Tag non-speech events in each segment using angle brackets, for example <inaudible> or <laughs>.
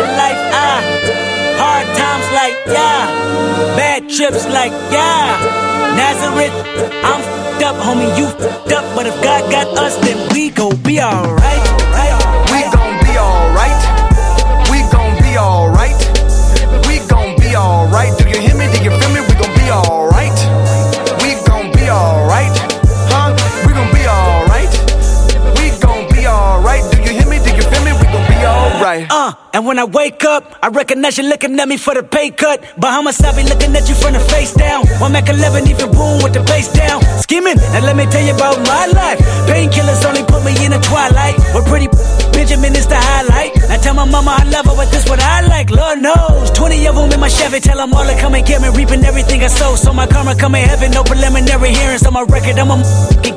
high life, ah. Hard times like, yeah. Bad trips like, yeah. Nazareth, I'm fed up, homie, you fed up. But if God got us, then we gon' be alright. Uh, and when I wake up, I recognize you looking at me for the pay cut. Bahamas, I be looking at you from the face down. One Mac 11, even boom with the bass down. Skimming, and let me tell you about my life. Painkillers only put me in the twilight. But pretty Benjamin is the highlight. I tell my mama I love her, but this what I like. Lord knows. 20 of them in my Chevy, tell them all to come and get me. Reaping everything I sow. So my karma come in heaven, no preliminary hearings on my record. I'm a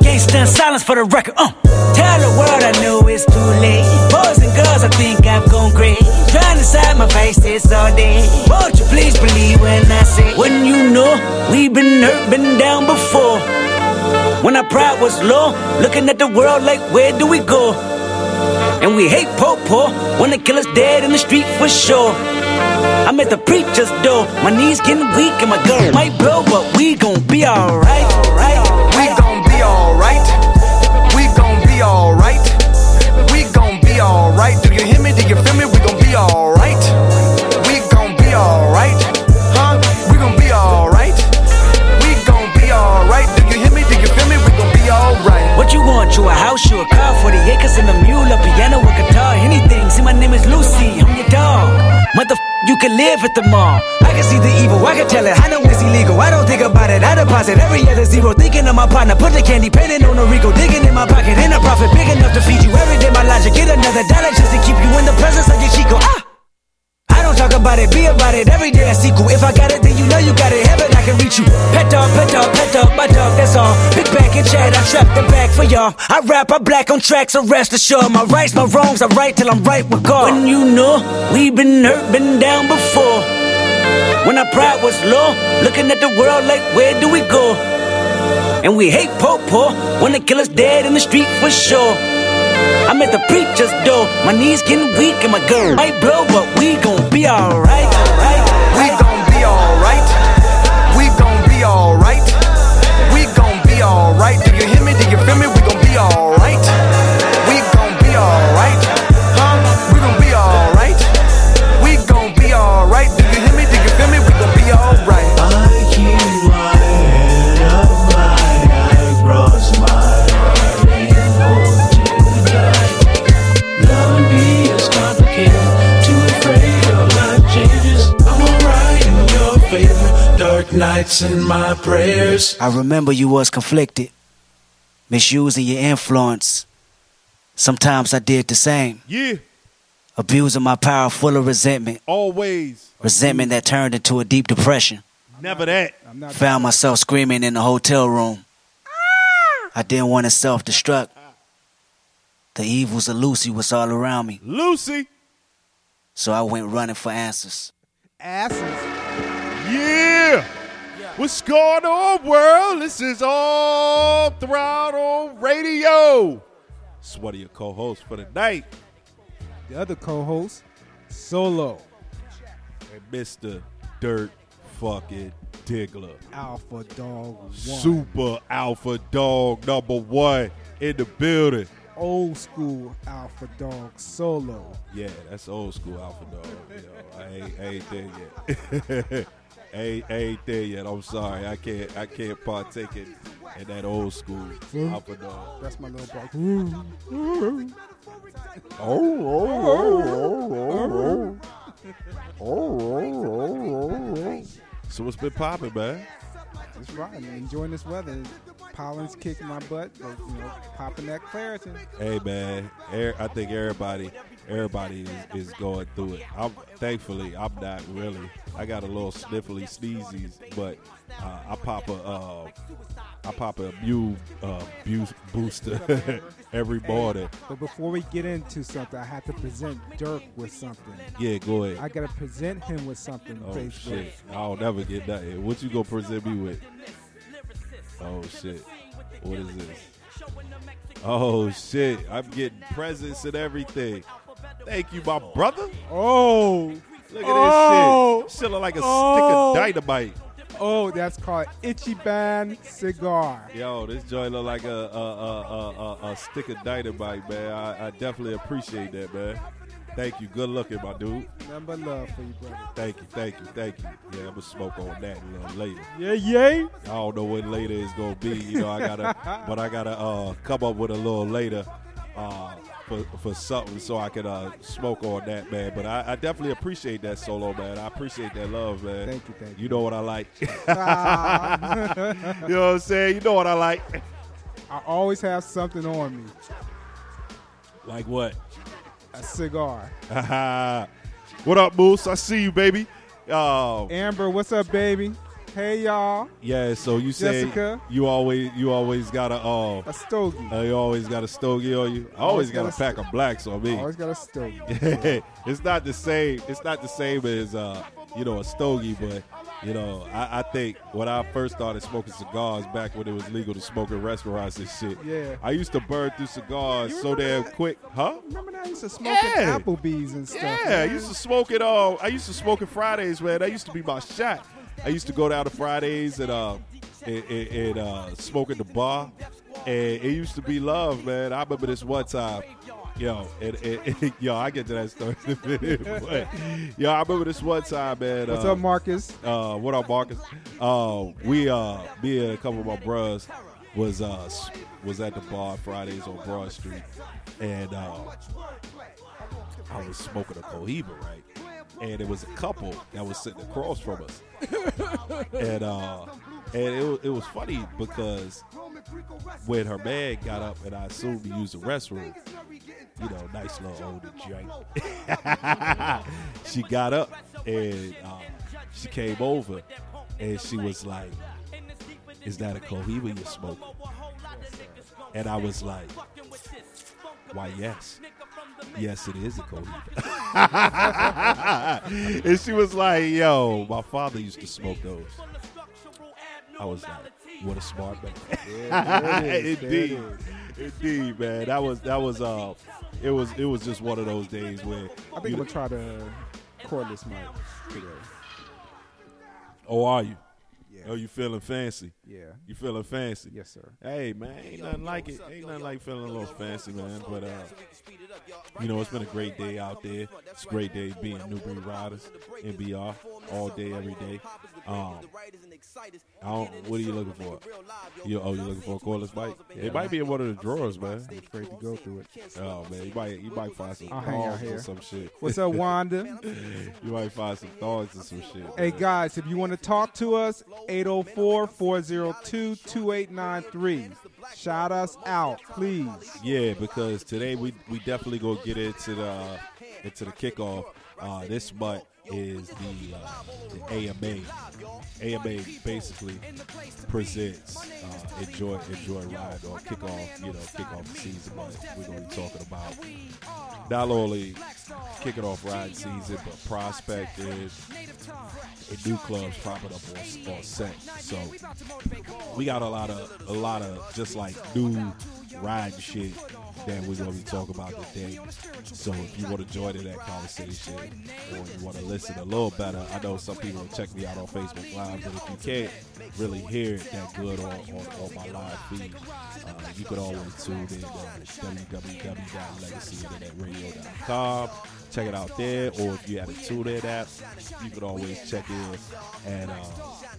gangster in silence for the record. Uh. Tell the world I know it's too late. Boys and girls, I think I've gone crazy. Trying to side my face this all day. Won't you please believe when I say, when you know we've been hurt, been down before. When our pride was low, looking at the world like, where do we go? And we hate po po they kill us dead in the street for sure. I'm at the preacher's door, my knees getting weak and my gun might blow, but we gon' be alright. Alright. Do you hear me? Do you Mother, you can live at the mall. I can see the evil, I can tell it. I know it's illegal. I don't think about it. I deposit every other zero. Thinking of my partner, put the candy painting on a Rico. Digging in my pocket, in a profit big enough to feed you every day. My logic, get another dollar just to keep you in the presence of your Chico. Ah! Don't talk about it, be about it. Every day I sequel. If I got it, then you know you got it. Heaven, I can reach you. Pet dog, pet dog, pet dog, my dog, that's all. Big back and chat, I trap the back for y'all. I rap, I black on tracks, so rest assured. My rights, my wrongs, I right till I'm right with God. When you know we've been hurt, been down before. When our pride was low, looking at the world like, where do we go? And we hate po po when they kill us dead in the street for sure. I'm at the preacher's door, my knees getting weak and my girl might blow, but we gon' be alright. Nights and my prayers. I remember you was conflicted, misusing your influence. Sometimes I did the same, Yeah, abusing my power full of resentment, always. resentment that turned into a deep depression. Never that. I'm not. Found myself screaming in the hotel room. Ah! I didn't want to self destruct. The evils of Lucy was all around me, Lucy. so I went running for answers. Asses. Yeah. What's going on, world? This is all throttle radio. It's one of your co-hosts for the night, The other co-host, Solo and Mr. Dirk fucking Diggler. Alpha Dog One. Super alpha dog number one in the building. Old school Alpha Dog Solo. Yeah, that's old school alpha dog. Yo, I ain't, I ain't there yet. <laughs> Ain't, I ain't there yet. I'm sorry. I can't I can't partake in, in that old school alpha dog. That's my little dog. So what's been popping, man? Right. I'm enjoying this weather. Pollen's kicking my butt, but you know, popping that Claritin. Hey man, er- I think everybody everybody is, is going through it. I'm thankfully I'm not really. I got a little sniffly sneezies, but uh, I pop a uh, I pop a mu uh, booster <laughs> every morning. But before we get into something, I have to present Dirk with something. Yeah, go ahead. I gotta present him with something. Oh Facebook. shit, I'll never get that. What you gonna present me with? Oh shit, what is this? Oh shit, I'm getting presents and everything. Thank you, my brother. Oh, Look at Oh. this shit. Shit look like a Oh. stick of dynamite. oh, that's called itchy Ichiban cigar. Yo, this joint look like a a, a, a, a, stick of dynamite, man. I, I definitely appreciate that, man. Thank you. Good looking, my dude. But love for you, brother. Thank you, thank you, thank you. Yeah, I'm gonna smoke on that a little later. Yeah, yay. I don't know when later is gonna be. You know, I gotta, <laughs> but I gotta uh, come up with a little later uh, for for something so I can uh, smoke on that, man. But I, I definitely appreciate that solo, man. I appreciate that love, man. Thank you, thank You You know what I like. <laughs> Ah, <laughs> you know what I'm saying? You know what I like. I always have something on me. Like what? A cigar. <laughs> what up, Moose? I see you, baby. Uh, Amber, what's up, baby? Hey, y'all. yeah. So you say Jessica. you always you always got a uh, A stogie. uh, you always got a stogie on you. I always Always got a got a pack of blacks on me. Always got a stogie. <laughs> it's not the same. It's not the same as uh, you know a stogie, but you know I, I think when I first started smoking cigars back when it was legal to smoke in restaurants and shit. Yeah. I used to burn through cigars so damn that? quick, huh? Remember that? I used to smoke Yeah. at Applebee's and stuff. Yeah, I used to smoke it all. I used to smoke it Fridays, man. That used to be my shot. I used to go down to Fridays and uh and, and, uh smoke at the bar, and it used to be love, man. I remember this one time. Yo, and, and, and- <laughs> yo, I get to that story in a minute. <laughs> But, yo, I remember this one time, man. What's uh, up, Marcus? uh, what up, Marcus? Uh, we, uh, me and a couple of my bros was uh was at the bar Fridays on Broad Street, and uh, I was smoking a Cohiba, right? And it was a couple that was sitting across from us, and uh, and it, wa- it was funny because when her man got up and I assumed he used the restroom, you know, nice little older joint. <laughs> she got up and uh, she came over and she was like, "Is that a Cohiba you're smoking?" And I was like, "Why, yes." Yes, it is a Cohiba. <laughs> and she was like, "Yo, my father used to smoke those." I was like, "What a smart man." <laughs> there it is, Indeed, indeed, man. That was that was uh, it was it was just one of those days where I think you- I'm gonna try to cordless mic today. oh, are you? Yeah. Oh, you feeling fancy? Yeah. You feeling fancy? Yes, sir. Hey man, ain't nothing like it. Ain't nothing like feeling a little fancy, man. But uh, you know, it's been a great day out there. It's a great day being New Breed Riders, NBR, all day, every day. Um, I don't. What are you looking for? You oh, you looking for a cordless mic? It might be in one of the drawers, man. I'm afraid to go through it. Oh man, you might you might find some I'll hang out thongs or some shit. What's up, <laughs> Wanda? You might find some thongs or some shit. Hey man. guys, if you want to talk to us, 804-402-2893. Shout us out, please. Yeah, because today we we definitely gonna get into the into the kickoff. Uh, this month is the, uh, the AMA. AMA basically presents uh, enjoy enjoy ride or kickoff. You know, kickoff the season. But we're gonna be talking about not only kicking off ride season, but prospecting and new clubs popping up on, on set. So we got a lot of a lot of just like new ride shit that we're gonna be talking about today. So if you want to join in that conversation or you want to listen a little better, I know some people check me out on Facebook Live, but if you can't really hear it that good on, on, on my live feed, uh, you could always tune in at www.legacyinternetradio.com. Check it out there, or if you have a TuneIn app, you could always check in and uh,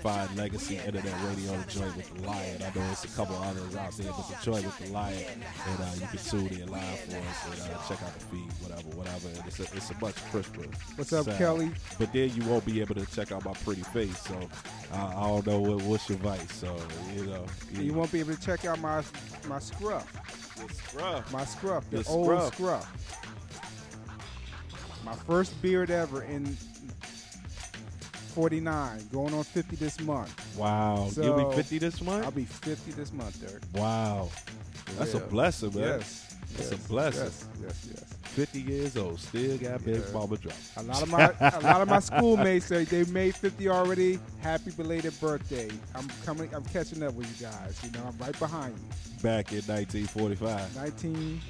find Legacy Internet Radio to join with the Lion. I know there's a couple others out there, but to join with the Lion, and uh, you can tune in live for us and uh, check out the feed, whatever, whatever. And it's a, it's a much crisper. What's up, sound. Kelly? But then you won't be able to check out my pretty face, so uh, I don't know what, what's your vice. So you know, You won't be able to check out my my scruff. Rough. My scruff, the Your old scruff. scruff. My first beard ever in 49, going on 50 this month. Wow, So, you'll be 50 this month. I'll be 50 this month, Dirk. wow, that's a Yeah. blessing, man. Yes. That's yes, a blessing. Yes, yes, yes. 50 years old, still got big Yeah. mama drop. A lot of my a lot of my <laughs> schoolmates say they made 50 already. Happy belated birthday. I'm coming I'm catching up with you guys. You know, I'm right behind you. Back in 1945. 19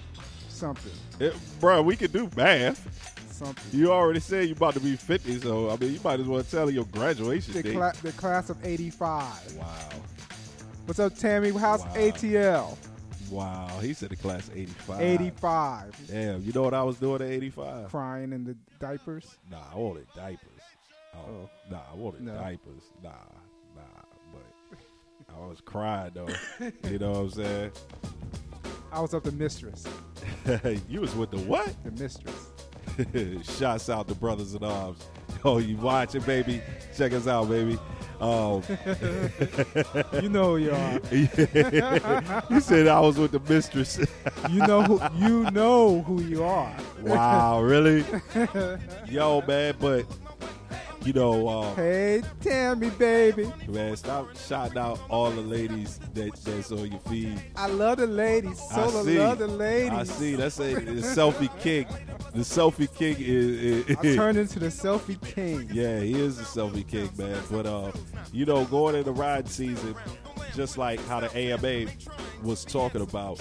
something. Eh, it, bro, we could do math. Something. You already said you're about to be 50, so I mean, you might as well tell your graduation The, date. cla- the class of 85. wow. What's up, Tammy? How's Wow. ATL? Wow. He said the class 85. 85. Damn, you know what I was doing at 85? Crying in the diapers. Nah, I wanted diapers. Oh, Oh. nah, I wanted No. diapers. Nah, nah, but I was crying though. <laughs> you know what I'm saying? I was up the mistress. <laughs> you was with the what? The mistress. <laughs> Shouts out to Brothers in Arms. <laughs> Oh, you watching, baby? Check us out, baby. Um, <laughs> You know who you are. you said I was with the mistress. You know who you know who you are. wow, really? Yo, man, but you know, uh, Hey, Tammy, baby. man, stop shouting out all the ladies that, that's on your feed. I love the ladies. I So see. love the ladies. I see. That's a the <laughs> selfie king. The selfie king is. is I turned into the selfie king. yeah, he is the selfie king, man. But uh, you know, going into ride season, just like how the AMA was talking about,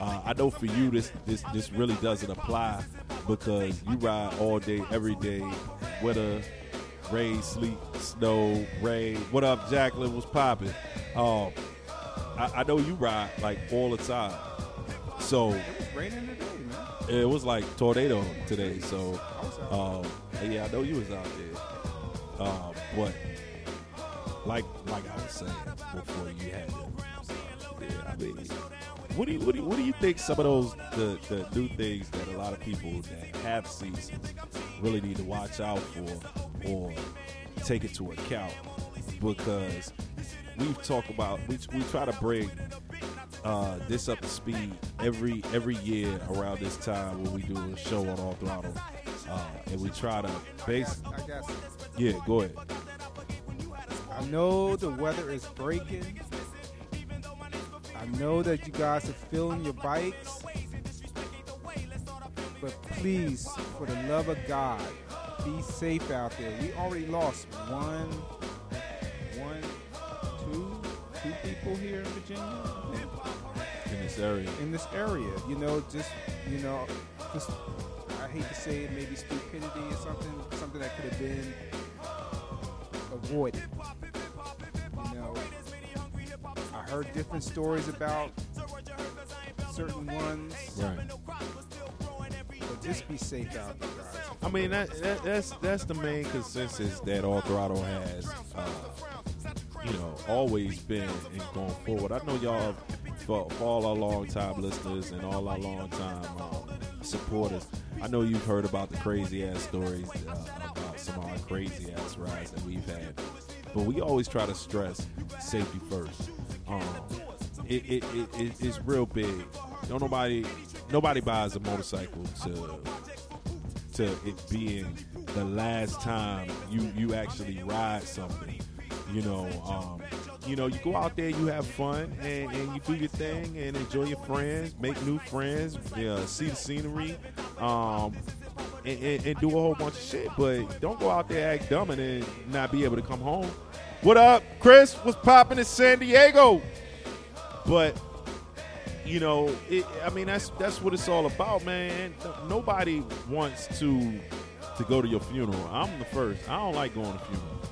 uh, I know for you this this this really doesn't apply because you ride all day, every day, winter, rain, sleet, snow, rain. What up, Jacqueline? Was popping? Um, I, I know you ride like all the time, so it was Raining today, man. it was like tornado today. So I was out. um, yeah, I know you was out there. Um, but like like I was saying before, you had to. Yeah, I mean, what do you what do you, what do you think some of those the, the new things that a lot of people that have seasons really need to watch out for or take into account because we've talked about we we try to bring uh, this up to speed every every year around this time when we do a show on All Throttle, uh, and we try to base. I guess. Yeah, go ahead. I know the weather is breaking. I know that you guys are feeling your bikes. But please, for the love of God, be safe out there. We already lost one, one, two, two people here in Virginia. In this area, in this area. You know, just you know, just I hate to say it, maybe stupidity or something, something that could have been avoided. Heard different stories about certain ones, right? but just be safe out there, guys. I mean that, that that's that's the main consensus that All Throttle has, uh, you know, always been and going forward. I know y'all for, for all our long time listeners and all our long time uh, supporters. I know you've heard about the crazy ass stories uh, about some of our crazy ass rides that we've had, but we always try to stress safety first. It, it, it, it, it's real big. Don't nobody nobody buys a motorcycle to to it being the last time you you actually ride something. You know, um, you know, you go out there, you have fun, and, and you do your thing, and enjoy your friends, make new friends, see the scenery, um, and, and, and do a whole bunch of shit. But don't go out there act dumb and then not be able to come home. What up, Chris? What's popping in San Diego? But you know, it, I mean, that's that's what it's all about, man. Nobody wants to to go to your funeral. I'm the first. I don't like going to funerals.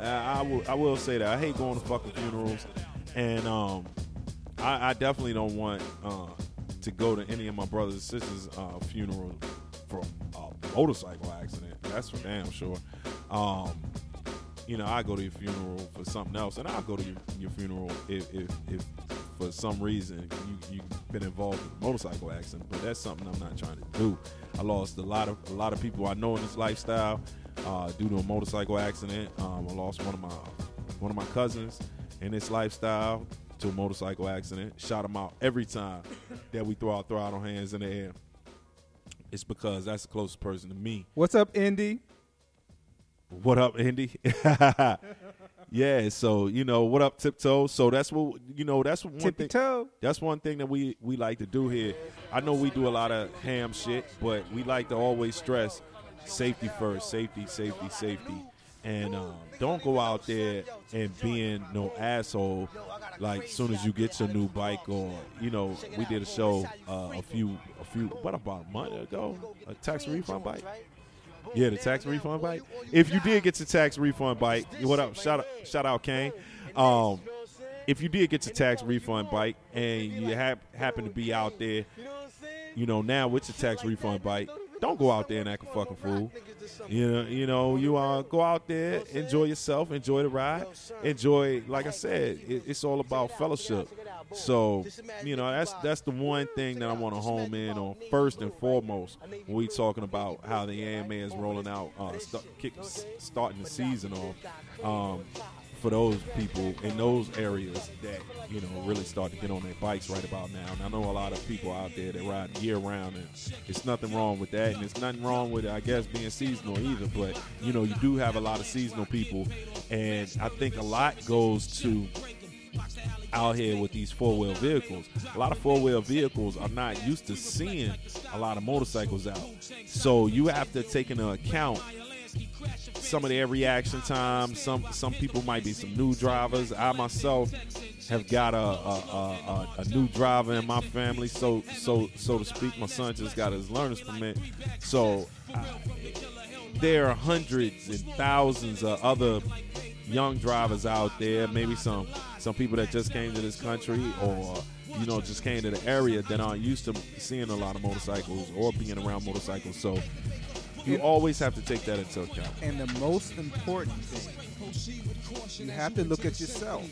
I, I will I will say that I hate going to fucking funerals, and um, I, I definitely don't want uh, to go to any of my brothers and sisters' uh, funeral from a motorcycle accident. That's for damn sure. Um, you know, I go to your funeral for something else, and I'll go to your, your funeral if, if, if for some reason you you've been involved in a motorcycle accident. But that's something I'm not trying to do. I lost a lot of a lot of people I know in this lifestyle uh, due to a motorcycle accident. Um, I lost one of my one of my cousins in this lifestyle to a motorcycle accident. Shot him out every time that we throw our throttle hands in the air. It's because that's the closest person to me. What's up, Indy? What up, Indy? <laughs> yeah, so you know what up, tiptoe. So that's what you know. That's one Tippy thing. That's one thing that we we like to do here. I know we do a lot of ham shit, but we like to always stress safety first, safety, safety, safety. and um, don't go out there and being no asshole. Like soon as you get your new bike, or you know, we did a show uh, a few, a few, what about a month ago? A tax refund bike. Yeah, the tax refund bike. If you did get your tax refund bike, what up? Shout out, shout out, Kane. Um, if you did get your tax refund bike and you hap- happen to be out there, you know, now with your tax refund bike, don't go out there and act a fucking fool. You know, you know, you uh, go out there, enjoy yourself, enjoy the ride, enjoy. Like I said, it, it's all about fellowship. So, you know, that's that's the one thing that I want to home in on first and foremost when we talking about how the AMA is rolling out, uh, kick, starting the season off. Um, for those people in those areas that you know really start to get on their bikes right about now. And I know a lot of people out there that ride year round, and it's nothing wrong with that, and it's nothing wrong with I guess being seasonal either. But you know, you do have a lot of seasonal people, and I think a lot goes to out here with these four wheel vehicles. A lot of four wheel vehicles are not used to seeing a lot of motorcycles out. So you have to take into account some of their reaction time. Some some people might be some new drivers. I myself have got a a, a, a new driver in my family, so so so to speak. My son just got his learner's permit, so I, there are hundreds and thousands of other young drivers out there. Maybe some some people that just came to this country or you know just came to the area that aren't used to seeing a lot of motorcycles or being around motorcycles. So you always have to take that into account. And the most important thing, you have to look at yourself.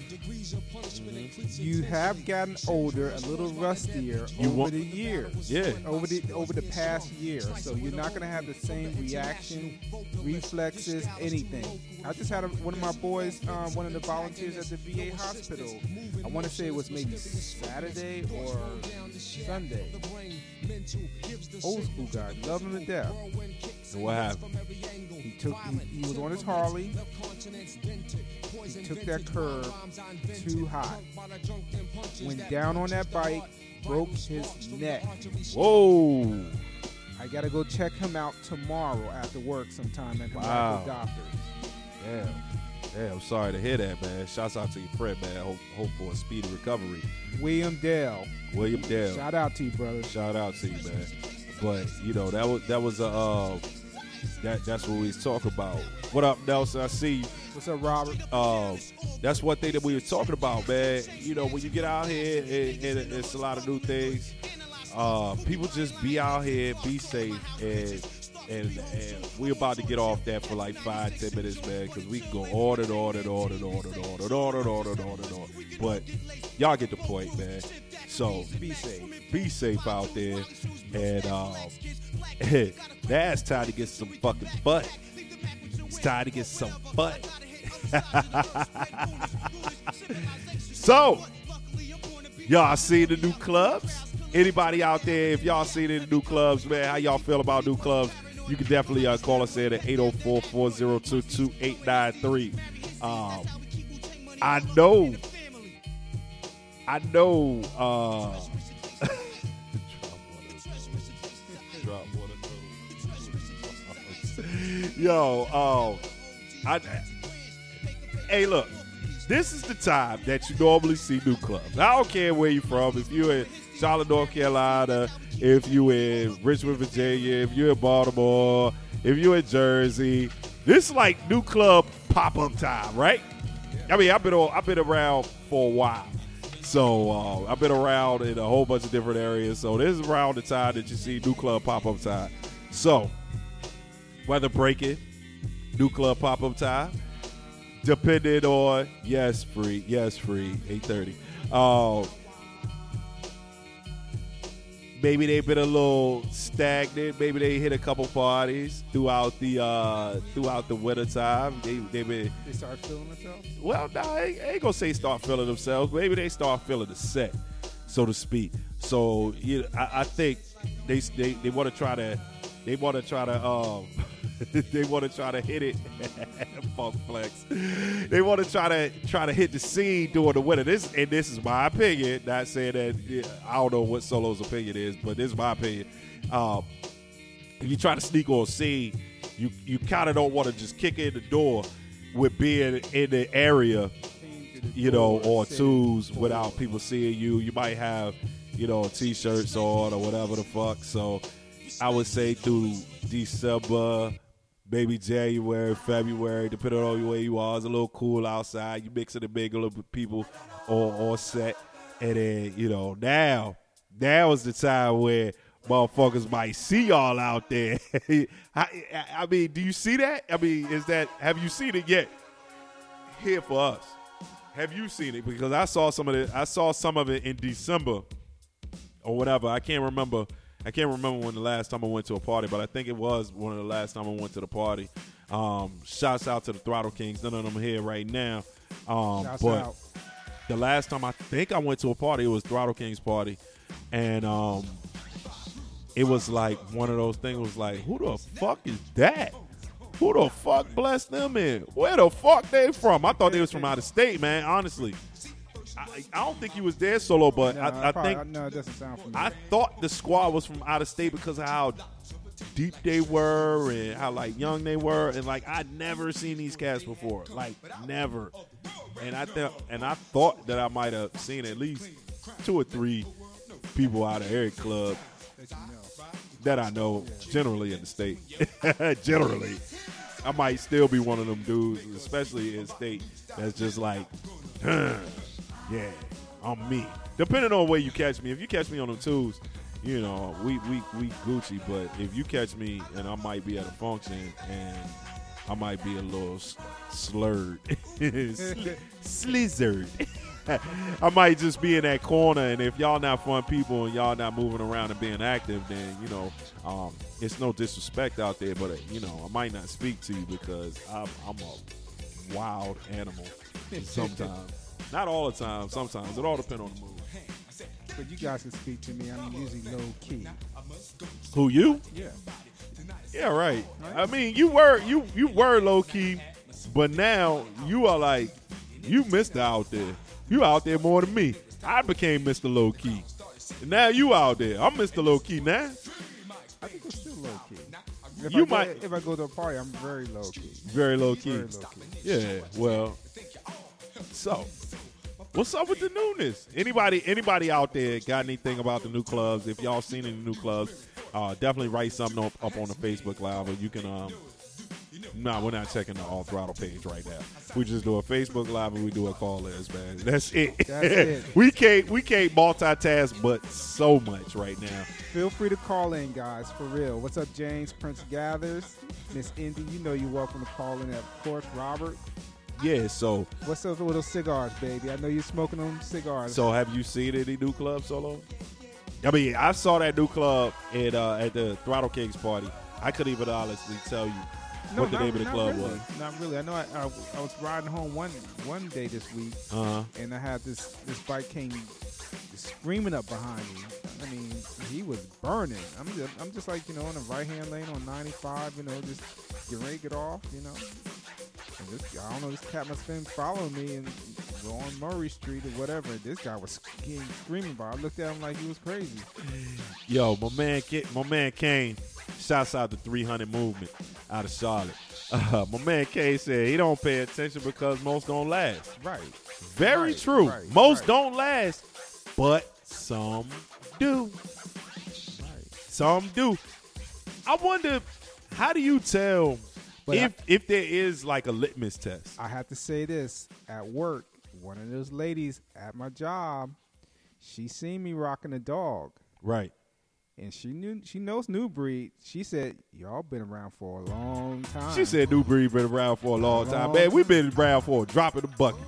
You have gotten older, a little rustier You over want- the years. Yeah. Over the over the past year. So you're not gonna have the same reaction, reflexes, anything. I just had a, one of my boys, um, one of the volunteers at the VA hospital. I want to say it was maybe Saturday or Sunday. Old school guy, love him to death. And what happened? He took. He, he was on his Harley. He took that curve too high. Went down on that bike, broke his neck. Whoa! I gotta go check him out tomorrow after work sometime at the Wow. medical doctors. Damn. Damn, I'm sorry to hear that, man. Shouts out to your friend, man. Hope, hope for a speedy recovery. William Dale. William Dale. Shout out to you, brother. Shout out to you, man. But you know that was that was a uh, that that's what we talk about. What up, Nelson? I see. you. What's up, Robert? Um, that's one thing that we were talking about, man. You know, when you get out here, and, and it's a lot of new things. Uh, people just be out here, be safe, and and and we about to get off that for like five, ten minutes, man, because we can go on and on and on and on and on and on and on and on and on. But y'all get the point, man. So Be safe. be safe out there, and um, <laughs> now it's time to get some fucking butt. It's time to get some butt. <laughs> so, y'all see the new clubs? Anybody out there, if y'all seen any new clubs, man, how y'all feel about new clubs? You can definitely uh, call us at 804-402-2893. Um, I know, I know, uh. <laughs> Yo, um, I, hey, look, this is the time that you normally see new clubs. I don't care where you're from. If you're Charlotte, North Carolina, if you in Richmond, Virginia, if you're in Baltimore, if you're in Jersey, this is like new club pop up time, right? I mean, I've been I've been around for a while. So uh, I've been around in a whole bunch of different areas. So this is around the time that you see new club pop up time. So weather breaking, new club pop up time, depending on yes free, yes free, eight thirty. Uh, maybe they've been a little stagnant. Maybe they hit a couple parties throughout the uh, throughout the winter time. They they've been They start feeling themselves. well, nah, I ain't, I ain't gonna say start feeling themselves. Maybe they start feeling the set, so to speak. So you I, I think they they, they want to try to they want to try to um <laughs> they want to try to hit it <laughs> funk flex. They want to try to try to hit the scene during the winter. This and this is my opinion. Not saying that I don't know what Solo's opinion is, but this is my opinion. Um, if you try to sneak on scene, you you kind of don't want to just kick in the door with being in the area, you know, or twos without people seeing you. You might have, you know, t-shirts on or whatever the fuck. So I would say through December, maybe January, February, depending on where you are, it's a little cool outside. You mix it and mingle with people on, on set. And then, you know, now, now is the time where motherfuckers might see y'all out there. <laughs> I, I mean, do you see that? I mean, is that, have you seen it yet? Here for us. Have you seen it? Because I saw some of it. I saw some of it in December or whatever. I can't remember. I can't remember when the last time I went to a party, but I think it was one of the last time I went to the party. Um, shouts out to the Throttle Kings. None of them here right now. Um, Shouts but out. the last time I think I went to a party, it was Throttle Kings party, and um, it was like one of those things. Was like, who the fuck is that? Who the fuck blessed them in? Where the fuck they from? I thought they was from out of state, man. Honestly, I, I don't think he was there solo, but No, I, I probably- think no, it doesn't sound familiar. I thought the squad was from out of state because of how deep they were and how like young they were, and like I'd never seen these cats before, like never. And I thought, and I thought that I might have seen at least two or three people out of Eric club that I know generally in the state. <laughs> generally, I might still be one of them dudes, especially in state that's just like, huh, yeah, I'm me. Depending on where you catch me, if you catch me on the twos, you know, we we we Gucci. But if you catch me and I might be at a function and I might be a little slurred, <laughs> Sli- slizzard. <laughs> I might just be in that corner, and if y'all not fun people and y'all not moving around and being active, then you know um, it's no disrespect out there. But uh, you know, I might not speak to you because I'm, I'm a wild animal <laughs> sometimes. Not all the time. Sometimes it all depends on the mood. but you guys can speak to me. I'm usually low key. Who you? Yeah. Yeah, right. I mean, you were you you were low key, but now you are like you Mister out there. You out there more than me. I became Mister Low Key. Now you out there. I'm Mister Low Key now. I think I'm still low key. If You I go, might- If I go to a party, I'm very low key. Very low key. Very low key. Yeah. Well. So, what's up with the newness? Anybody anybody out there got anything about the new clubs? If y'all seen any new clubs, uh, definitely write something up, up on the Facebook Live, or you can. Um, no, we're not checking the all throttle page right now. We just do a Facebook Live and we do a call list, man. That's it. That's it. <laughs> we can't we can't multitask, but so much right now. Feel free to call in, guys, for real. What's up, James Prince Gathers? Miss Indy, you know you're welcome to call in. Of course, Robert. Yeah. So What's up with those cigars, baby? I know you're smoking them cigars. So have you seen any new club solo? I mean, I saw that new club at uh, at the Throttle Kings party. I couldn't even honestly tell you no, what the not- name of the club really. was. Not really. I know I, I, I was riding home one one day this week, Uh huh. and I had this this bike came screaming up behind me. I mean, he was burning. I'm just, I'm just like you know in the right hand lane on 95. You know, just get ready to get off. You know, and this I don't know. This cat must have been following me and go on Murray Street or whatever. This guy was sk- screaming by. I looked at him like he was crazy. Yo, my man, my man Kane. Shouts out the 300 movement out of Charlotte. Uh, <laughs> my man Kane said he don't pay attention because most don't last. Right. Very Right, true. right, most right. don't last, but some do. Some do. I wonder, how do you tell But if if there is like a litmus test? I have to say this at work. One of those ladies at my job, she seen me rocking a dog. Right. and she knew she knows New Breed. She said, "Y'all been around for a long time." She said New Breed been around for a long time. Long Man, we've been around for a drop in the bucket.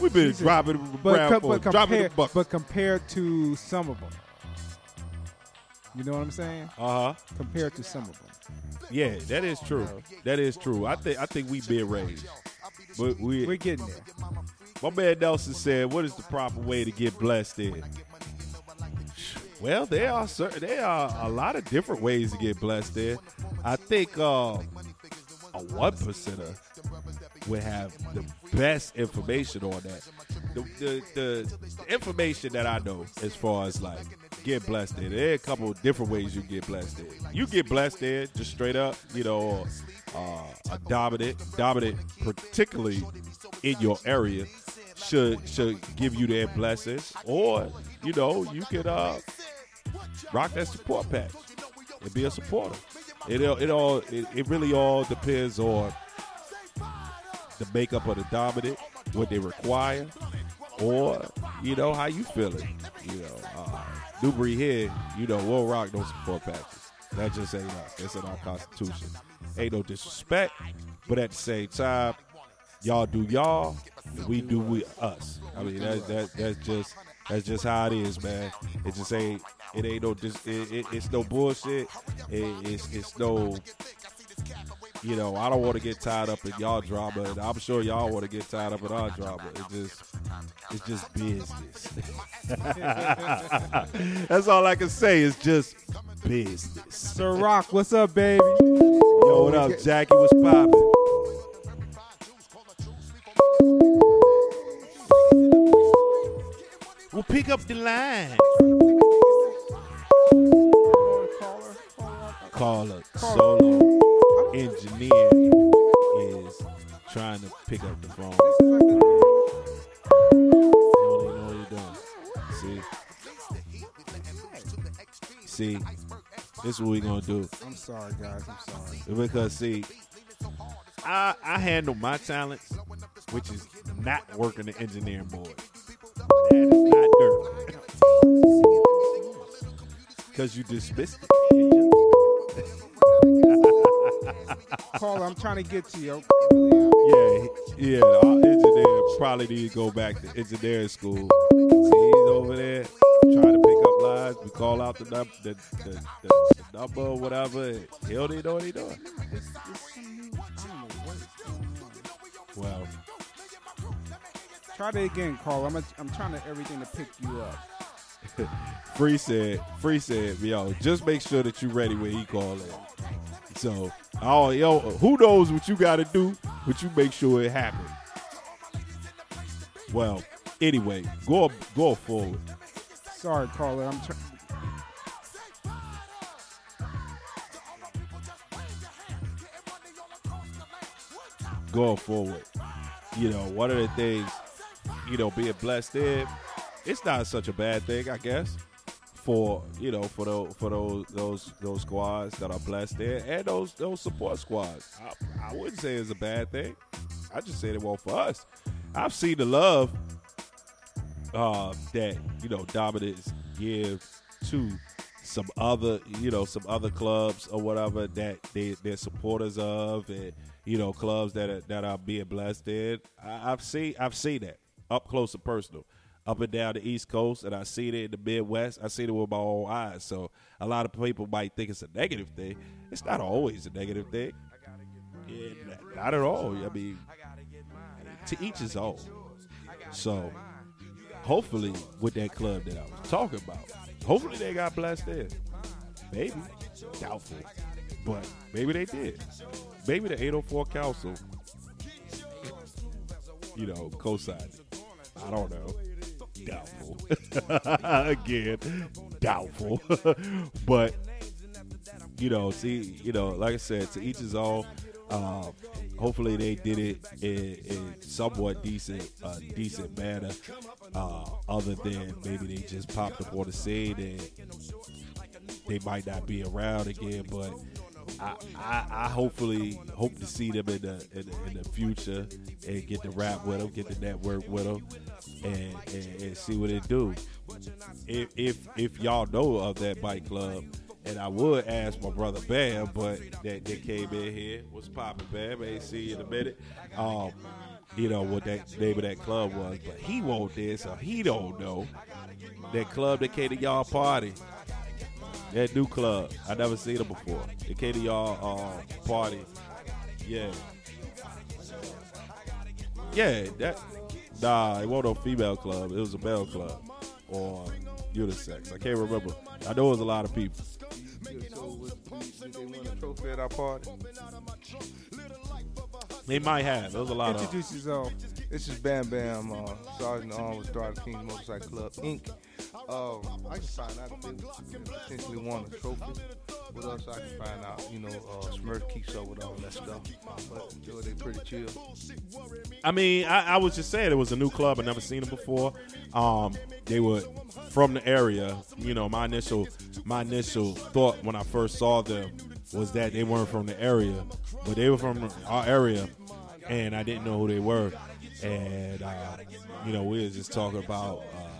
We've been dropping but, around co- for a but, drop in the compared, but compared to some of them, you know what I'm saying? Uh huh. Compared to some of them, Yeah, that is true. That is true. I think I think we been raised. But we, we're getting there. my man Nelson said, "What is the proper way to get blessed in?" Well, there are certain, there are a lot of different ways to get blessed in. I think uh, a one percenter would have the best information on that. The, the, the information that I know as far as like get blessed there. There are a couple different ways you get blessed there. You get blessed there just straight up, you know, uh, a dominant, dominant, particularly in your area, should should give you their blessings, or you know, you could uh, rock that support patch and be a supporter. It it all it, it really all depends on the makeup of the dominant, what they require, or you know how you feeling. You know, uh, here, you know, we'll rock those support patches. That just ain't us. That's in our constitution. Ain't no disrespect, but at the same time, y'all do y'all, and we do we us. I mean, that that that's just that's just how it is, man. It just ain't it ain't no dis, it, it, it's no bullshit. It, it's it's no you know, I don't want to get tied up in y'all drama, and I'm sure y'all want to get tied up in our drama. It just, it's just business. <laughs> That's all I can say. It's just business. Sir Rock, what's up, baby? Yo, what up, Jackie? What's poppin'? We'll pick up the line. Caller solo engineer is trying to pick up the phone. Don't even know what you're doing. See? See? This is what we gonna do. I'm sorry, guys. I'm sorry. Because see, I I handle my talents, which is not working the engineering board. That is not dirt. <laughs> Because you dismissed it. Caller, I'm trying to get to you. Yeah, yeah. Our engineer probably need to go back to engineering school. See, he's over there trying to pick up lines. We call out the num- the, the, the, the number or whatever. He don't even know what he's doing. Well, Try that again, Carl. I'm, I'm trying to everything to pick you up. <laughs> Free said, Free said, yo, just make sure that you're ready when he call in. So, oh, yo, who knows what you got to do, but you make sure it happens. Well, anyway, go go forward. Sorry, caller. I'm trying. Going forward, you know, one of the things, you know, being blessed there, it's not such a bad thing, I guess. For you know, for those for those those those squads that are blessed there, and those those support squads, I, I wouldn't say it's a bad thing. I just said it won't for us. I've seen the love uh, that you know dominance give to some other you know some other clubs or whatever that they they're supporters of and you know clubs that are, that are being blessed in. I, I've seen I've seen that up close and personal, up and down the East Coast, and I see it in the Midwest. I see it with my own eyes. So a lot of people might think it's a negative thing. It's not always a negative thing. Yeah, not- at all. I mean, to each his own. So hopefully with that club that I was talking about, hopefully they got blessed there. Maybe. Doubtful. But maybe they did. Maybe the 804 Council, you know, co-signed. I don't know. Doubtful. <laughs> Again, doubtful. <laughs> but you know, see, you know, like I said, to each his own. Uh, hopefully, they did it in, in somewhat decent, uh, decent manner. Uh, other than maybe they just popped up on the scene and they might not be around again. But I, I, I hopefully hope to see them in the, in the in the future and get to rap with them, get to network with them, and, and, and see what it do. If if if y'all know of that bike club, and I would ask my brother Bam, but that, that came in here. What's poppin', Bam? Ain't see you in a minute. Um, you know what that name of that club was, but he won't there, so he don't know. That club that came to y'all party. That new club. I never seen it before. It came to uh, party. Yeah. Yeah, that nah, it wasn't no female club. It was a male club. Or unisex. I can't remember. I know it was a lot of people. They a might have. There was a lot of Introduce yourself. This is Bam Bam, uh, Sergeant Arm with Dark King Motorcycle Club, Inc. Um, I can find out if they potentially won a trophy with us. I can find out. You know, uh, Smurf keeps up with all that stuff, but Joe, they pretty chill. I mean, I, I was just saying it was a new club. I never seen them before. Um, they were from the area. You know, my initial my initial thought when I first saw them was that they weren't from the area, but they were from our area, and I didn't know who they were. And uh, you know, we was just talking about uh,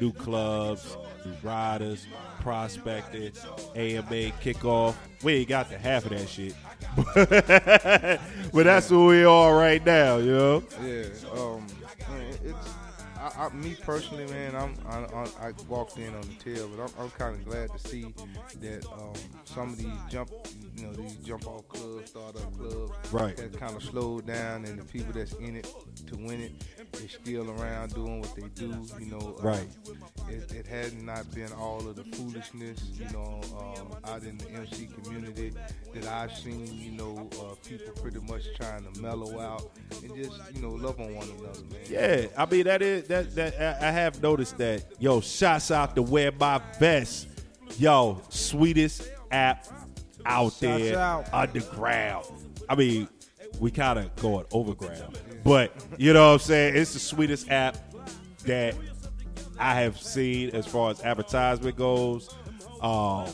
new clubs, new riders, prospecting, AMA kickoff. We ain't got the half of that shit. <laughs> but that's who we are right now, you know. Yeah, um, man, it's I, I, me personally, man. I'm I, I, I walked in on the tail, but I'm, I'm kind of glad to see that um, some of these jump, you know, these jump off clubs, startup clubs, Right. has kind of slowed down, and the people that's in it to win it, they're still around doing what they do. You know, um, Right. It, it has not been all of the foolishness, you know, um, out in the MC community that I've seen. You know, uh, people pretty much trying to mellow out and just, you know, love on one another, man. Yeah, I mean that is that that I have noticed that. Yo, shouts out to Wear My Vest. Yo, sweetest app out there out. underground. I mean, we kind of going overground, but you know what I'm saying. It's the sweetest app that I have seen as far as advertisement goes. Um,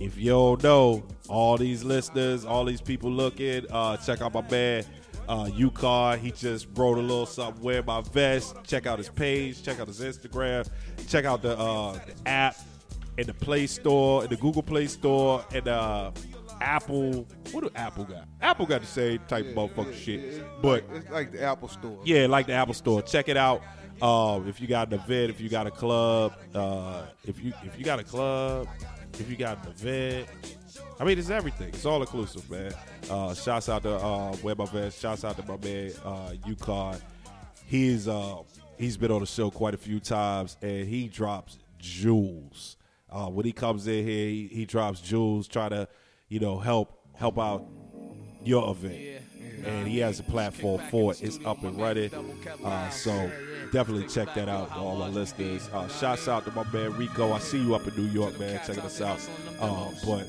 if you don't know, all these listeners, all these people looking, uh, check out my man, uh, UCar. He just wrote a little something, wear my vest. Check out his page, check out his Instagram, check out the, uh, the app in the Play Store, in the Google Play Store, and uh, Apple. What do Apple got? Apple got the same type of motherfucking shit. It's But like, it's like the Apple Store. yeah, like the Apple Store. Check it out. Uh, if you got an event, if you got a club, uh, if you if you got a club, if you got an event, I mean it's everything. It's all inclusive, man. Uh, shouts out to uh, My Vest. Shouts out to my man uh, UConn. He's uh, he's been on the show quite a few times, and he drops jewels. Uh, when he comes in here, he, he drops jewels, try to you know help help out your event. And he has a platform for it. It's up and running. Uh, so definitely check that out, for all my listeners. Uh, shouts out to my man Rico. I see you up in New York, man, checking us out. Uh, but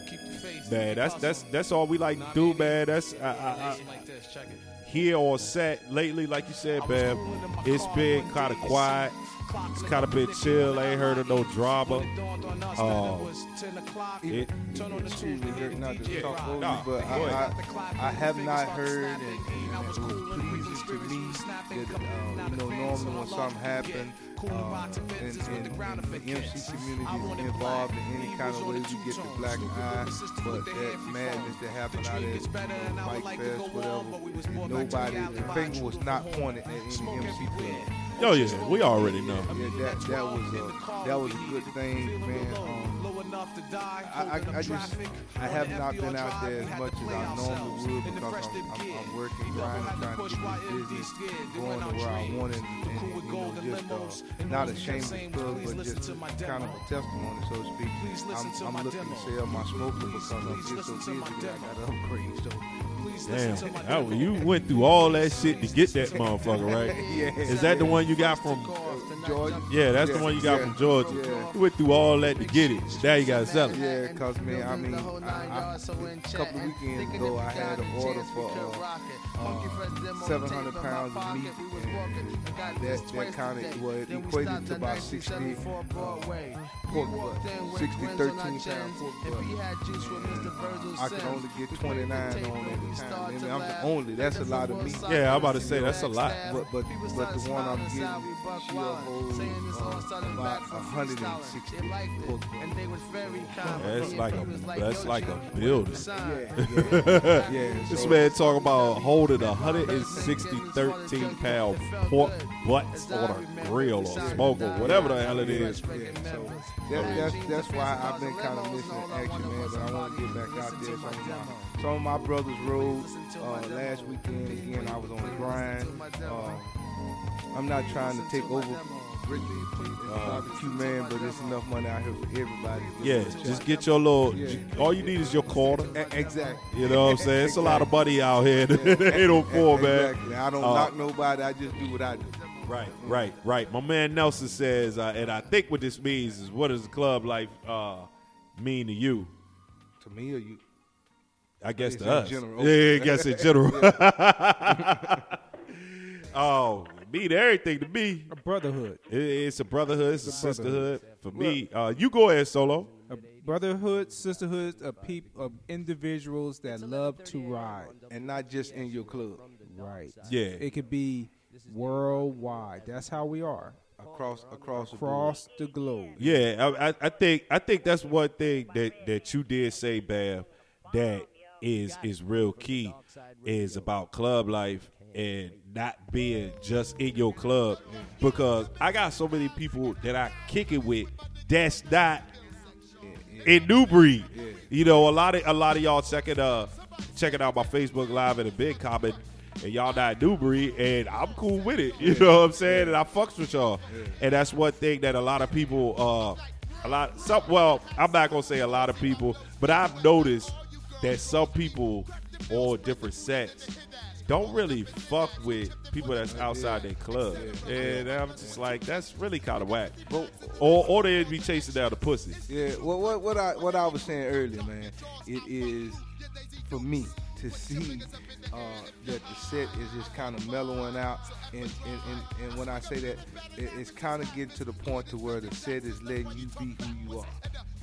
man, that's that's that's all we like to do, man. That's I, I, I, here on set lately, like you said, man. It's been kind of quiet. It's kind of been chill. I ain't heard of no drama. Um, it, Excuse me, Dirk, not to talk over Nah, but I. I, I have not heard, and, and it was pleasing to me that, uh, you know, normally when something happens, uh, and, and, and the MC community is involved in any kind of way, we get the black eye, but that madness that happened out at you know, Mike Fest, whatever, nobody, the finger was not pointed at any MC club. oh yeah, we already know. Yeah, that that was a that was a good thing, man. Um, I, I, I just I have not been out there as much as I normally would because I'm, I'm, I'm working, grinding, trying to get this business going to where I want it, and, and you know, just uh, not a shameless plug, but just kind of a testimony, so to speak. I'm, I'm looking to sell my smoker because I'm just so busy that I got to upgrade. So Damn, that- you went through all that shit to get that motherfucker, right? <laughs> Yeah. Is that the one you got from? Georgia, Yeah, that's the one you got yeah, from Georgia. yeah. You went through all that to get it. Now you gotta sell it. Yeah, cause man, I mean, I, I, a couple weekends ago, I had an order for uh, uh, 700 pounds of meat, and that that kind of it equated to about 60 uh, pork butt, 60 13 pound pork butt. And I can only get 29 on at a time. I mean, I'm the only. That's a lot of meat. Yeah, I'm about to say that's a lot. But but but the one I'm getting, she'll hold uh, about 160 pork butt. That's like a that's like a building. Yeah, yeah, <laughs> yeah. This man talking about holding a 160 13 pound pork butts on a grill or smoke or whatever the hell it is. Yeah, so that, that's that's why I've been kind of missing action, man. But I want to get back out there. Some of my, some of my brothers rode uh, last weekend. Again, I was on the grind. Um, I'm not trying to take over uh, barbecue, man, but there's enough money out here for everybody. Yeah, just get your little. All you need is your quarter. E- exactly. You know what I'm saying? It's a lot of money out here. <laughs> It ain't no poor man. Exactly. I don't Uh, knock nobody. I just do what I do. Right, right, right. My man Nelson says, uh, and I think what this means is, what does club life uh, mean to you? To me or you? I guess It's to us. general. Yeah, I guess in general. <laughs> <laughs> oh, it mean everything to me. A brotherhood. It- it's a brotherhood, it's a brotherhood. sisterhood. For me, uh, you go ahead, Solo. A brotherhood, sisterhood of peop of individuals that love to ride. And not just in your club. Right. Yeah. It could be worldwide. That's how we are. Across across the board. Across the globe. Yeah, I, I, I think I think that's one thing that, that you did say, Bam, that is is real key is about club life and not being just in your club because I got so many people that I kick it with that's not in New Breed. You know, a lot of a lot of y'all checking uh checking out my Facebook live in a big comment and y'all not New Breed and I'm cool with it. <laughs> You know what I'm saying? And I fucks with y'all. And that's one thing that a lot of people uh a lot some well, I'm not gonna say a lot of people, but I've noticed that some people on different sets don't really fuck with people that's outside their club. And I'm just like, that's really kind of whack. But- Or, or they'd be chasing down the pussy. Yeah, what what what I what I was saying earlier, man. It is for me to see uh, that the set is just kind of mellowing out, and and, and, and when I say that, it, it's kind of getting to the point to where the set is letting you be who you are.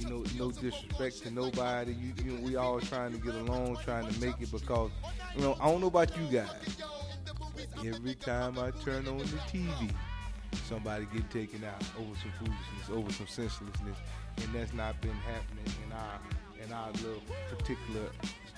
You know, no disrespect to nobody. You, you know, we all trying to get along, trying to make it because, you know, I don't know about you guys. Every time I turn on the TV, somebody get taken out over some foolishness, over some senselessness, and that's not been happening in our in our little particular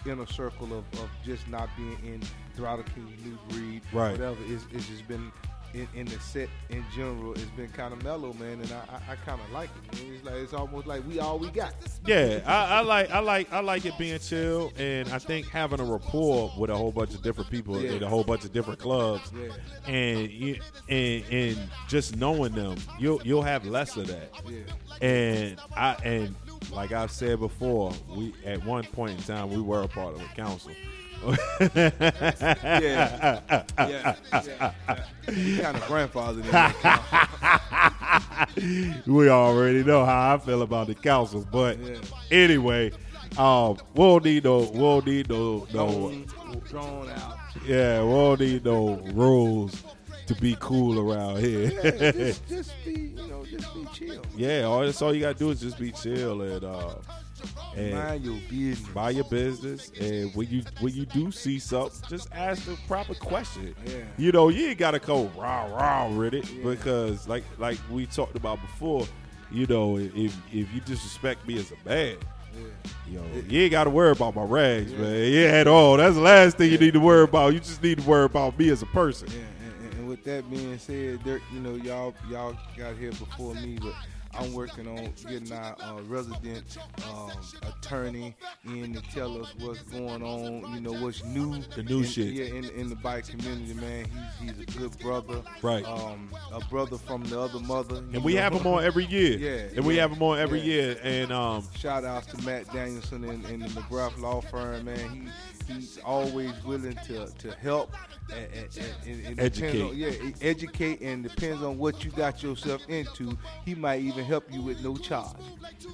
inner circle of, of just not being in Throttle King, New Breed, Right. whatever. It's, it's just been in, in the set in general. It's been kind of mellow, man, and I, I, I kind of like it. Man. It's like it's almost like we all we got. Yeah, I, I like I like I like it being chill, and I think having a rapport with a whole bunch of different people Yeah. in a whole bunch of different clubs, Yeah. and you, and and just knowing them, you'll you'll have less of that. Yeah. And I and like I've said before, we at one point in time we were a part of a council. Yeah, yeah, yeah. kind of grandfather. <laughs> we already know how I feel about the council, but Yeah. anyway, um, we'll need no, we'll need no, no, drawn out. yeah, we'll need no rules to be cool around here. Yeah, just, just be, you know, just be chill. yeah, all that's all you gotta do is just be chill and uh, and Mind your business. buy your business. And when you when you do see something, just ask the proper question. Yeah. You know, you ain't gotta go rah rah with it because like like we talked about before. You know, if if you disrespect me as a man, Yeah. Yo, you ain't got to worry about my rags, man. Yeah, at all. That's the last thing you need to worry about. You just need to worry about me as a person. With that being said, Dirk, you know, y'all y'all got here before me, but I'm working on getting our uh, resident um, attorney in to tell us what's going on. You know, what's new. The new in, shit. Yeah, in, in the bike community, man. He's he's a good brother. Right. Um, a brother from the other mother. And we know. have him on every year. <laughs> Yeah, And we have him on every yeah. year. And um, Shout outs to Matt Danielson and, and the McGrath Law Firm, man. He he's always willing to, to help and, and, and, Educate. On, yeah, educate and depends on what you got yourself into. He might even help you with no charge.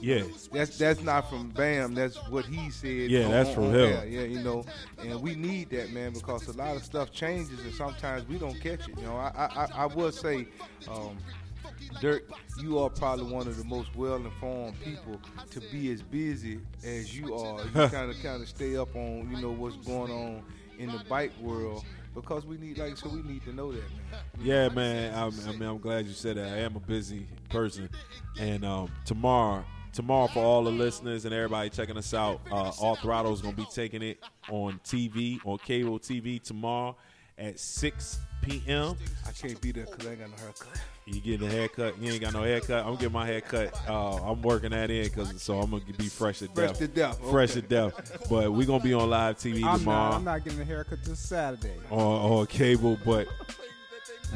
yeah, That's that's not from Bam. That's what he said. Yeah, on- that's from him. Yeah, you know, and we need that man because a lot of stuff changes and sometimes we don't catch it. You know, I I, I- I would say. Um, Dirk, you are probably one of the most well-informed people to be as busy as you are. You kind of, kind of stay up on, you know, what's going on in the bike world because we need, like, so we need to know that, man. yeah, man. I'm, I mean, I'm glad you said that. I am a busy person. And um, tomorrow, tomorrow for all the listeners and everybody checking us out, uh, All Throttle is going to be taking it on TV, on cable TV tomorrow at 6 p.m. I can't be there because I ain't got no haircut. You getting a haircut? You ain't got no haircut. I'm getting my haircut. Uh, I'm working that in because so I'm gonna be fresh to Fresh death. to death, Fresh to death. But we gonna be on live TV I'm tomorrow not, I'm not getting a haircut till Saturday. on, on cable. But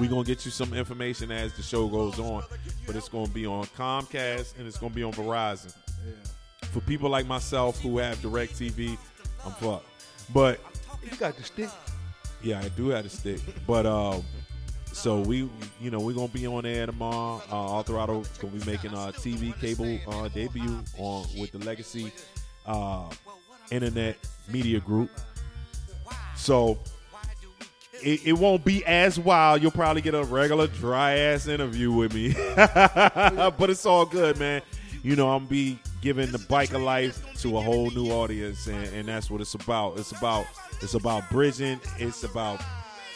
we gonna get you some information as the show goes on. But it's gonna be on Comcast and it's gonna be on Verizon. For people like myself who have DirecTV, I'm fucked. But You got the stick. Yeah, I do have a stick. But um, so we, you know, we're gonna be on air tomorrow. Uh, Throttle gonna be making a TV cable uh, debut on with the Legacy uh, Internet Media Group. So it, it won't be as wild. You'll probably get a regular dry ass interview with me, <laughs> but it's all good, man. You know, I'm be giving the biker life to a whole new audience, and, and that's what it's about. It's about it's about bridging. It's about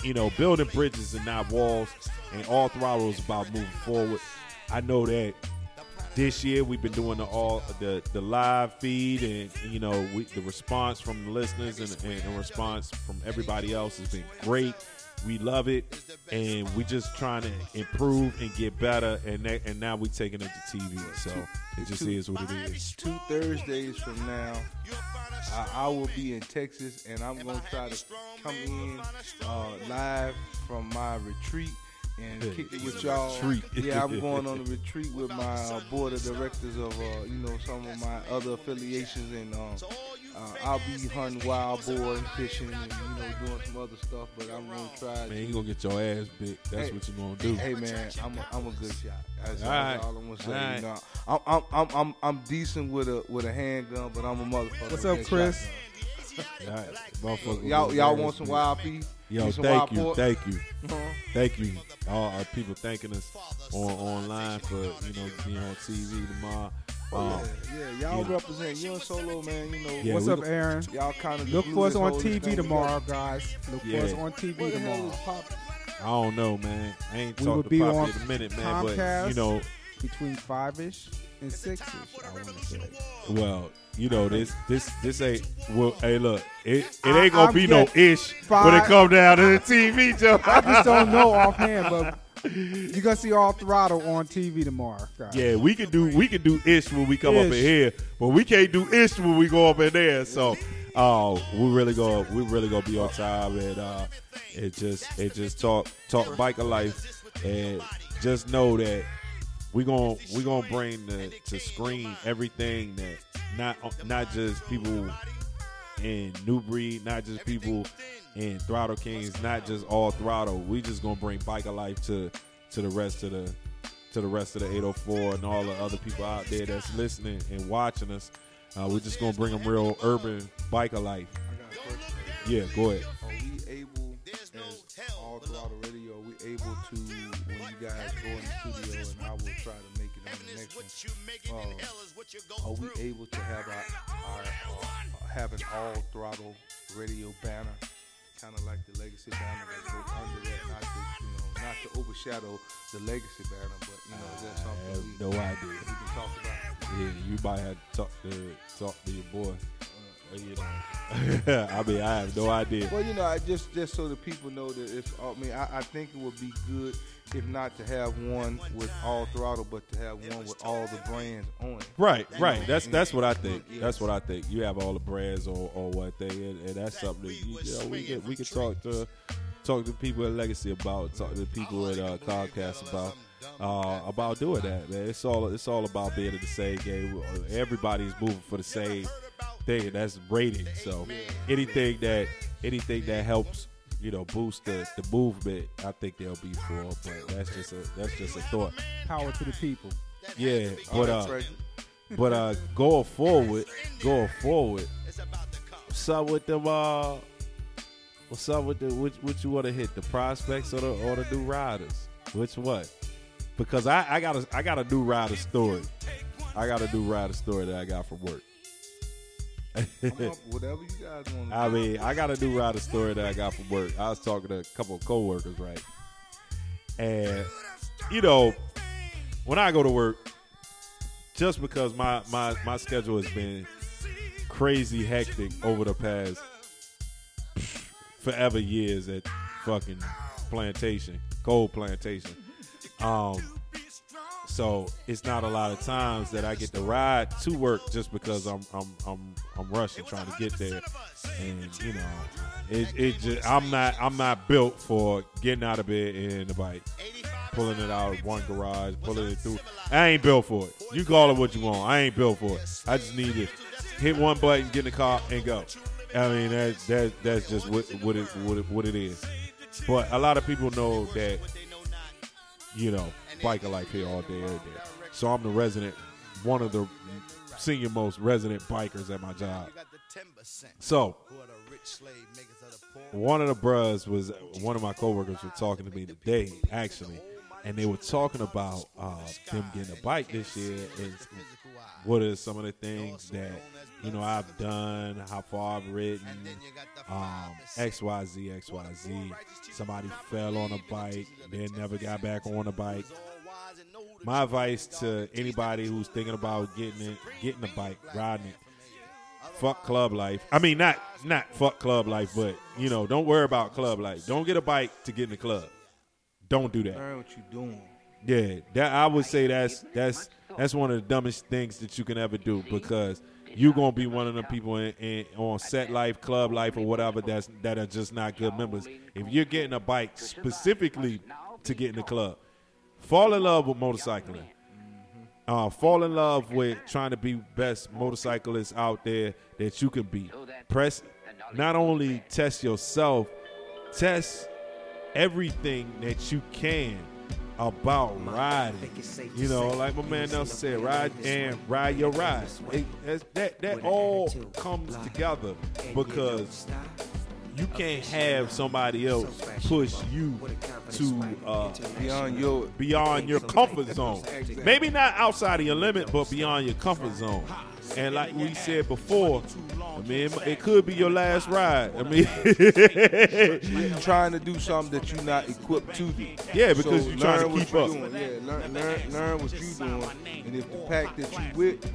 you know building bridges and not walls. And all throttle is about moving forward. I know that this year we've been doing the all the the live feed and you know we, the response from the listeners and, and, and response from everybody else has been great we love it and we just trying to improve and get better and that, and now we're taking it to tv so it just Two- is what it is. Two Thursdays from now, I, I will be in Texas, and I'm gonna try to come in uh, live from my retreat and Hey, kick it with y'all. retreat. <laughs> Yeah, I'm going on a retreat with my uh, board of directors of uh, you know some of my other affiliations, and um, uh, I'll be hunting wild boar and fishing and you know doing some other stuff. But I'm gonna try. man you gonna get your ass bit that's Hey, what you're gonna do Hey man, I'm a, I'm a good shot. That's All all, right. all I'm gonna say. All right. You know, I'm, I'm I'm I'm I'm decent with a with a handgun, but I'm a motherfucker. What's up, Chris? shotgun. All right. Y'all y'all want some wild pea? Yo, Need some thank you, thank you, Uh-huh. thank you. All our people thanking us on online for you know being on TV tomorrow. Oh, Um, yeah, yeah, y'all yeah. represent you and Solo, man. You know, Yeah, What's up, go- Aaron? y'all kind of Look for us on TV tomorrow, guys. Look Yeah. for us on TV What the hell tomorrow is popping? I don't know, man. I ain't We talked will to be on in a minute, man. But Comcast. you know, between five ish and six ish. I want to say. well, you know this, this, this ain't. Well, hey, look, it, it I- ain't gonna I'm be no getting ish when it come down to the TV, Joe. I just don't know offhand, but <laughs> you're gonna see all throttle on TV tomorrow, guys. Yeah, we can do we can do ish when we come up in here, but we can't do ish when we go up in there. So, uh, we really go we really gonna be on time and uh, it just it just talk talk biker life and just know that we gonna we gonna bring the to screen everything that not not just people in New Breed, not just people in Throttle Kings, not just all Throttle. We just gonna bring biker life to to the rest of the to the rest of the 804 and all the other people out there that's listening and watching us. Uh, we're just gonna bring them real urban biker life. I got a question. Yeah, go ahead. Are we able, as all throttle the radio, we able to, when you guys go in the studio, and I will try to make it on the next one, uh, are we able to have our, our uh, have an all throttle radio banner, kind of like the legacy banner that goes under that, not to, you know, not to overshadow the legacy banner, but you know, is that I something have we, no we idea. can talk about? Yeah, you might have to talk to talk to your boy. You know, <laughs> I mean, I have no idea. Well, you know, I just just so the people know that it's. I mean, I, I think it would be good if not to have one with all throttle, but to have one with all the brands on it. Right, right. That's that's what I think. That's what I think. You have all the brands or, or what thing, and, and that's something that you, you know, we can we can talk to talk to people at Legacy about, talk to people at uh, Comcast about uh, about doing that, man. It's all it's all about being in the same game. Everybody's moving for the same thing, that's rating. So anything that anything that helps. You know, boost the, the movement. I think they'll be for, but that's just a that's just a thought. Power to the people. Yeah, but uh, but uh, going forward, going forward, what's up with them? Uh, what's up with the which? Which you want to hit? The prospects or the or the new riders? Which one? Because I I got a I got a new rider story. I got a new rider story that I got from work. <laughs> Whatever you guys want. I mean, I got a new rider story that I got from work. I was talking to a couple of coworkers, right? And you know, when I go to work, just because my my my schedule has been crazy hectic over the past forever years at fucking plantation, cold plantation. Um, so it's not a lot of times that I get to ride to work just because I'm I'm I'm I'm rushing trying to get there, and you know, it it just I'm not I'm not built for getting out of bed in the bike, pulling it out of one garage, pulling it through. I ain't built for it. You call it what you want. I ain't built for it. I just need to hit one button, get in the car, and go. I mean that that that's just what what it what it, what it is. But a lot of people know that you know, biker life here all day, every day. So I'm the resident, one of the senior most resident bikers at my job. So one of the bros was one of my coworkers were talking to me today, actually, and they were talking about uh, them getting a bike this year and what are some of the things that you know I've done, how far I've ridden, um, X Y Z X Y Z. Somebody fell on a bike, then never got back on a bike. My advice to anybody who's thinking about getting it, getting a bike, riding it, fuck club life. I mean, not not fuck club life, but you know, don't worry about club life. Don't get a bike to get in the club. Don't do that. Learn what you doing. Yeah, that I would say that's that's that's one of the dumbest things that you can ever do because you're gonna be one of the people in, in, on set life, club life, or whatever that's that are just not good members. If you're getting a bike specifically to get in the club, fall in love with motorcycling. Uh, fall in love with trying to be best motorcyclist out there that you can be. Press, not only test yourself, test everything that you can about riding. You know, like my man Nelson said, ride and ride your ride. It, that that all comes together because you can't have somebody else push you to uh, Beyond your beyond your comfort zone. Maybe not outside of your limit, but beyond your comfort zone. And like we said before, I mean, it, could be your last ride. I mean, you're <laughs> trying to do something that you're not equipped to do. Yeah, because you're trying to keep up. Doing. Yeah, learn, learn, learn what you're doing. And if the pack that you with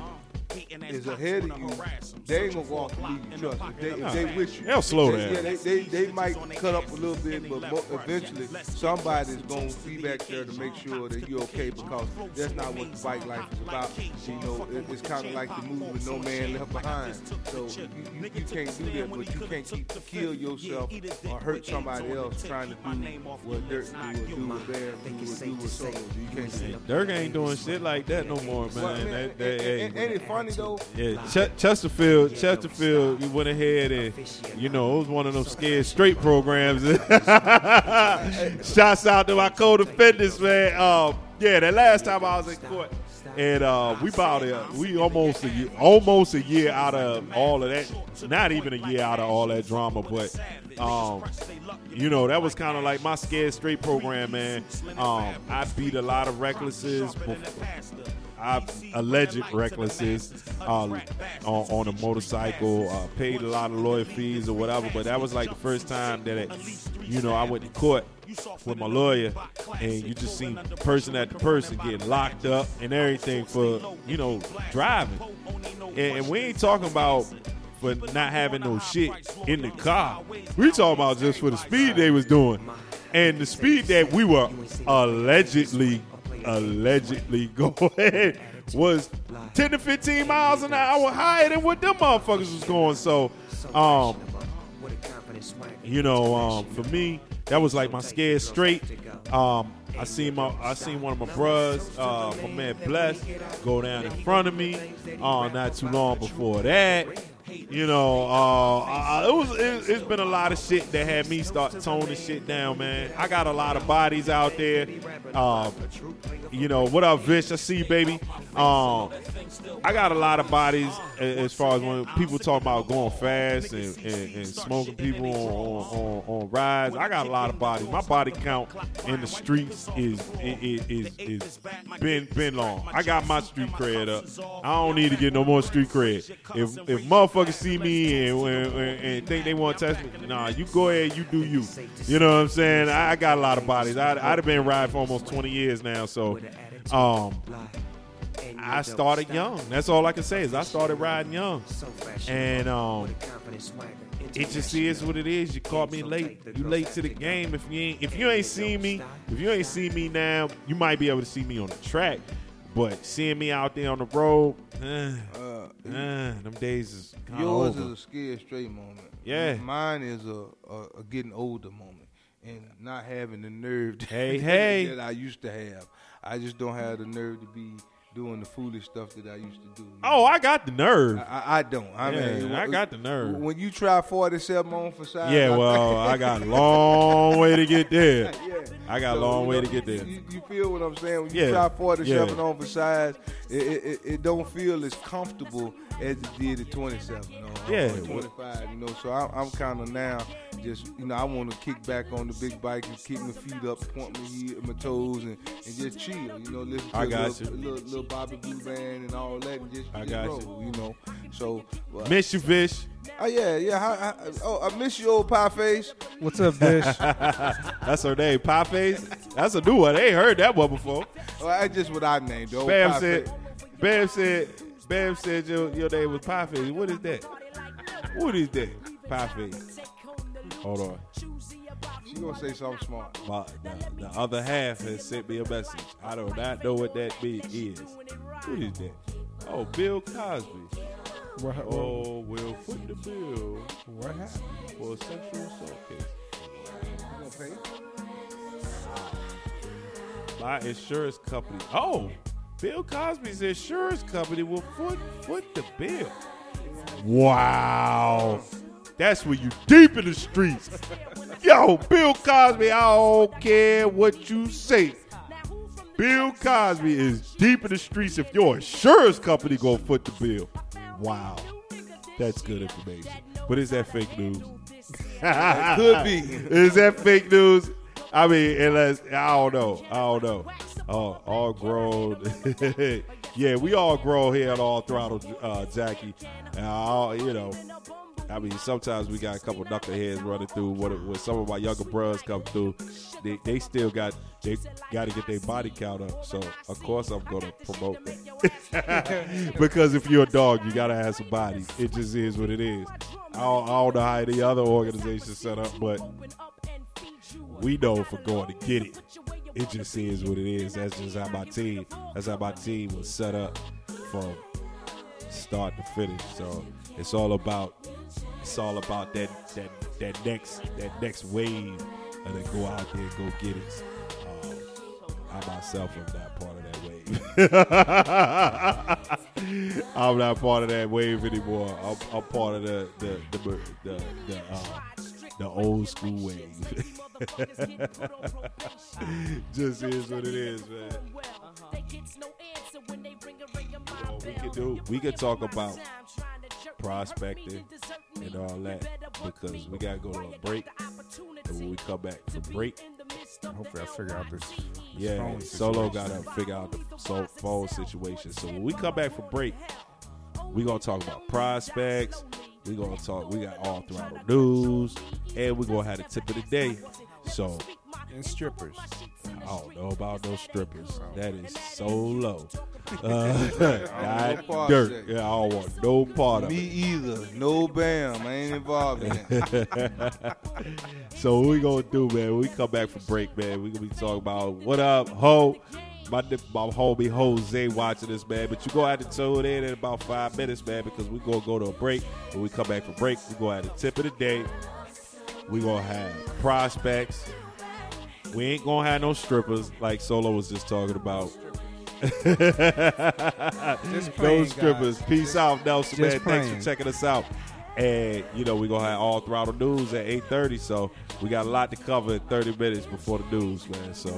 is ahead of you, they ain't gonna go off the lead you trust. If they, if they with you, They'll slow they, down. Yeah, they, they, they might cut up a little bit, but mo- eventually somebody's gonna be back there to make sure that you're okay because that's not what the bike life is about. You know, it, it's kind of like the movie "No Man Left Behind." So you, you, you can't do that, but you can't keep kill yourself or hurt somebody else trying to do what Dirk do or do what Bear do or do what Solo do. You can't do that. Dirk ain't doing shit like that no more, man. Well, man, That- that- ain't- hey. ain't- ain't it funny though? Yeah, Ch- Chesterfield, Chesterfield, he went ahead and, you know, it was one of them scared straight programs. <laughs> Shouts out to my co-defendants, man. Um, yeah, that last time I was in court, and uh, we about a, we almost a year, almost a year out of all of that. Not even a year out of all that drama, but um, you know, that was kind of like my scared straight program, man. Um, I beat a lot of recklesses. before- I alleged recklessness uh, on, on a motorcycle, uh, paid a lot of lawyer fees or whatever. But that was like the first time that, it, you know, I went to court with my lawyer, and you just seen person after person getting locked up and everything for, you know, driving. And, and we ain't talking about for not having no shit in the car. We talking about just for the speed they was doing, and the speed that we were allegedly allegedly <laughs> going was 10 to 15 miles an hour higher than what them motherfuckers was going. So, um, you know, um, for me, that was like my scared straight. Um, I seen my, I seen one of my bros, uh, my man Bless, go down in front of me. Uh, not too long before that, you know, uh, I, it was, it, it's been a lot of shit that had me start toning shit down, man. I got a lot of bodies out there. Um, you know, what up, Vish? I see baby. Um, I got a lot of bodies as far as when people talk about going fast and, and, and smoking people on, on, on, on rides. I got a lot of bodies. My body count in the streets is is is, is been been long. I got my street cred up. I don't need to get no more street cred. If if motherfuckers see me and, and, and think they want to test me, nah, you go ahead, you do you. You know what I'm saying? I, I got a lot of bodies. I, I'd have been riding for almost 20 years now, so um, I started young. That's all I can say is I started riding young, and um, it just is what it is. You caught me late. You late to the game. If you ain't if you ain't seen me, if you ain't seen me now, you might be able to see me on the track. But seeing me out there on the road, eh, Uh, eh, them days is kinda Yours over. is a scared straight moment. Yeah. Mine is a, a, a getting older moment and not having the nerve Hey, <laughs> hey. that I used to have. I just don't have the nerve to be doing the foolish stuff that I used to do. Oh. I got the nerve. I, I, don't. I Yeah, mean, I got the nerve. When you try 47 on for size, Yeah, well, I got a long way to get there. <laughs> yeah, I got a long you way know, to get there. You, you feel what I'm saying? When you Yeah, try 47 yeah. on for size, it, it, it, don't feel as comfortable as it did at 27 or, Yeah. or 25. You know, so I, I'm kind of now just you know I want to kick back on the big bike and kick my feet up, point my, heel, my toes, and, and just chill. You know, listen to I a got little, you. little, little Bobby Blue Bland and all that, and just, I just got roll, you. know, so. uh, Miss you, Fish. Oh yeah, yeah. How, how, oh, I miss you, old pie face. What's up, Bish? <laughs> That's her name, Pie Face. That's a new one. They ain't heard that one before. Oh, that's just what I named. The old Bam pie said, face. Bam said, Bam said your, your name was Pie Face. What is that? What is that? Pie Face. Hold on. She gonna say something smart. My, the, the other half has sent me a message. I do not know what that mean is. Who is that? Oh, Bill Cosby. what, what, Oh, will foot the bill what happened? for a sexual assault case. You gonna pay? My insurance company. Oh, Bill Cosby's insurance company will foot foot the bill. Wow. That's when you deep in the streets. Yo, Bill Cosby, I don't care what you say. Bill Cosby is deep in the streets if your insurance company gonna foot the bill. Wow. That's good information. But is that fake news? Could be. <laughs> Is that fake news? I mean, unless I don't know, I don't know. Oh, all grown. <laughs> yeah, we all grow here at All Throttle, uh, Jackie. And all, you know, I mean, sometimes we got a couple knuckleheads running through. When, when some of my younger brothers come through, they, they still got they got to get their body count up. So of course I'm gonna promote that <laughs> because if you're a dog, you gotta have some body. It just is what it is. I don't, I don't know how any other organization set up, but we know for going to get it. It just is what it is. That's just how my team. That's how my team was set up from start to finish. So it's all about it's all about that that that next that next wave and then go out there and go get it. Um, I myself am not part of that wave. <laughs> I'm not part of that wave anymore. I'm, I'm part of the the the the, the, uh, the old school wave. <laughs> Just is what it is, man. Uh-huh. You know, we could do. We could talk about prospecting and all that because we gotta go to a break. And when we come back from break, Hopefully, I figure out this. this yeah, phone Solo gotta figure out the so- phone situation. So when we come back from break, we gonna talk about prospects. We gonna talk. We got all throttle the news, and we gonna have the tip of the day. So and strippers. I don't know about those strippers. That is so low. <laughs> Uh, Dirk. Yeah, I don't want no part of Me it. either. No bam. I ain't involved in it. <laughs> So what we gonna do, man? When we come back from break, man. We gonna be talking about what up, ho. My, my homie Jose watching this, man. But you go have to tune in in about five minutes, man, because we gonna go to a break. When we come back from break, we gonna have the tip of the day. We gonna have prospects. We ain't gonna have no strippers like Solo was just talking about. Just <laughs> no strippers. guys. Peace out, Nelson, just man. Thanks for checking us out. And you know, we're gonna have all throttle news at 8:30. So we got a lot to cover in 30 minutes before the news, man. So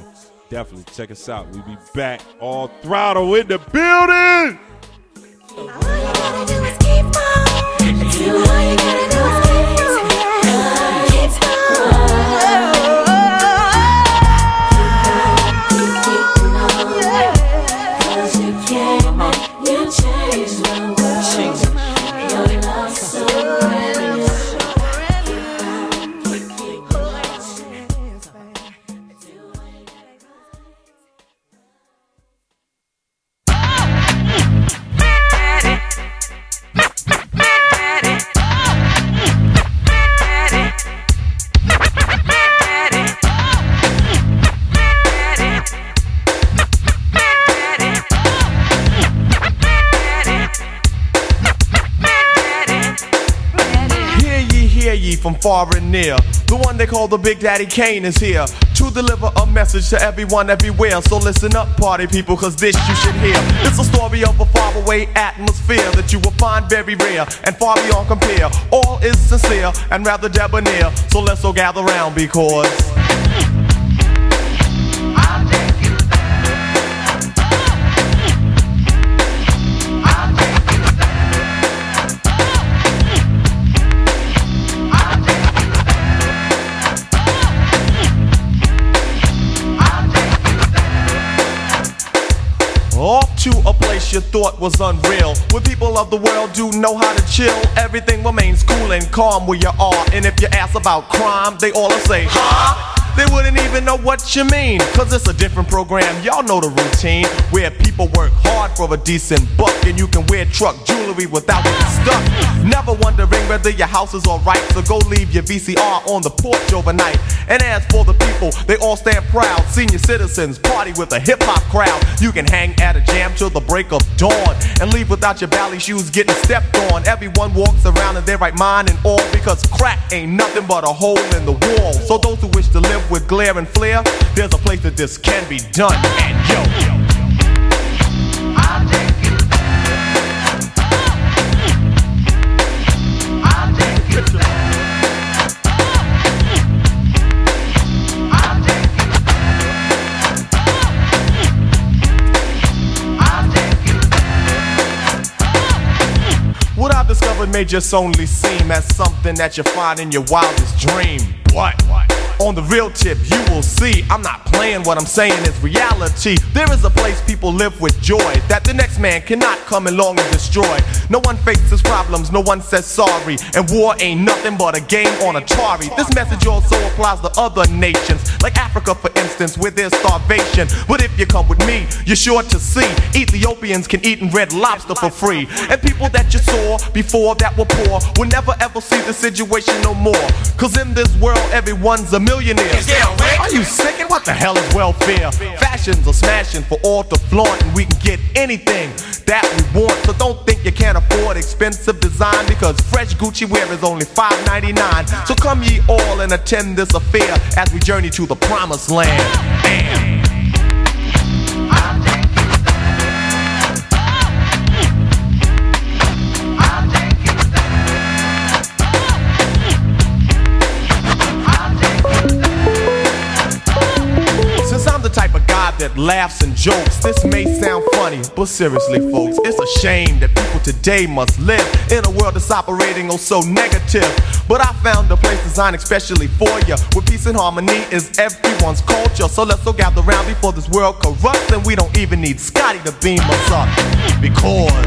definitely check us out. We be back all throttle in the building. Keep Call the Big Daddy Kane is here to deliver a message to everyone everywhere. So listen up, party people, cause this you should hear. It's a story of a faraway atmosphere that you will find very rare and far beyond compare. All is sincere and rather debonair. So let's all gather round because. You thought was unreal. When people of the world do know how to chill, everything remains cool and calm where you are. And if you ask about crime, they all say, huh? They wouldn't even know what you mean, cause it's a different program. Y'all know the routine, where people work hard for a decent buck, and you can wear truck jewelry without getting stuck. Never wondering whether your house is alright, so go leave your VCR on the porch overnight. And as for the people, they all stand proud. Senior citizens party with a hip hop crowd. You can hang at a jam till the break of dawn, and leave without your bally shoes getting stepped on. Everyone walks around in their right mind and all, because crack ain't nothing but a hole in the wall. So those who wish to live with glare and flair, there's a place that this can be done. And yo, yo. Yo. Take you I take you I'll take you I take you What I've discovered may just only seem as something that you find in your wildest dream. What? What? On the real tip, you will see I'm not playing what I'm saying is reality. There is a place people live with joy that the next man cannot come along and destroy. No one faces problems, no one says sorry. And war ain't nothing but a game on Atari. This message also applies to other nations, like Africa, for instance, where there's starvation. But if you come with me, you're sure to see Ethiopians can eat in red lobster for free. And people that you saw before that were poor will never ever see the situation no more. Cause in this world, everyone's a millionaire. Are you sick? And what the hell is welfare? Fashions are smashing for all to flaunt, and we can get anything that we want. So don't think you can't afford expensive design because fresh Gucci wear is only $5.99. So come ye all and attend this affair as we journey to the promised land. Bam. That laughs and jokes, this may sound funny, but seriously, folks, it's a shame that people today must live in a world that's operating oh so negative. But I found a place designed especially for you, where peace and harmony is everyone's culture. So let's all gather around before this world corrupts, and we don't even need Scotty to beam us up. Because.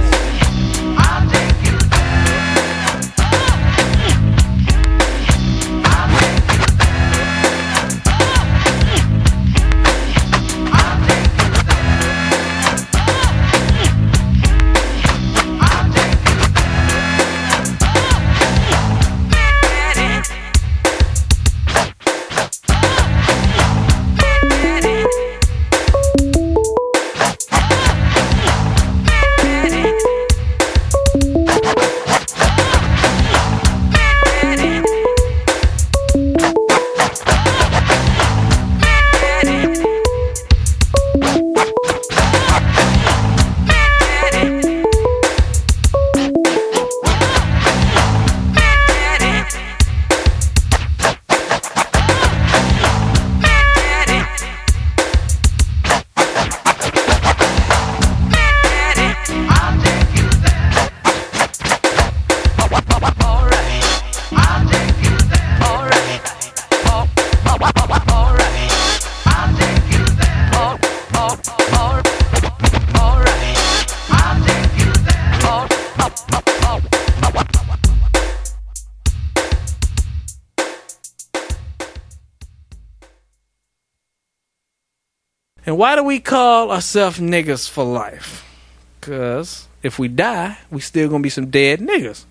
Why do we call ourselves niggas for life? Cause if we die, we still gonna be some dead niggas.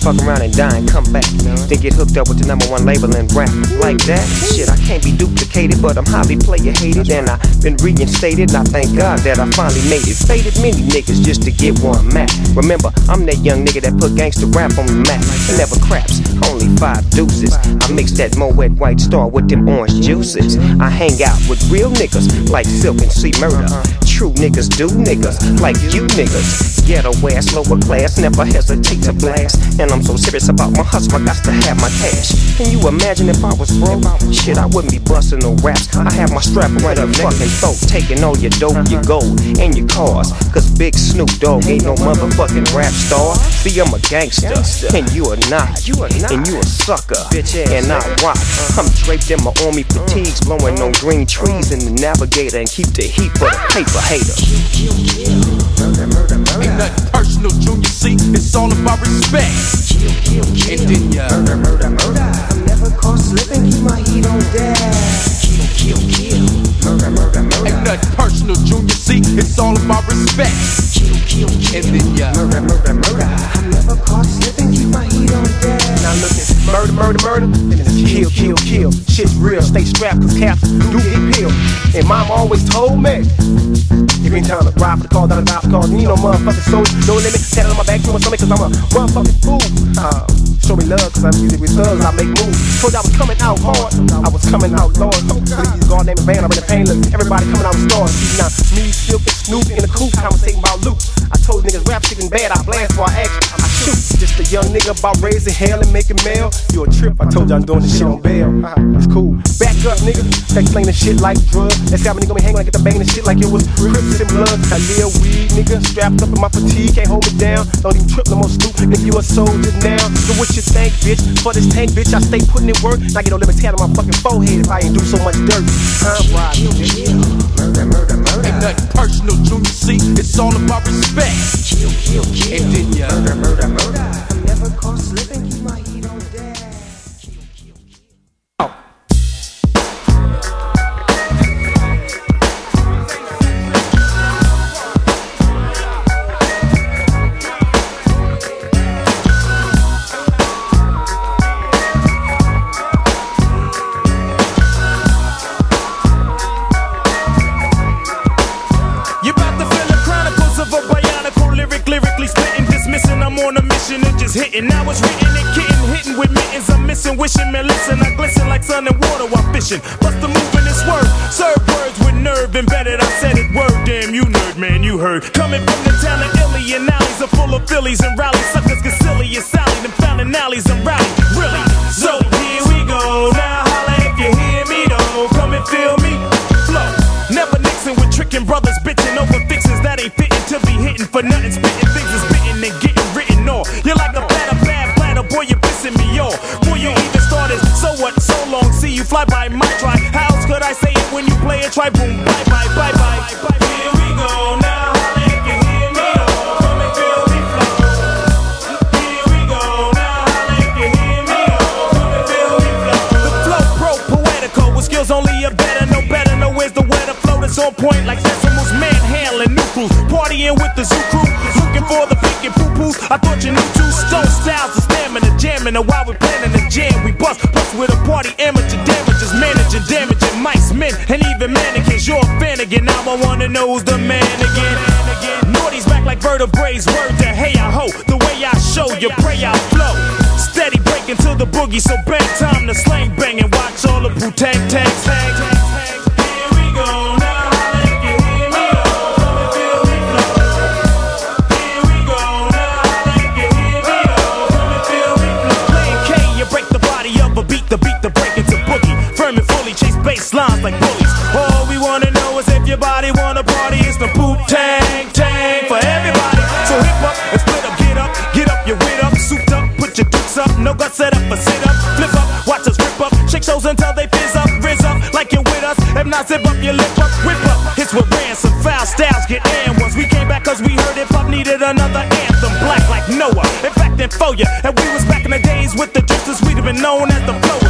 Fuck around and die and come back? Then get hooked up with the number one label and rap like that? Shit, I can't be duplicated, but I'm highly player hated. And I've been reinstated, I thank God that I finally made it. Faded many niggas just to get one I'm. Remember, I'm that young nigga that put gangster rap on the map. Never craps, only five deuces. I mix that Moet White Star with them orange juices. I hang out with real niggas like Silkk and C Murder. True niggas do niggas like you niggas. Ghetto ass, lower class, never hesitate to blast. And I'm so serious about my hustle, I got to have my cash. Can you imagine if I was broke? Shit, I wouldn't be busting no raps. I have my strap around your fucking throat, taking all your dope, your gold, and your cars. Cause Big Snoop Dogg ain't no motherfucking rap star. See, I'm a gangster, and you are not. And you a sucker, and I rock. I'm draped in my army fatigues, blowing on green trees in the navigator, and keep the heat for the paper hater. Ain't nothing personal, Junior. See, it's all about respect. And then ya. Murder, murder, murder. I'm never caught slipping, keep my heat on deck. Kill, kill, kill. Murder, murder, murder. Ain't nothing personal, Junior. See, it's all about respect. And then ya. Murder, murder, murder. I'm never caught slipping, keep my heat on deck. Now look at murder, murder, murder, kill, kill, kill. Shit's real, stay strapped, cause cats do get peeled. And mom always told me, if ain't time to ride for the call, down the dive cause you know motherfucking soul, no limit, tatted on my back to my stomach, cause I'm a motherfucking fool. Uh, show me love, cause I'm music with thugs, I make moves. Told you I was coming out hard, I was coming out Lord. Please, God name van, I'm in the pain, look, everybody coming out with stars. Now, me, Silkk, and Snoop in the coop, conversating about loot. I told niggas rap chicken bad, I blast for I action, I shoot. Just a young nigga about raising hell and making mail. You a trip, I told you I'm doing this shit on bail. Uh-huh, It's cool. Back up, nigga. Explain the shit like drugs. Let's have a nigga me hang like get the banging and shit like it was Crips and blood. I live weed, nigga. Strapped up in my fatigue, can't hold me down. Don't even trip no more stupid, nigga. You a soldier now. So what you think, bitch? For this tank, bitch, I stay putting in work. Now get no limit tat on my fucking forehead if I ain't do so much dirt. Time ride, bitch. Murder, murder, murder. Ain't nothing personal, Junior. See, it's all about respect. Kill, kill, kill. And then ya. Murder, murder, murder. I'm never caught slipping, keep my Mission and just hitting. Now it's written and kitten, hitting with mittens. I'm missing, wishing, man, listen. I glisten like sun and water while fishing. Bust the move in this. Serve words with nerve embedded. I said it word, damn, you nerd, man, you heard. Coming from the town of Illy and alleys are full of Phillies and rallies. Suckers get silly and Sally, them founding alleys and rally. Really? So here we go. Now holla if you hear me, though. Come and feel me. Flow. Never Nixon with tricking brothers, bitching over fixes that ain't fitting to be hitting for nothing. Spitting things off. Boy, you even started, so what? So long, see you fly by my try. How else could I say it when you play it? Try boom, bye bye, bye bye. Feel flow. Here we go now. skills only a better, no better, no where's the weather flow that's on point like Sesamo's manhandling new crews, partying with the zoo crew, looking for the I thought you knew two stone styles of stamina, jamming, and while we planning the jam, we bust plus with a party amateur damages, managing, damaging mice, men, and even mannequins. You're a fan again, now I wanna know who's the man again. Naughty's back like vertebrae's word to hey I ho. The way I show you pray I flow. Steady breaking to the boogie, so bang time to slang bang and watch all the boo tang is if your body wanna party. It's the boot tang tang for everybody. So hip up and split up, get up, get up, your wit up, souped up, put your dukes up, no guts set up, a sit up, flip up, watch us rip up, shake shows until they fizz up, rizz up, like you're with us. If not, zip up your lip up, whip up. Hits with ransom, foul styles get in once we came back cause we heard hip hop needed another anthem, black like Noah. In fact, then for ya, and we was back in the days with the drifters, we'd have been known as the flowers.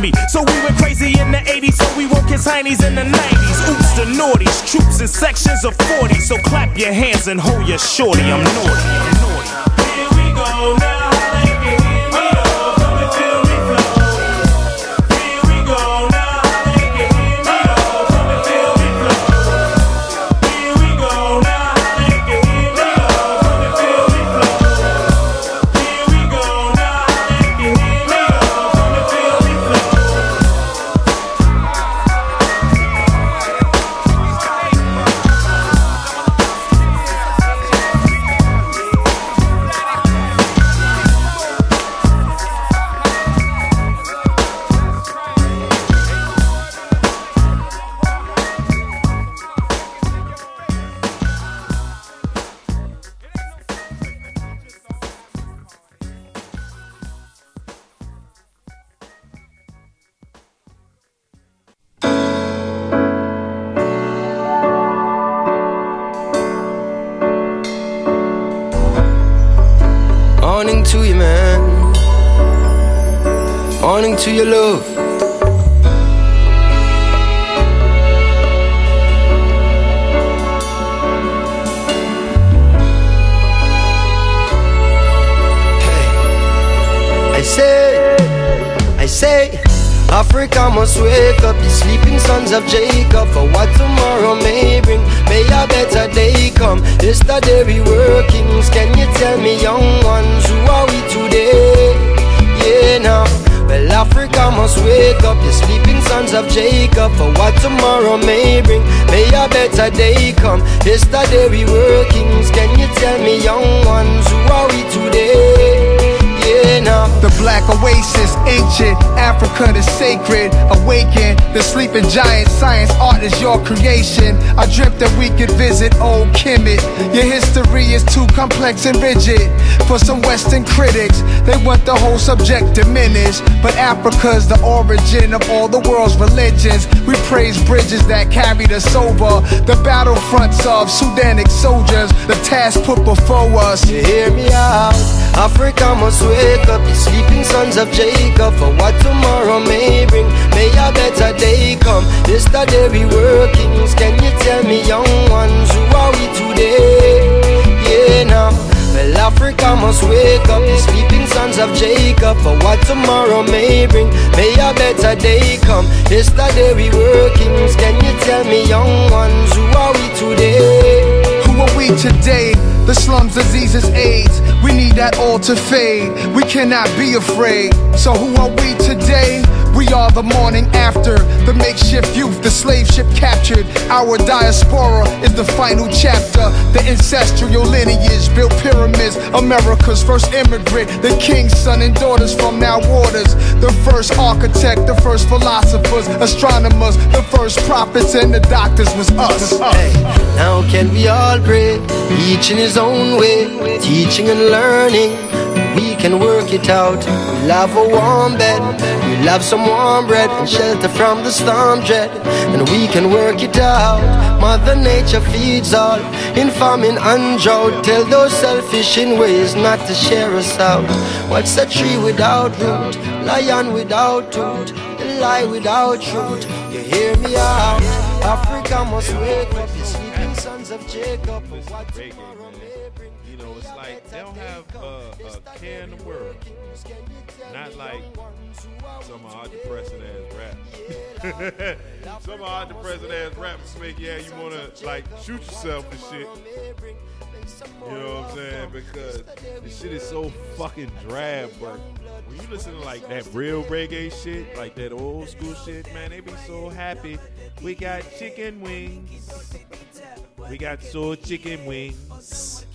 Me. So we went crazy in the 80s, so we woke his heinies in the 90s. Oops, the naughties, troops in sections of 40. So clap your hands and hold your shorty. I'm naughty. I'm naughty. Here we go now. Complex and rigid for some Western critics. They want the whole subject diminished. But Africa's the origin of all the world's religions. We praise bridges that carried us over the battlefronts of Sudanic soldiers. The task put before us. You hear me out? Africa must wake up, the sleeping sons of Jacob, for what tomorrow may bring. May a better day come. Yesterday we were kings. Can you tell me, young ones, who are we today? Now. Well, Africa must wake up, the sleeping sons of Jacob, for what tomorrow may bring. May a better day come. Yesterday we were kings. Can you tell me, young ones, who are we today? Who are we today? The slums, diseases, AIDS. We need that all to fade. We cannot be afraid. So who are we today? Are the morning after, the makeshift youth, the slave ship captured. Our diaspora is the final chapter. The ancestral lineage built pyramids. America's first immigrant, the king's son and daughters from now waters. The first architect, the first philosophers, astronomers, the first prophets, and the doctors was us. Hey, now can we all pray, each in his own way, teaching and learning. Can work it out. We love a warm bed, we love some warm bread and shelter from the storm dread. And we can work it out. Mother Nature feeds all in famine and drought. Tell those selfish in ways not to share us out. What's a tree without root? Lion without tooth? A lie without truth? You hear me out? Africa must wake up. The sleeping sons of Jacob. You know, it's like they don't have uh, in the world. Not like some of our depressing ass rap. <laughs> some of our depressing ass raps make yeah you wanna like shoot yourself and shit. You know what I'm saying? Because this shit is so fucking drab, but when you listen to like that real reggae shit, like that old school shit, man, they be so happy. We got chicken wings. We got soul chicken wings.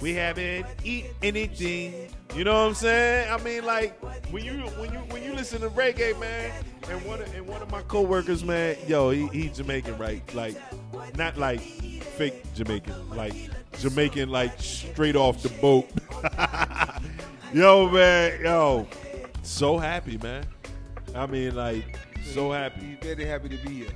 We haven't eat anything. You know what I'm saying? I mean, like when you when you when you listen to reggae, man, and one of, and one of my coworkers, man, yo, he, he's Jamaican, right? Like, not like fake Jamaican, like Jamaican, like straight off the boat. <laughs> yo, man, yo, so happy, man. I mean, like, so happy. Very happy to be here.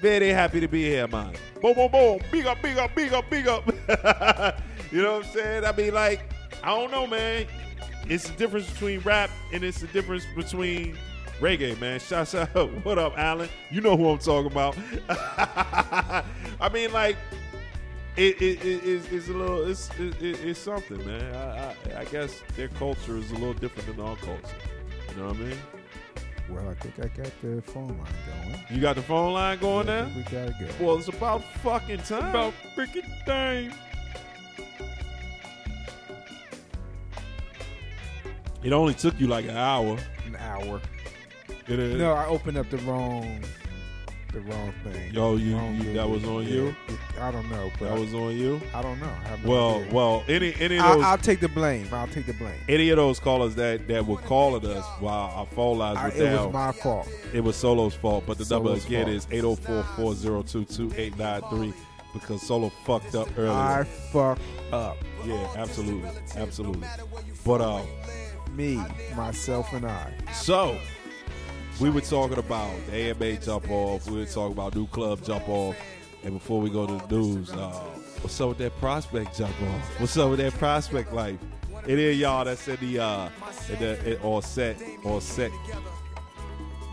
Very happy to be here, man. Boom, boom, boom. Big up, big up, big up, big up. <laughs> you know what I'm saying? I mean, like, I don't know, man. It's the difference between rap and it's the difference between reggae, man. Shouts out. <laughs> What up, Alan? You know who I'm talking about. <laughs> I mean, like, it, it, it, it's, it's a little, it's, it, it- it's something, man. I, I, I guess their culture is a little different than our culture. You know what I mean? Well, I think I got the phone line going. You got the phone line going Yeah, now? We gotta go. Well, it's about fucking time. It's About freaking time. It only took you like an hour. An hour. It is. No, I opened up the wrong, the wrong thing. Yo, you, Wrong you that was on Yeah, you. I don't know, but That was on you. I don't know. I Well, idea. well, any any of I'll, those I'll take the blame. I'll take the blame. any of those callers that that were calling us while our phone lines I- were it down. was my fault. It was Solo's fault, but the number again fault. is 804-402-2893 because Solo fucked up earlier. I fucked up. Yeah, absolutely, absolutely. But uh, Me, myself, and I. So, we were talking about the AMA jump off. We were talking about new club jump off. And before we go to the news, uh, what's up with that prospect jump off? What's up with that prospect life? It is y'all that's in the uh, in the it, all set, all set.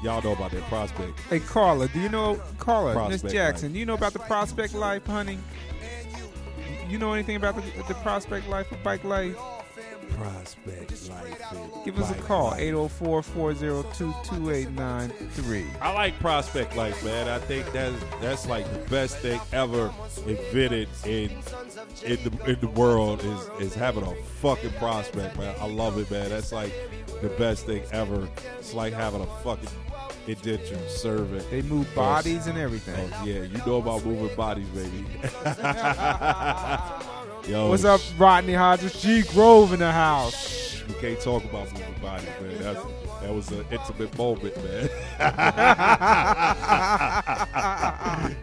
Y'all know about that prospect. Hey, Carla, do you know Carla, Miss Jackson? Do you know about the prospect life, honey? You know anything about the, the prospect life of bike life? Prospect life. Give us a call, life. 804-402-2893. I like prospect life, man. I think that's that's like the best thing ever invented in in the in the world is is having a fucking prospect, man. I love it, man. That's like the best thing ever. It's like having a fucking indentured servant. They move bodies and everything. Oh, yeah, you know about moving bodies, baby. <laughs> <laughs> Yo, What's up, Rodney Hodges? G Grove in the house. we can't talk about moving bodies, man. That's, that was an intimate moment, man. <laughs>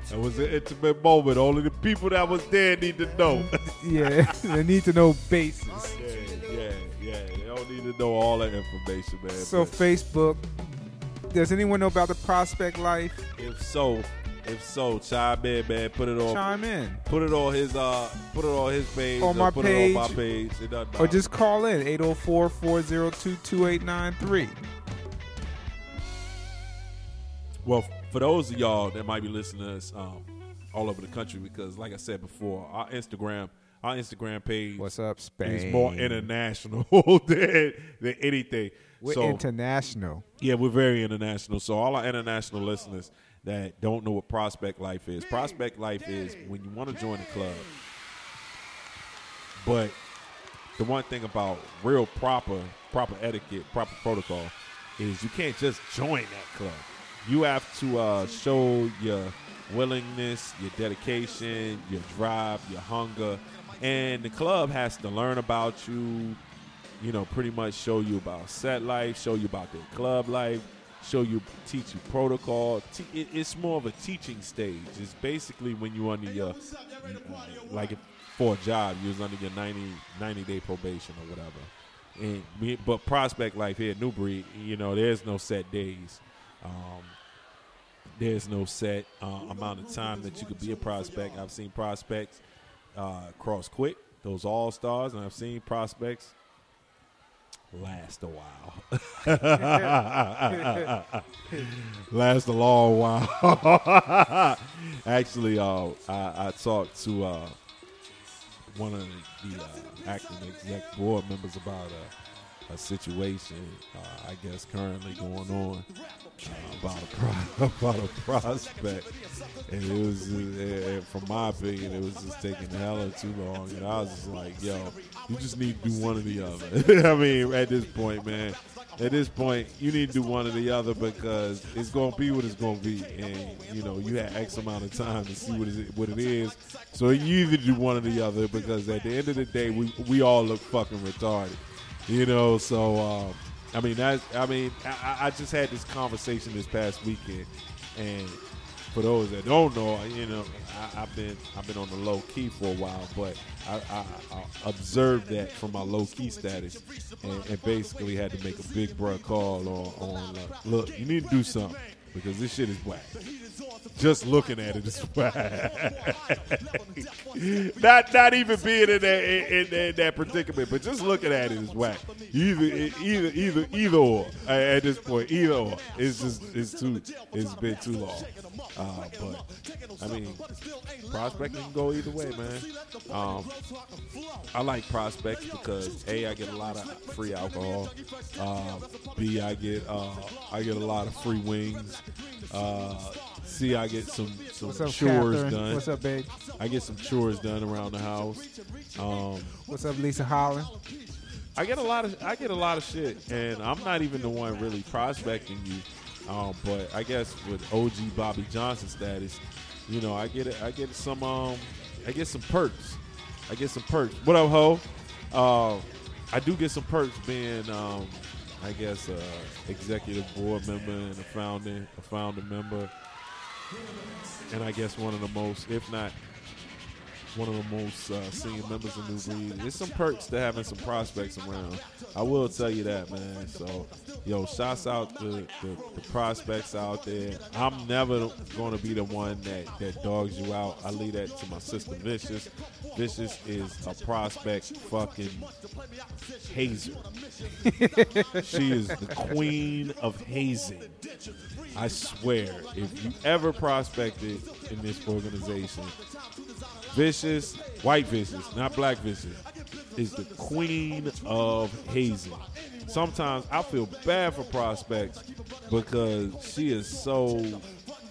that was an intimate moment. Only the people that was there need to know. <laughs> Yeah, they need to know bases. <laughs> yeah, yeah, yeah. They don't need to know all that information, man. So But Facebook, does anyone know about the prospect life? if so, if so, chime in, man. Put it on. Chime in. Put it on his uh. Put it on his page. On my put page. it on my page. It doesn't Or just call in 804-402-2893. Well, for those of y'all that might be listening to us um, all over the country, because like I said before, our Instagram, our Instagram page, What's up, Spain? is more international <laughs> than, than anything. We're so, international. yeah, we're very international. So all our international listeners that don't know what prospect life is, prospect life is when you want to join a club, but the one thing about real proper proper etiquette, proper protocol is you can't just join that club. You have to uh, show your willingness, your dedication, your drive, your hunger, and the club has to learn about you. You know, pretty much show you about set life, show you about their club life, show you, teach you protocol. Te- it- it's more of a teaching stage. It's basically when you're under your, like if, for a job, you was under your 90, 90 day probation or whatever. And but prospect life here at New Breed, you know, there's no set days. Um, there's no set uh, amount of time that you could be a prospect. I've seen prospects uh, cross quick, those all stars, and I've seen prospects last a while. <laughs> last a long while. <laughs> Actually, uh, I, I talked to uh, one of the, uh, acting exec board members about a, situation, uh, I guess, currently going on uh, about a pro- <laughs> about a prospect, and it was, uh, and from my opinion, it was just taking hella too long, and I was just like, yo, you just need to do one or the other. <laughs> I mean, at this point, man. At this point, you need to do one or the other because it's going to be what it's going to be, and you know you have X amount of time to see what is what it is. So you either do one or the other because at the end of the day, we we all look fucking retarded, you know. So um, I mean, that's I mean, I, I just had this conversation this past weekend, and for those that don't know, you know, I, I've been I've been on the low key for a while, but I, I, I observed that from my low key status, and, and basically had to make a big bruh call on, on uh, look, you need to do something because this shit is whack. just looking at it is <laughs> whack. not not even being in that in, in, in that predicament, but just looking at it is whack. Either either either either or at this point, either or. It's just it's too it's been too long. Uh, but I mean, prospecting can go either way, man. Um, I like prospects because a I get a lot of free alcohol. Uh, B I get uh, I get a lot of free wings. Uh, I get some some What's up, chores Catherine? done. What's up, babe? I get some chores done around the house. Um, What's up, Lisa Holland? I get a lot of I get a lot of shit, and I'm not even the one really prospecting you. Um, but I guess with OG Bobby Johnson status, you know, I get it. I get some um, I get some perks. I get some perks. What up, ho? Uh, I do get some perks being, um, I guess, uh, executive board member and a founding a founder member, and I guess one of the most, if not one of the most uh, senior members of New Breed. There's some perks to having some prospects around. I will tell you that, man. So, yo, shouts out to the, the prospects out there. I'm never going to be the one that, that dogs you out. I leave that to my sister Vicious. Vicious is a prospect fucking hazer. <laughs> she is the queen of hazing. I swear, if you ever prospected in this organization, Vicious, white Vicious, not black Vicious, is the queen of hazing. Sometimes I feel bad for prospects because she is so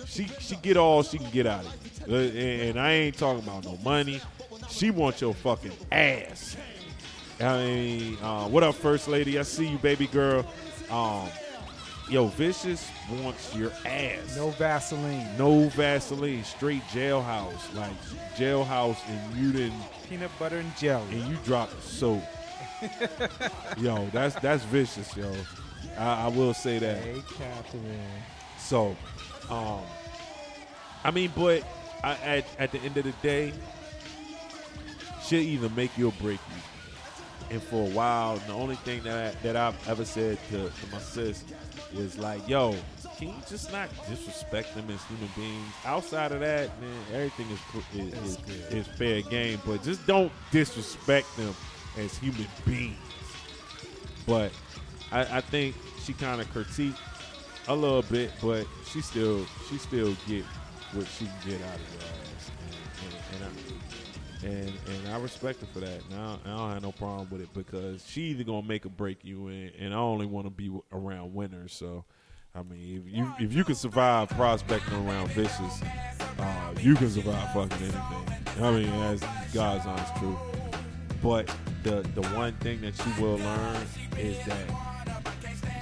she she get all she can get out of you, Uh, and, I ain't talking about no money. She wants your fucking ass. I mean, uh, what up, first lady? I see you, baby girl. Um, yo, Vicious wants your ass. No Vaseline. No Vaseline, straight jailhouse, like jailhouse, and you didn't Peanut butter and jelly. and you dropped soap. <laughs> yo, that's that's vicious, yo. I, I will say that. Hey, Catherine. So, um, I mean, but I, at at the end of the day, she'll either make you or break you. And for a while, the only thing that I, that I've ever said to, to my sis is like, "Yo, can you just not disrespect them as human beings? Outside of that, man, everything is is, is, is fair game, but just don't disrespect them as human beings." But I, I think she kind of critiqued a little bit, but she still she still get what she can get out of your and, and I respect her for that. Now I don't have no problem with it because she either gonna make or break you, and, and I only want to be around winners. So. I mean, if you if you can survive prospecting around vicious, uh, you can survive fucking anything. I mean, that's God's honest truth. But the the one thing that you will learn is that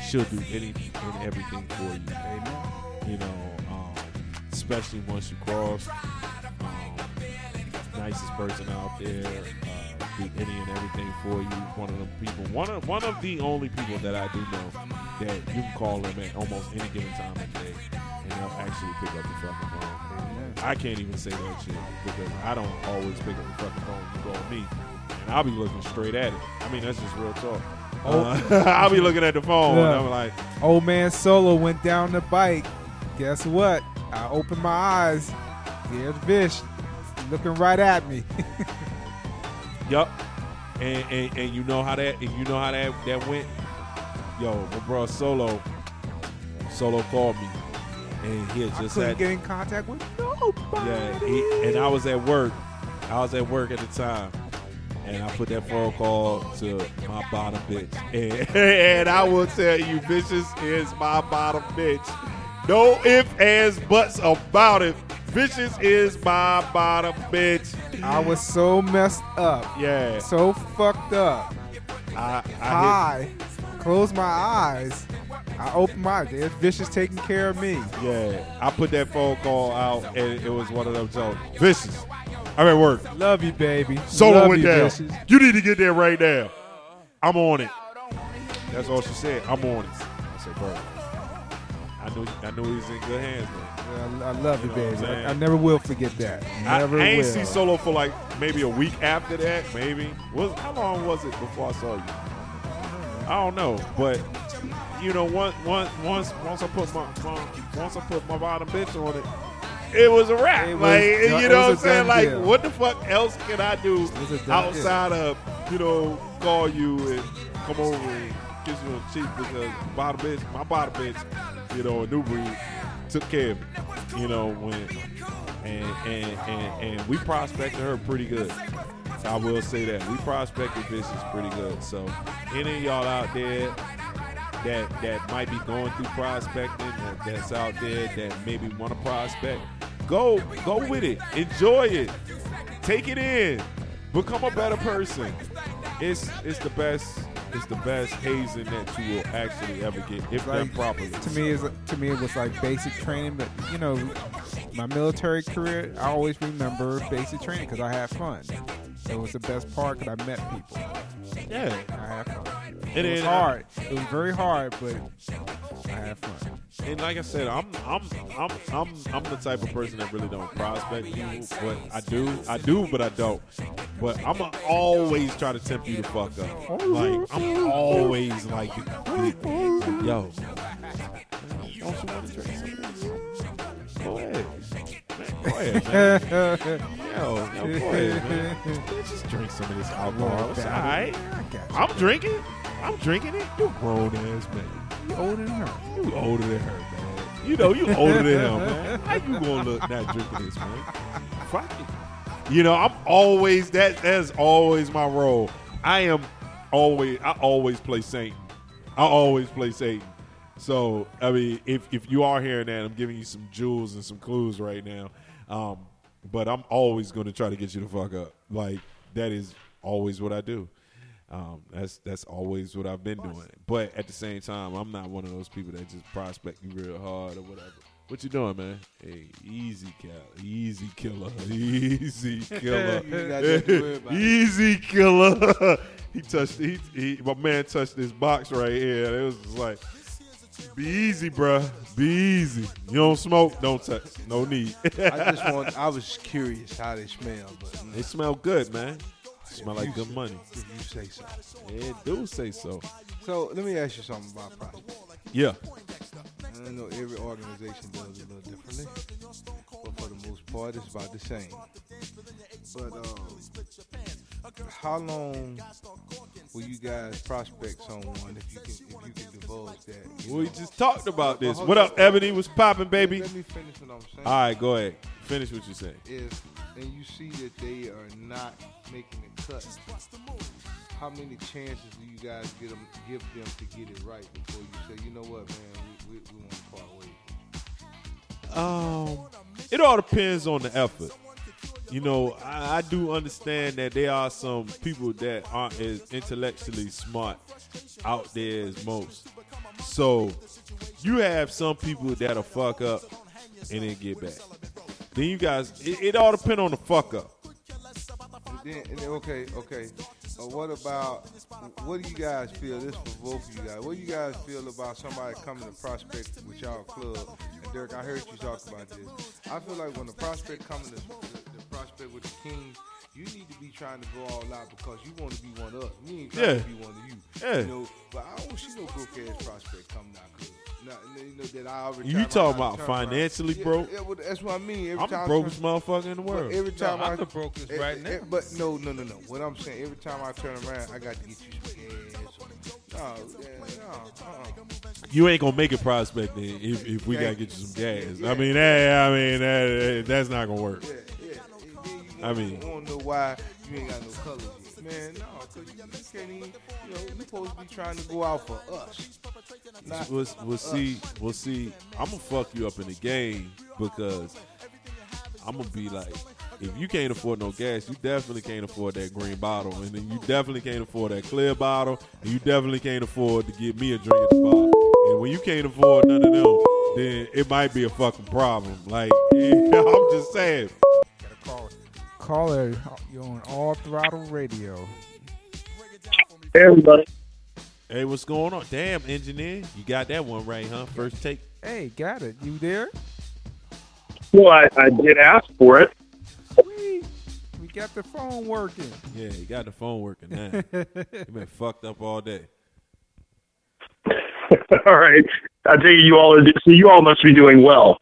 she'll do anything and everything for you. Amen. You know, um, especially once you cross. Nicest person out there. Uh, do any and everything for you. One of the people, one of one of the only people that I do know that you can call them at almost any given time of day, and they'll actually pick up the fucking phone. I can't even say that shit because I don't always pick up the fucking phone. You call me, and I'll be looking straight at it. I mean, that's just real talk. Oh. Uh, <laughs> I'll be looking at the phone, and I'm like, old man Solo went down the bike. Guess what? I opened my eyes. There's Vish looking right at me. <laughs> Yup. And, and and you know how that and you know how that that went. Yo, my bro Solo, Solo called me, and he had I just couldn't had get in contact with nobody. yeah, he, and I was at work. I was at work at the time, and I put that phone call to my bottom bitch, <laughs> and, and I will tell you, vicious is my bottom bitch. No ifs, ands, buts about it. Vicious is my bottom bitch. I was so messed up. Yeah. So fucked up. I, High. Closed my eyes. I open my eyes. There's Vicious taking care of me. Yeah, I put that phone call out, and it was one of them jokes. Vicious. I'm at work. Love you, baby. Solo Love went you, down. Vicious. You need to get there right now. I'm on it. That's all she said. I'm on it. I said, bro. I knew I knew he was in good hands, man. I, I love you, You know what I'm baby. I, I never will forget that. I, Never I ain't will. see Solo for like maybe a week after that, maybe. Was how long was it before I saw you? I don't know, but you know, once once once once I put my, my once I put my bottom bitch on it, it was a wrap. Was- like you know what I'm saying? Like deal. what the fuck else can I do was a done outside of you know call you and come over and kiss you on the cheek because bottom bitch, my bottom bitch, you know, a new breed took care of me. You know when and and and, and we prospected her pretty good. I will say that we prospected bitches pretty good. So any of y'all out there that that might be going through prospecting that, that's out there that maybe want to prospect go go with it enjoy it take it in become a better person it's it's the best it's the best hazing that you will actually ever get if done properly To me, is to me, it was like basic training. But you know, my military career, I always remember basic training because I had fun. It was the best part because I met people. Yeah, I had fun. And it was then I- hard. It was very hard, but I had fun. And like I said, I'm I'm I'm I'm I'm the type of person that really don't prospect people, but I do I do, but I don't. But I'm going to always try to tempt you to fuck up. Like I'm always like, yo, don't you want to drink some of this? Go ahead, man. Go ahead, man. yo, yo, go ahead, man. Just drink some of this alcohol. It's all right. I'm drinking. I'm drinking it. You grown ass man. You older than her. You older than her, man. You know you older than him, man. How you gonna look not drinking this, man? Fuck it. You know, I'm always that. That's always my role. I am always. I always play Satan. I always play Satan. So I mean, if if you are hearing that, I'm giving you some jewels and some clues right now. Um, but I'm always going to try to get you to fuck up. Like that is always what I do. Um, that's that's always what I've been doing. But at the same time, I'm not one of those people that just prospect you real hard or whatever. What you doing, man? Hey, easy kill, easy killer, <laughs> easy <laughs> killer, You ain't got nothing to worry about. easy killer. <laughs> he touched, he, he, my man touched this box right here. It was just like, be easy, bruh. Be easy. You don't smoke, don't touch. No need. I just want. I was curious how they smell, but They smell good, man. Smell like good money. If you say so. Yeah, do say so. So let me ask you something about prospect. Yeah. I know every organization does it a little differently, but for the most part, it's about the same. But um, how long will you guys prospect someone if you can if you can divulge that? you We know? just talked about this. What up, Ebony? What's popping, baby? Let me finish what I'm saying. All right, go ahead. Finish what you're saying. If and you see that they are not making the cut, how many chances do you guys get them, give them to get it right before you say, you know what, man, we, we, we want to part ways? Um, it all depends on the effort. You know, I, I do understand that there are some people that aren't as intellectually smart out there as most. So you have some people that'll fuck up and then get back. Then you guys, it, it all depends on the fuck up. Then, okay, okay. Uh, what about what do you guys feel? This for both of you guys. What do you guys feel about somebody coming to prospect with y'all club? And Derek, I heard you talk about this. I feel like when the prospect coming to prospect with the Kings, you need to be trying to go all out because you want to be one of us. We ain't trying Yeah. to be one of you. Yeah. You know, but I don't see no broke ass prospect coming out club. Not, you know, that I every You time I talking about turn around. financially Yeah, broke? Yeah, well, that's what I mean. Every I'm the time I brokest turn- motherfucker in the world. Every No, time I'm I, the brokest eh, right eh, now. But no, no, no, no. What I'm saying, every time I turn around, I got to get you some gas. No, yeah, no, uh-uh. You ain't gonna make it prospecting if, if we Yeah. gotta get you some gas. Yeah. I mean, that, I mean, that, that's not gonna work. I mean, I don't know why you ain't got no colors yet. Man, no, because you, you can't even, you know, you're supposed to be trying to go out for us. Not we'll, we'll us. see. We'll see. I'm gonna fuck you up in the game because I'm gonna be like, if you can't afford no gas, you definitely can't afford that green bottle, and then you definitely can't afford that clear bottle, and you definitely can't afford to get me a drink at the bar. And when you can't afford none of them, then it might be a fucking problem. Like, <laughs> I'm just saying. Caller, you're on All Throttle Radio. Hey, everybody. Hey, what's going on? Damn, engineer, you got that one right, huh? First take. Hey, got it. You there? Well, I, I did ask for it. Sweet. We got the phone working. Yeah, you got the phone working now. <laughs> you been fucked up all day. <laughs> all right. I take it you all are. So you all must be doing well.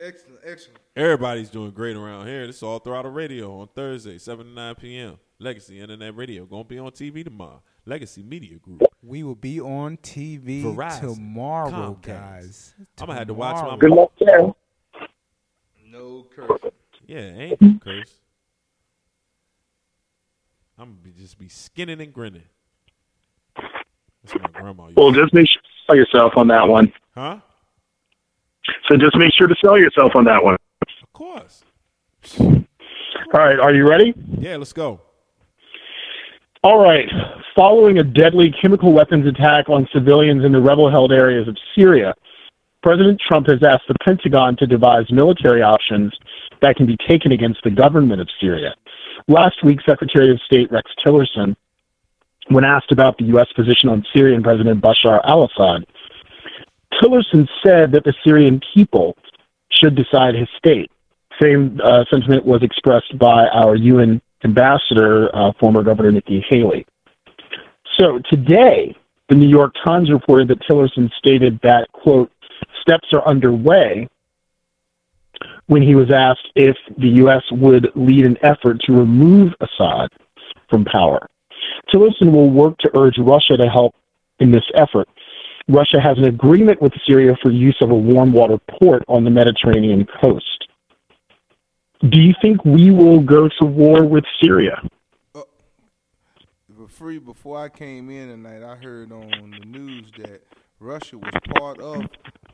Excellent, excellent. Everybody's doing great around here. This is all throughout the radio on Thursday, 7 to 9 p.m. Legacy Internet Radio. Going to be on TV tomorrow. Legacy Media Group. We will be on TV Verizon, tomorrow, Comcast. guys. I'm going to have to watch my Good luck there. No cursing. Yeah, ain't no mm-hmm. curse. I'm going to just be skinning and grinning. That's my grandma. Well, to- just make sure to sell yourself on that one. Huh? So just make sure to sell yourself on that one. Course. All right, are you ready? Yeah, let's go. All right. Following a deadly chemical weapons attack on civilians in the rebel held areas of Syria, President Trump has asked the Pentagon to devise military options that can be taken against the government of Syria. Last week, Secretary of State Rex Tillerson, when asked about the U.S. position on Syrian President Bashar al Assad, Tillerson said that the Syrian people should decide his state. Same uh, sentiment was expressed by our UN ambassador, uh, former Governor Nikki Haley. So today, the New York Times reported that Tillerson stated that, quote, steps are underway when he was asked if the U.S. would lead an effort to remove Assad from power. Tillerson will work to urge Russia to help in this effort. Russia has an agreement with Syria for use of a warm water port on the Mediterranean coast. Do you think we will go to war with Syria? Free before I came in tonight, I heard on the news that Russia was part of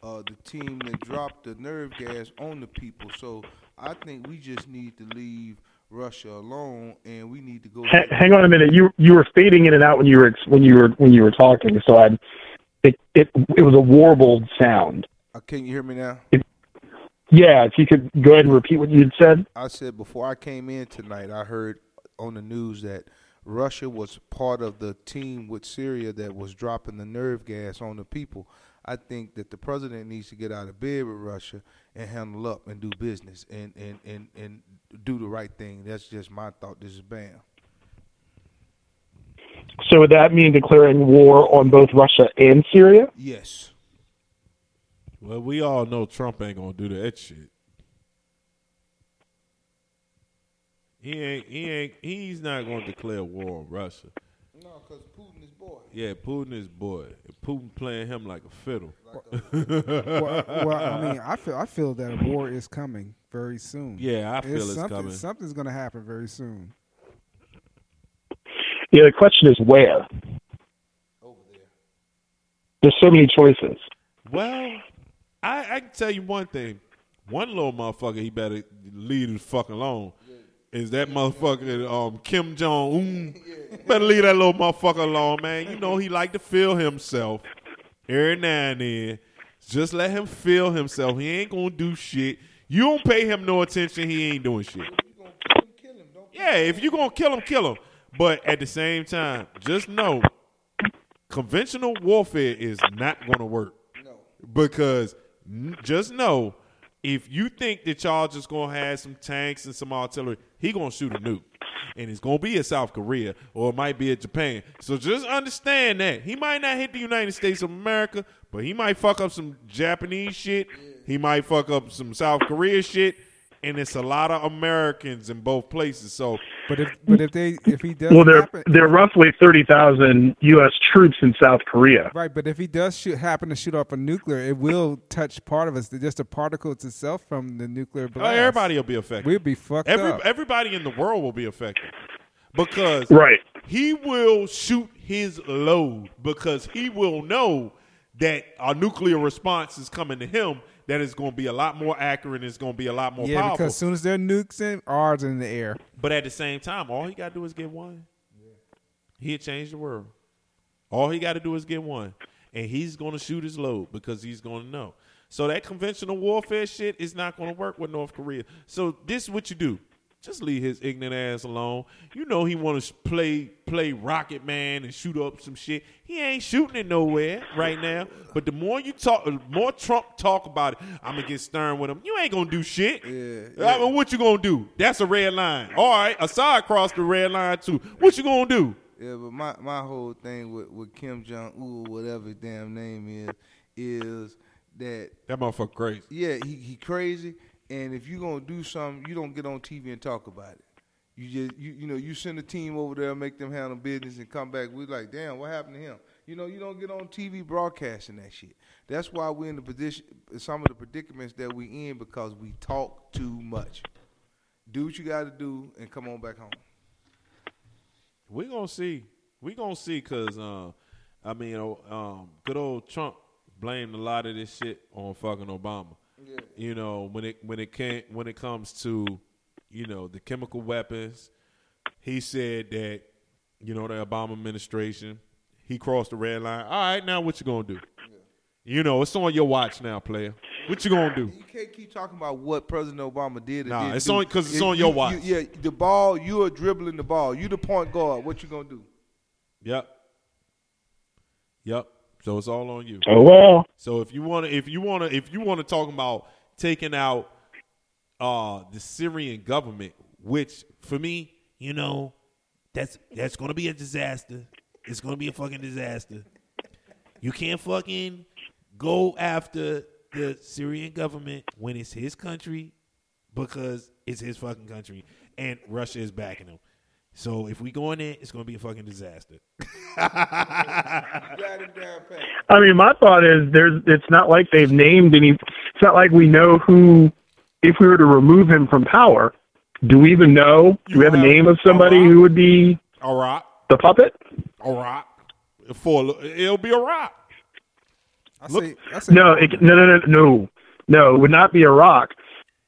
uh, the team that dropped the nerve gas on the people. So I think we just need to leave Russia alone, and we need to go. Ha- hang on a minute. You you were fading in and out when you were when you were when you were talking. So I, it it it was a warbled sound. Uh, can you hear me now? Yeah, if you could go ahead and repeat what you had said. I said before I came in tonight, I heard on the news that Russia was part of the team with Syria that was dropping the nerve gas on the people. I think that the president needs to get out of bed with Russia and handle up and do business and, and, and, and do the right thing. That's just my thought. This is Bam. So would that mean declaring war on both Russia and Syria? Yes. Well, we all know Trump ain't gonna do that shit. He ain't. He ain't. He's not gonna declare war on Russia. No, because Putin is boy. Yeah, Putin is boy. Putin playing him like a fiddle. well, well, I mean, I feel I feel that a war is coming very soon. Yeah, I feel it's something, coming. Something's going to happen very soon. Yeah, the question is where. There's so many choices. Well, I, I can tell you one thing. One little motherfucker he better leave the fuck alone. Is that motherfucker um, Kim Jong Un? <laughs> Better leave that little motherfucker alone, man. You know he like to feel himself every now and then. Just let him feel himself. He ain't gonna do shit. You don't pay him no attention. He ain't doing shit. Yeah, if you gonna kill him, kill him. But at the same time, just know conventional warfare is not going to work. Because n- just know if you think that y'all just to have some tanks and some artillery, he to shoot a nuke. And it's to be at South Korea or it might be at Japan. So just understand that. He might not hit the United States of America, but he might fuck up some Japanese shit. He might fuck up some South Korea shit. And it's a lot of Americans in both places. So, but if but if they if he does Well, there happen, there are roughly thirty thousand U.S. troops in South Korea. right, but if he does shoot, happen to shoot off a nuclear, it will touch part of us. Just the particles itself from the nuclear Oh, blast. everybody will be affected. We'll be fucked Every, up. Everybody in the world will be affected because Right. he will shoot his load because he will know that a nuclear response is coming to him that is going to be a lot more accurate and it's going to be a lot more yeah, powerful. because as soon as their nukes in, ours in the air. But at the same time, all he got to do is get one. He'll change the world. All he got to do is get one. And he's going to shoot his load because he's going to know. So that conventional warfare shit is not going to work with North Korea. So this is what you do. Just leave his ignorant ass alone. You know he want to play play Rocket Man and shoot up some shit. He ain't shooting it nowhere right now. But the more you talk, the more Trump talk about it, I'm gonna get stern with him. You ain't gonna do shit. Yeah, I mean, what you gonna do? That's a red line. All right, Assad crossed the red line too. What you gonna do? Yeah, but my, my whole thing with, with Kim Jong Un, whatever his damn name is, is that That motherfucker crazy. yeah, he, he crazy, And if you're gonna do something, you don't get on TV and talk about it. You just you you know you send a team over there, make them handle business, and come back. We're like, damn, what happened to him? You know, you don't get on TV broadcasting that shit. That's why we're in the position, some of the predicaments that we're in because we talk too much. Do what you got to do and come on back home. We gonna see. We gonna see because uh, I mean, uh, um, good old Trump blamed a lot of this shit on fucking Obama. Yeah. You know when it when it can when it comes to you know the chemical weapons, he said that you know the Obama administration he crossed the red line. All right, now what you gonna do? You know it's on your watch now, player. What you gonna do? You can't keep talking about what President Obama did. Nah, it's do. on- 'cause it's on your watch. you- yeah, the ball. You are dribbling the ball. You the point guard. What you gonna do? Yep. Yep. So it's all on you. Oh, well. So if you want to, if you want to, if you want to talk about taking out uh the Syrian government, which for me, you know, that's that's going to be a disaster. It's going to be a fucking disaster. You can't fucking go after the Syrian government when it's his country because it's his fucking country and Russia is backing him. So if we go in there, it's going to be a fucking disaster. I mean, my thought is there's. It's not like they've named any. It's not like we know who. If we were to remove him from power, do we even know? Do we have a name of somebody who would be Iraq. the puppet? Iraq. For it'll be Iraq. I say, I say No, it, no, no, no, no, no. It would not be Iraq.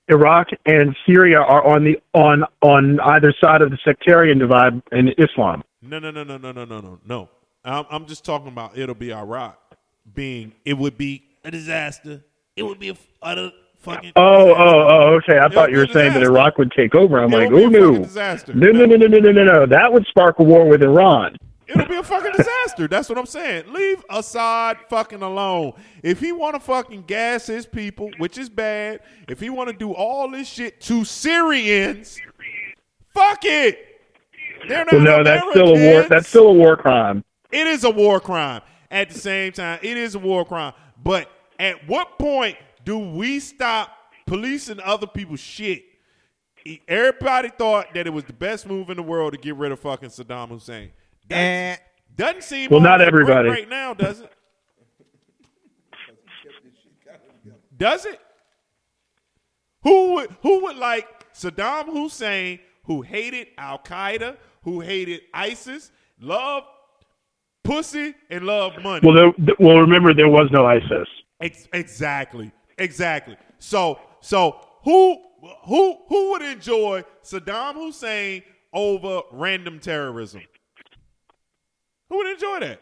Iraq and Syria are on the on on either side of the sectarian divide in Islam. No, no, no, no, no, no, no, no, no. I'm, I'm just talking about it'll be Iraq being. It would be a disaster. It would be a utter fucking. Oh, oh, oh, okay. I It'll thought you were saying that. Iraq would take over. I'm It'll like, oh no, no, no, no, no, no, no, no. That would spark a war with Iran. It'll be a fucking disaster. That's what I'm saying. Leave Assad fucking alone. If he want to fucking gas his people, which is bad, if he want to do all this shit to Syrians, fuck it. They're not Well, no, that's still a war. That's still a war crime. It is a war crime. At the same time, it is a war crime. But at what point do we stop policing other people's shit? Everybody thought that it was the best move in the world to get rid of fucking Saddam Hussein. Doesn't, doesn't seem Well, not everybody. right now, does it? Does it? Who would who would like Saddam Hussein, who hated Al Qaeda, who hated ISIS, love pussy and love money? Well, there, well, remember there was no ISIS. Ex- exactly, exactly. So, so who who who would enjoy Saddam Hussein over random terrorism? Who would enjoy that?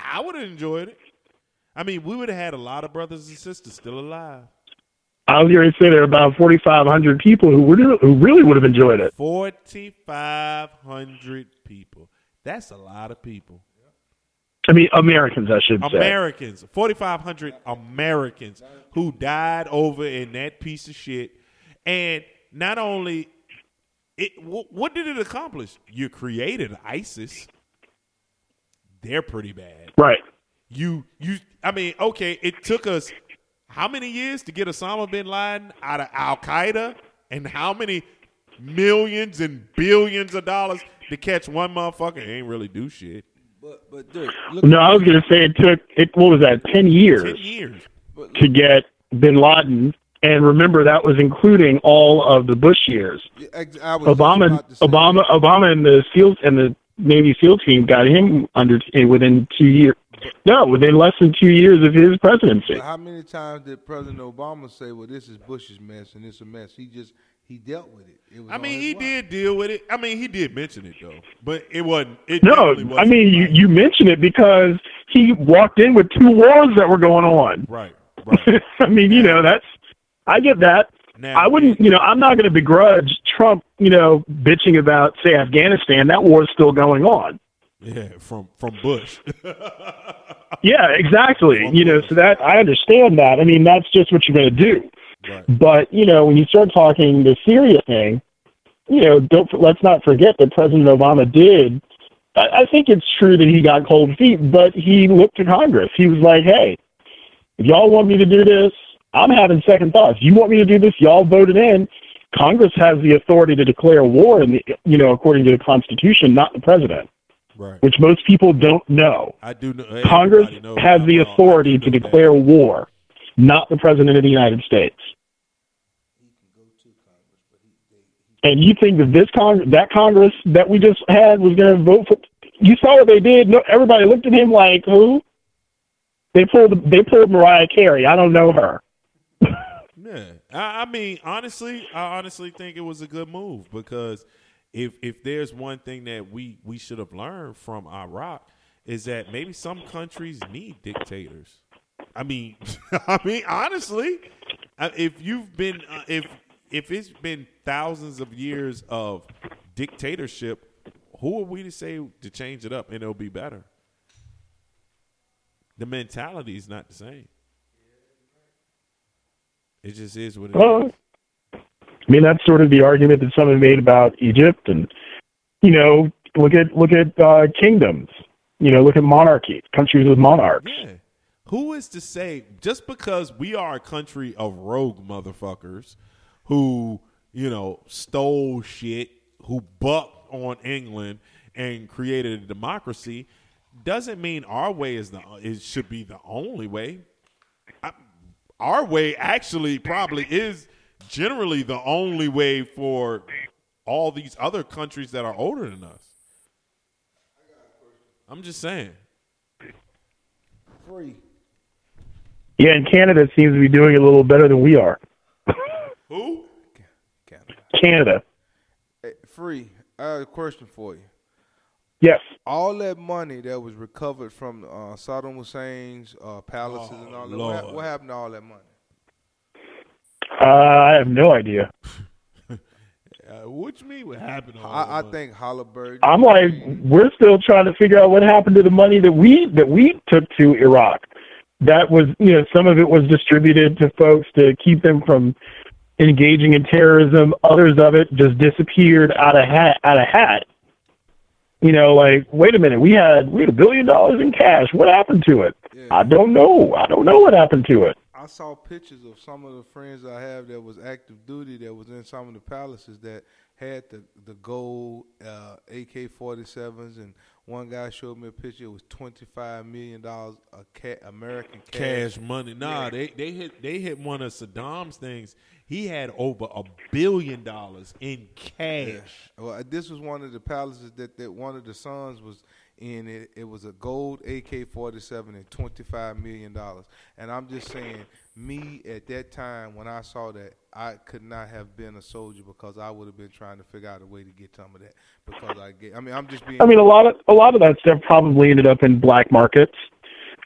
I would have enjoyed it. I mean, we would have had a lot of brothers and sisters still alive. I was going to say there are about 4,500 people who would who really would have enjoyed it. Forty five hundred people. That's a lot of people. I mean, Americans, I should say. Americans, 4,500 Americans who died over in that piece of shit. And not only, it, what did it accomplish? You created ISIS. They're pretty bad. Right. You, you, I mean, okay, it took us how many years to get Osama bin Laden out of Al Qaeda? And how many millions and billions of dollars to catch one motherfucker? Ain't really do shit. But but Dirk, No, I was going to say it took it. What was that? Ten years. Ten years. to get Bin Laden, and remember that was including all of the Bush years. Ex- I was Obama, about to say- Obama, Obama, and the SEALs and the Navy SEAL team got him under eh, within two years. No, within less than two years of his presidency. But how many times did President Obama say, "Well, this is Bush's mess and it's a mess"? He just he dealt with it. it was I mean, he watch. did deal with it. I mean, he did mention it though, but it wasn't. It No, wasn't I mean you, you mention it because he walked in with two wars that were going on. Right. <laughs> I mean, you know, that's I get that. Now, I wouldn't, you know, I'm not going to begrudge Trump, you know, bitching about say Afghanistan. That war's still going on. Yeah, from from Bush. <laughs> Yeah, exactly. You know, so that I understand that. I mean, that's just what you're going to do. But you know, when you start talking the Syria thing, you know, don't let's not forget that President Obama did. I, I think it's true that he got cold feet, but he looked to Congress. He was like, "Hey, if y'all want me to do this, I'm having second thoughts. You want me to do this? Y'all voted in. Congress has the authority to declare war, in the, you know, according to the Constitution, not the president, Right. which most people don't know. I do know. Congress knows has the authority to declare war, not the president of the United States. And you think that this Congress, that Congress that we just had, was going to vote for? You saw what they did. No, everybody looked at him like who? They pulled. They pulled Mariah Carey. I don't know her. I, I mean, honestly, I honestly think it was a good move because if if there's one thing that we we should have learned from Iraq is that maybe some countries need dictators. I mean, <laughs> I mean, honestly, uh, if you've been uh, if if it's been thousands of years of dictatorship, who are we to say to change it up and it'll be better? The mentality is not the same. It just is what it is. Well, I mean, that's sort of the argument that someone made about Egypt, and you know, look at look at uh, kingdoms. You know, look at monarchies, countries with monarchs. Yeah. Who is to say just because we are a country of rogue motherfuckers who, you know, stole shit, who bucked on England and created a democracy, doesn't mean our way is the it should be the only way. I, our way actually probably is generally the only way for all these other countries that are older than us. I'm just saying. Free. Yeah, and Canada seems to be doing a little better than we are. Who? Canada. Hey, free. I have a question for you. Yes. All that money that was recovered from uh, Saddam Hussein's uh, palaces and all that, what, what happened to all that money? Uh, I have no idea. <laughs> Uh, what you mean? What happened? to all I, that I money? think Halliburton. I'm like, we're still trying to figure out what happened to the money that we that we took to Iraq. That was, you know, some of it was distributed to folks to keep them from engaging in terrorism. Others of it just disappeared out of hat out of hat. You know, like, wait a minute, we had we had a billion dollars in cash. What happened to it? I don't know. I don't know what happened to it. I saw pictures of some of the friends I have that was active duty that was in some of the palaces that had the the gold uh, AK forty sevens and one guy showed me a picture. It was twenty five million dollars a ca- American cash, cash money. Nah, Yeah. they they hit they hit one of Saddam's things. He had over a billion dollars in cash. Well, uh, this was one of the palaces that, that one of the sons was in. It, it was a gold AK forty seven and twenty five million dollars. And I'm just saying, me at that time when I saw that, I could not have been a soldier because I would have been trying to figure out a way to get some of that. Because I get, I mean, I'm just being. I mean, a lot of a lot of that stuff probably ended up in black markets.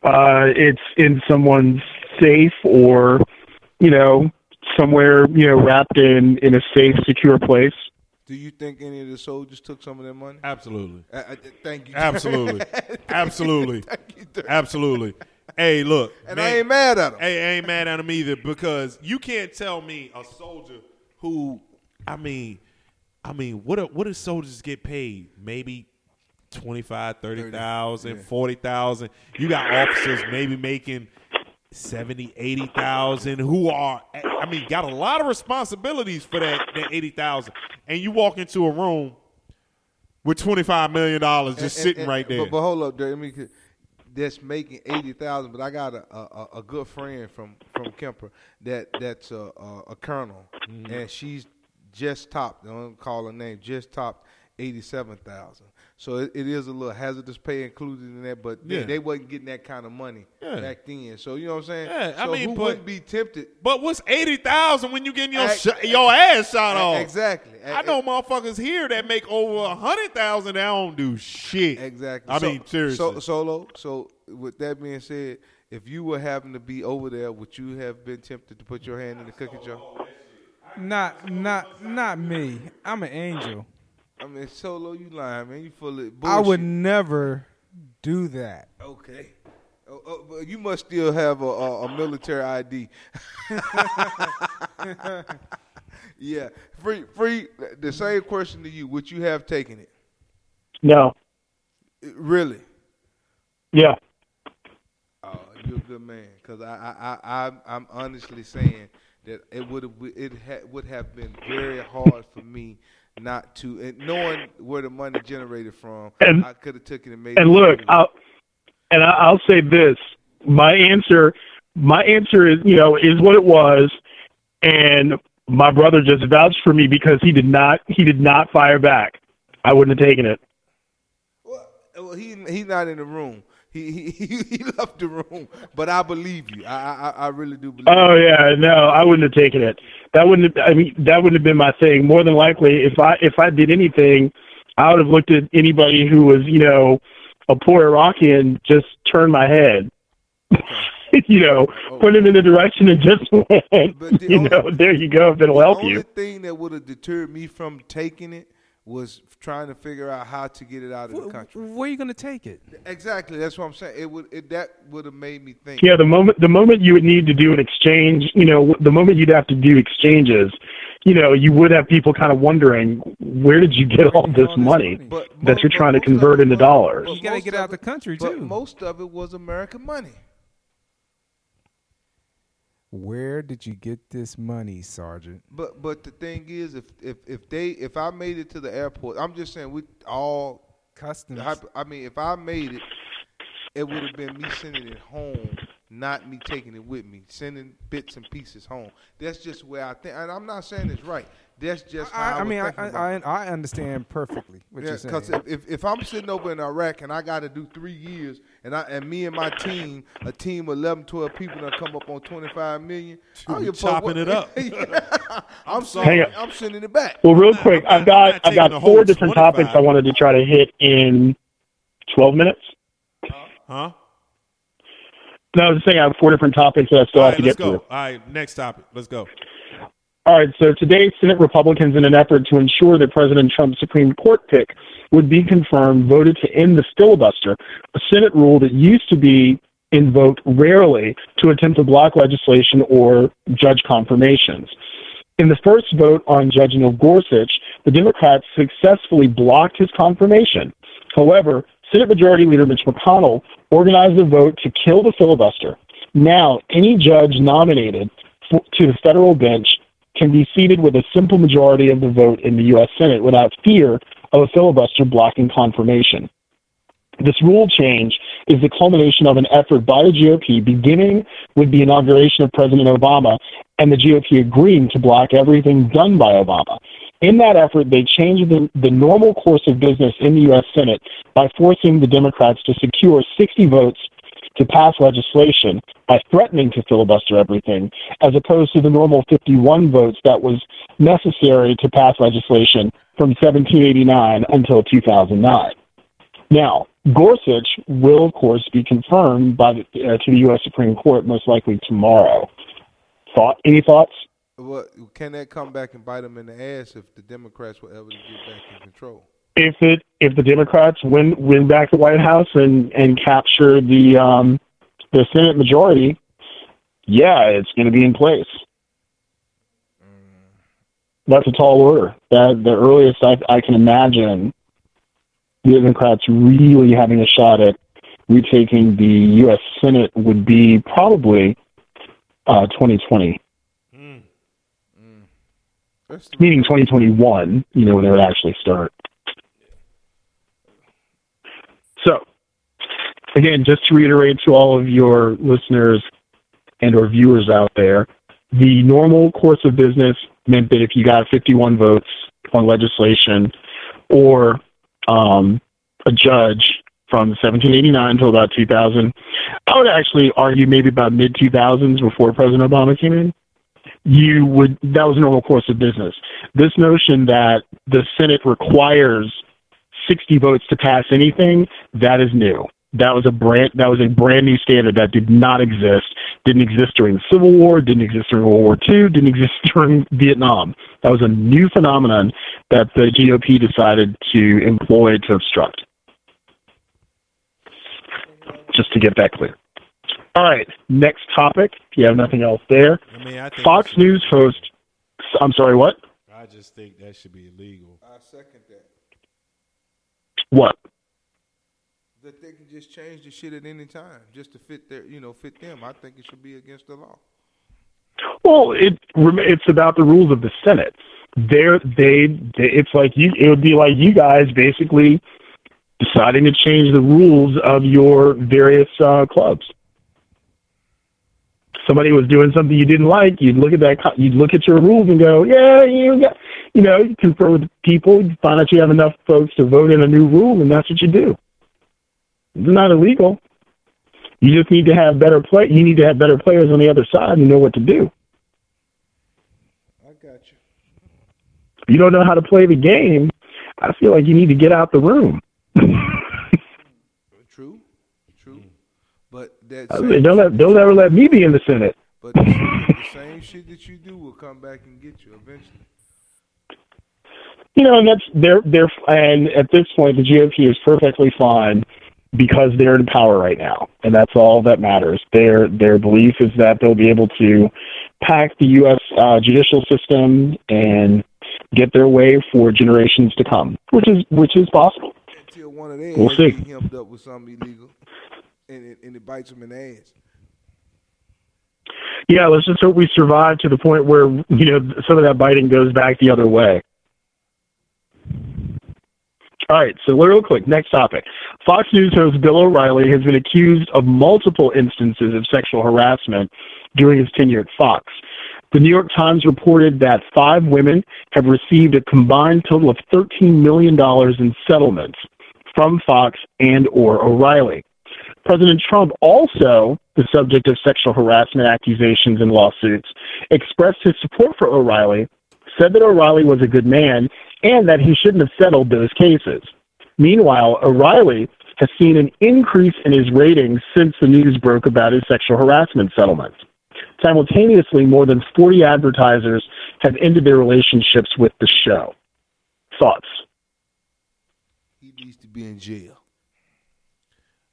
Uh, it's in someone's safe or, you know, somewhere you know wrapped in in a safe, secure place. Do you think any of the soldiers took some of that money? Absolutely. Uh, uh, thank you. Absolutely. <laughs> Absolutely. you, thank you, thank you. Absolutely. Hey, look. And I ain't mad at 'em. Hey, I ain't mad at him either because you can't tell me a soldier who, I mean, I mean, what do, what do soldiers get paid? Maybe 25, 30,000, yeah. 40,000. You got officers maybe making 70, 80,000 who are, I mean, got a lot of responsibilities for that, that 80,000. And you walk into a room with $25 million just And- sitting and- right there. But, but hold up, there. I mean, that's making eighty thousand. But I got a, a a good friend from from Kemper that that's a a, a colonel, Mm-hmm. and she's just topped. I don't call her name. Just topped eighty seven thousand. So it, it is a little hazardous pay included in that, but they, Yeah. they wasn't getting that kind of money Yeah. back then. So you know what I'm saying? Yeah, I so mean, who but- wouldn't be tempted? But what's eighty thousand when you getting your Ex- sh- your ass shot ex- off? exactly. I know motherfuckers here that make over a hundred thousand that don't do shit. Exactly. I So- mean, seriously. So, solo. So, with that being said, if you were having to be over there, would you have been tempted to put your hand in the cookie jar? Not, not, not me. I'm an angel. I mean, solo, you lying, man. You full of bullshit. I would never do that. Okay. Oh, oh, but you must still have a, a, a military ID. <laughs> yeah. Free, free. The same question to you. Would you have taken it? No. Really? Yeah. Oh, you're a good man. Cause I, I, I, I'm, I'm honestly saying that it would have, it ha, would have been very hard for me not to, and knowing where the money generated from, And- I could have took it and made. And look, I'll, and I'll say this: my answer, my answer is, you know, is what it was, and my brother just vouched for me because he did not, he did not fire back. I wouldn't have taken it. Well, he he's not in the room. He he <laughs> he left the room. But I believe you. I I, I really do believe. Oh yeah, no, I wouldn't have taken it. That wouldn't. Have, I mean, that wouldn't have been my thing. More than likely, if I if I did anything, I would have looked at anybody who was, you know, a poor Iraqi and just turned my head. <laughs> you know, oh. put him in the direction and just <laughs> went. You know, there you go. If it'll help you. the only thing that would have deterred me from taking it was trying to figure out how to get it out of the country. Where are you going to take it? Exactly. That's what I'm saying. It would it that would have made me think. Yeah, the moment the moment you would need to do an exchange, you know, the moment you'd have to do exchanges, you know, you would have people kind of wondering where did you get all this money But that you're trying to convert into dollars. You got to get out of the country But too. most of it was American money. Where did you get this money, Sergeant? But but the thing is, if if if they if I made it to the airport, I'm just saying we all customs. I mean, if I made it, it would have been me sending it home, not me taking it with me, sending bits and pieces home. That's just where I think, and I'm not saying it's right. That's just how I, I, I mean, I, thinking about it. I, I I understand perfectly what Yeah, you're saying. because if, if, if I'm sitting over in Iraq and I got to do three years, and I and me and my team, a team of 11, 12 people that come up on 25 million, <laughs> I don't You give a fuck chopping what- it up. <laughs> Yeah. <laughs> I'm Hang sending. I'm sending it back. Well, real quick, I've got I've got four different 25. topics I wanted to try to hit in 12 minutes. Huh? No, I was just saying I have four different topics that I still All have right, to let's get go. through. All right, next topic. Let's go. All right, so today, Senate Republicans, in an effort to ensure that President Trump's Supreme Court pick would be confirmed, voted to end the filibuster, a Senate rule that used to be invoked rarely to attempt to block legislation or judge confirmations. In the first vote on Judge Neil Gorsuch, the Democrats successfully blocked his confirmation. However, Senate Majority Leader Mitch McConnell organized a vote to kill the filibuster. Now, any judge nominated to the federal bench can be seated with a simple majority of the vote in the U.S. Senate without fear of a filibuster blocking confirmation. This rule change is the culmination of an effort by the GOP beginning with the inauguration of President Obama and the GOP agreeing to block everything done by Obama. In that effort, they changed the, the normal course of business in the U.S. Senate by forcing the Democrats to secure 60 votes to pass legislation by threatening to filibuster everything, as opposed to the normal 51 votes that was necessary to pass legislation from 1789 until 2009. Now, Gorsuch will, of course, be confirmed by the, uh, to the U.S. Supreme Court most likely tomorrow. Thought? Any thoughts? What can that come back and bite them in the ass if the Democrats were ever to get back in control? If it if the Democrats win win back the White House and and capture the um, the Senate majority, yeah, it's going to be in place. That's a tall order. That the earliest I, I can imagine the Democrats really having a shot at retaking the U.S. Senate would be probably uh, 2020, meaning 2021. You know when they would actually start. So, again, just to reiterate to all of your listeners and or viewers out there, the normal course of business meant that if you got 51 votes on legislation or um, a judge from 1789 until about 2000, I would actually argue maybe about mid 2000s before President Obama came in. You would that was a normal course of business. This notion that the Senate requires 60 votes to pass anything, that is new. That was a brand that was a brand new standard that did not exist. Didn't exist during the Civil War, didn't exist during World War II, didn't exist <laughs> during Vietnam. That was a new phenomenon that the GOP decided to employ to obstruct. Just to get that clear. All right, next topic. If you have nothing else there, I mean, I think Fox News host. I'm sorry, what? I just think that should be illegal. I second that. What? That they can just change the shit at any time just to fit their, you know, fit them. I think it should be against the law. Well, it it's about the rules of the Senate. They're, they they it's like you. It would be like you guys basically deciding to change the rules of your various uh, clubs. Somebody was doing something you didn't like. You'd look at that. You'd look at your rules and go, "Yeah, you got." You know, you confer with people. You find out you have enough folks to vote in a new rule, and that's what you do. It's not illegal. You just need to have better play. You need to have better players on the other side and know what to do. I got you. If you don't know how to play the game, I feel like you need to get out the room. True, true. But that I mean, don't let, don't ever let me be in the Senate. but the, the same shit that you do will come back and get you eventually. You know, and that's they're they're and at this point the GOP is perfectly fine because they're in power right now, and that's all that matters. Their their belief is that they'll be able to pack the U.S. Uh, judicial system and get their way for generations to come, which is which is possible. Until one of them We'll see. hemmed up with something illegal, and it, and it bites them in the ass. Yeah, let's just hope we survive to the point where you know some of that biting goes back the other way. All right, so real quick, next topic. Fox News host Bill O'Reilly has been accused of multiple instances of sexual harassment during his tenure at Fox. The New York Times reported that five women have received a combined total of $13 million in settlements from Fox and or O'Reilly. President Trump also, the subject of sexual harassment accusations and lawsuits, expressed his support for O'Reilly, said that O'Reilly was a good man and that he shouldn't have settled those cases. Meanwhile, O'Reilly has seen an increase in his ratings since the news broke about his sexual harassment settlement. Simultaneously, more than 40 advertisers have ended their relationships with the show. Thoughts? He needs to be in jail.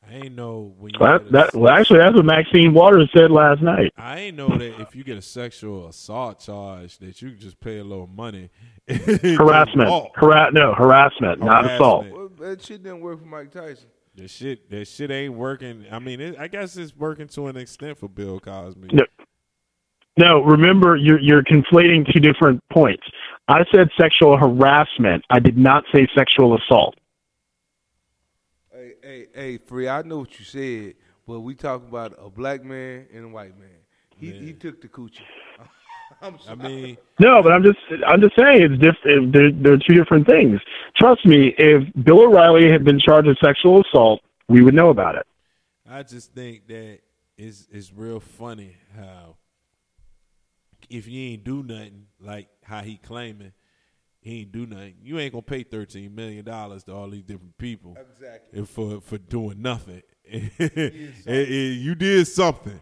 I ain't know when you. Well, get a- that, well, actually, that's what Maxine Waters said last night. I ain't know that if you get a sexual assault charge, that you can just pay a little money. <laughs> Harassment. walk. Hara- no, harassment, not assault. Well, that shit didn't work for Mike Tyson. That shit, that shit ain't working. I mean, it, I guess it's working to an extent for Bill Cosby. No, no. Remember, you're you're conflating two different points. I said sexual harassment. I did not say sexual assault. Hey, hey, hey, free. I know what you said, but we talking about a black man and a white man. He he took the coochie. <laughs> I'm I mean, No, but I'm just I'm just saying it's different. They're, they're two different things. Trust me, if Bill O'Reilly had been charged with sexual assault, we would know about it. I just think that it's it's real funny how if you ain't do nothing like how he claiming he ain't do nothing, you ain't gonna pay thirteen million dollars to all these different people Exactly. for for doing nothing. <laughs> It- it- you did something.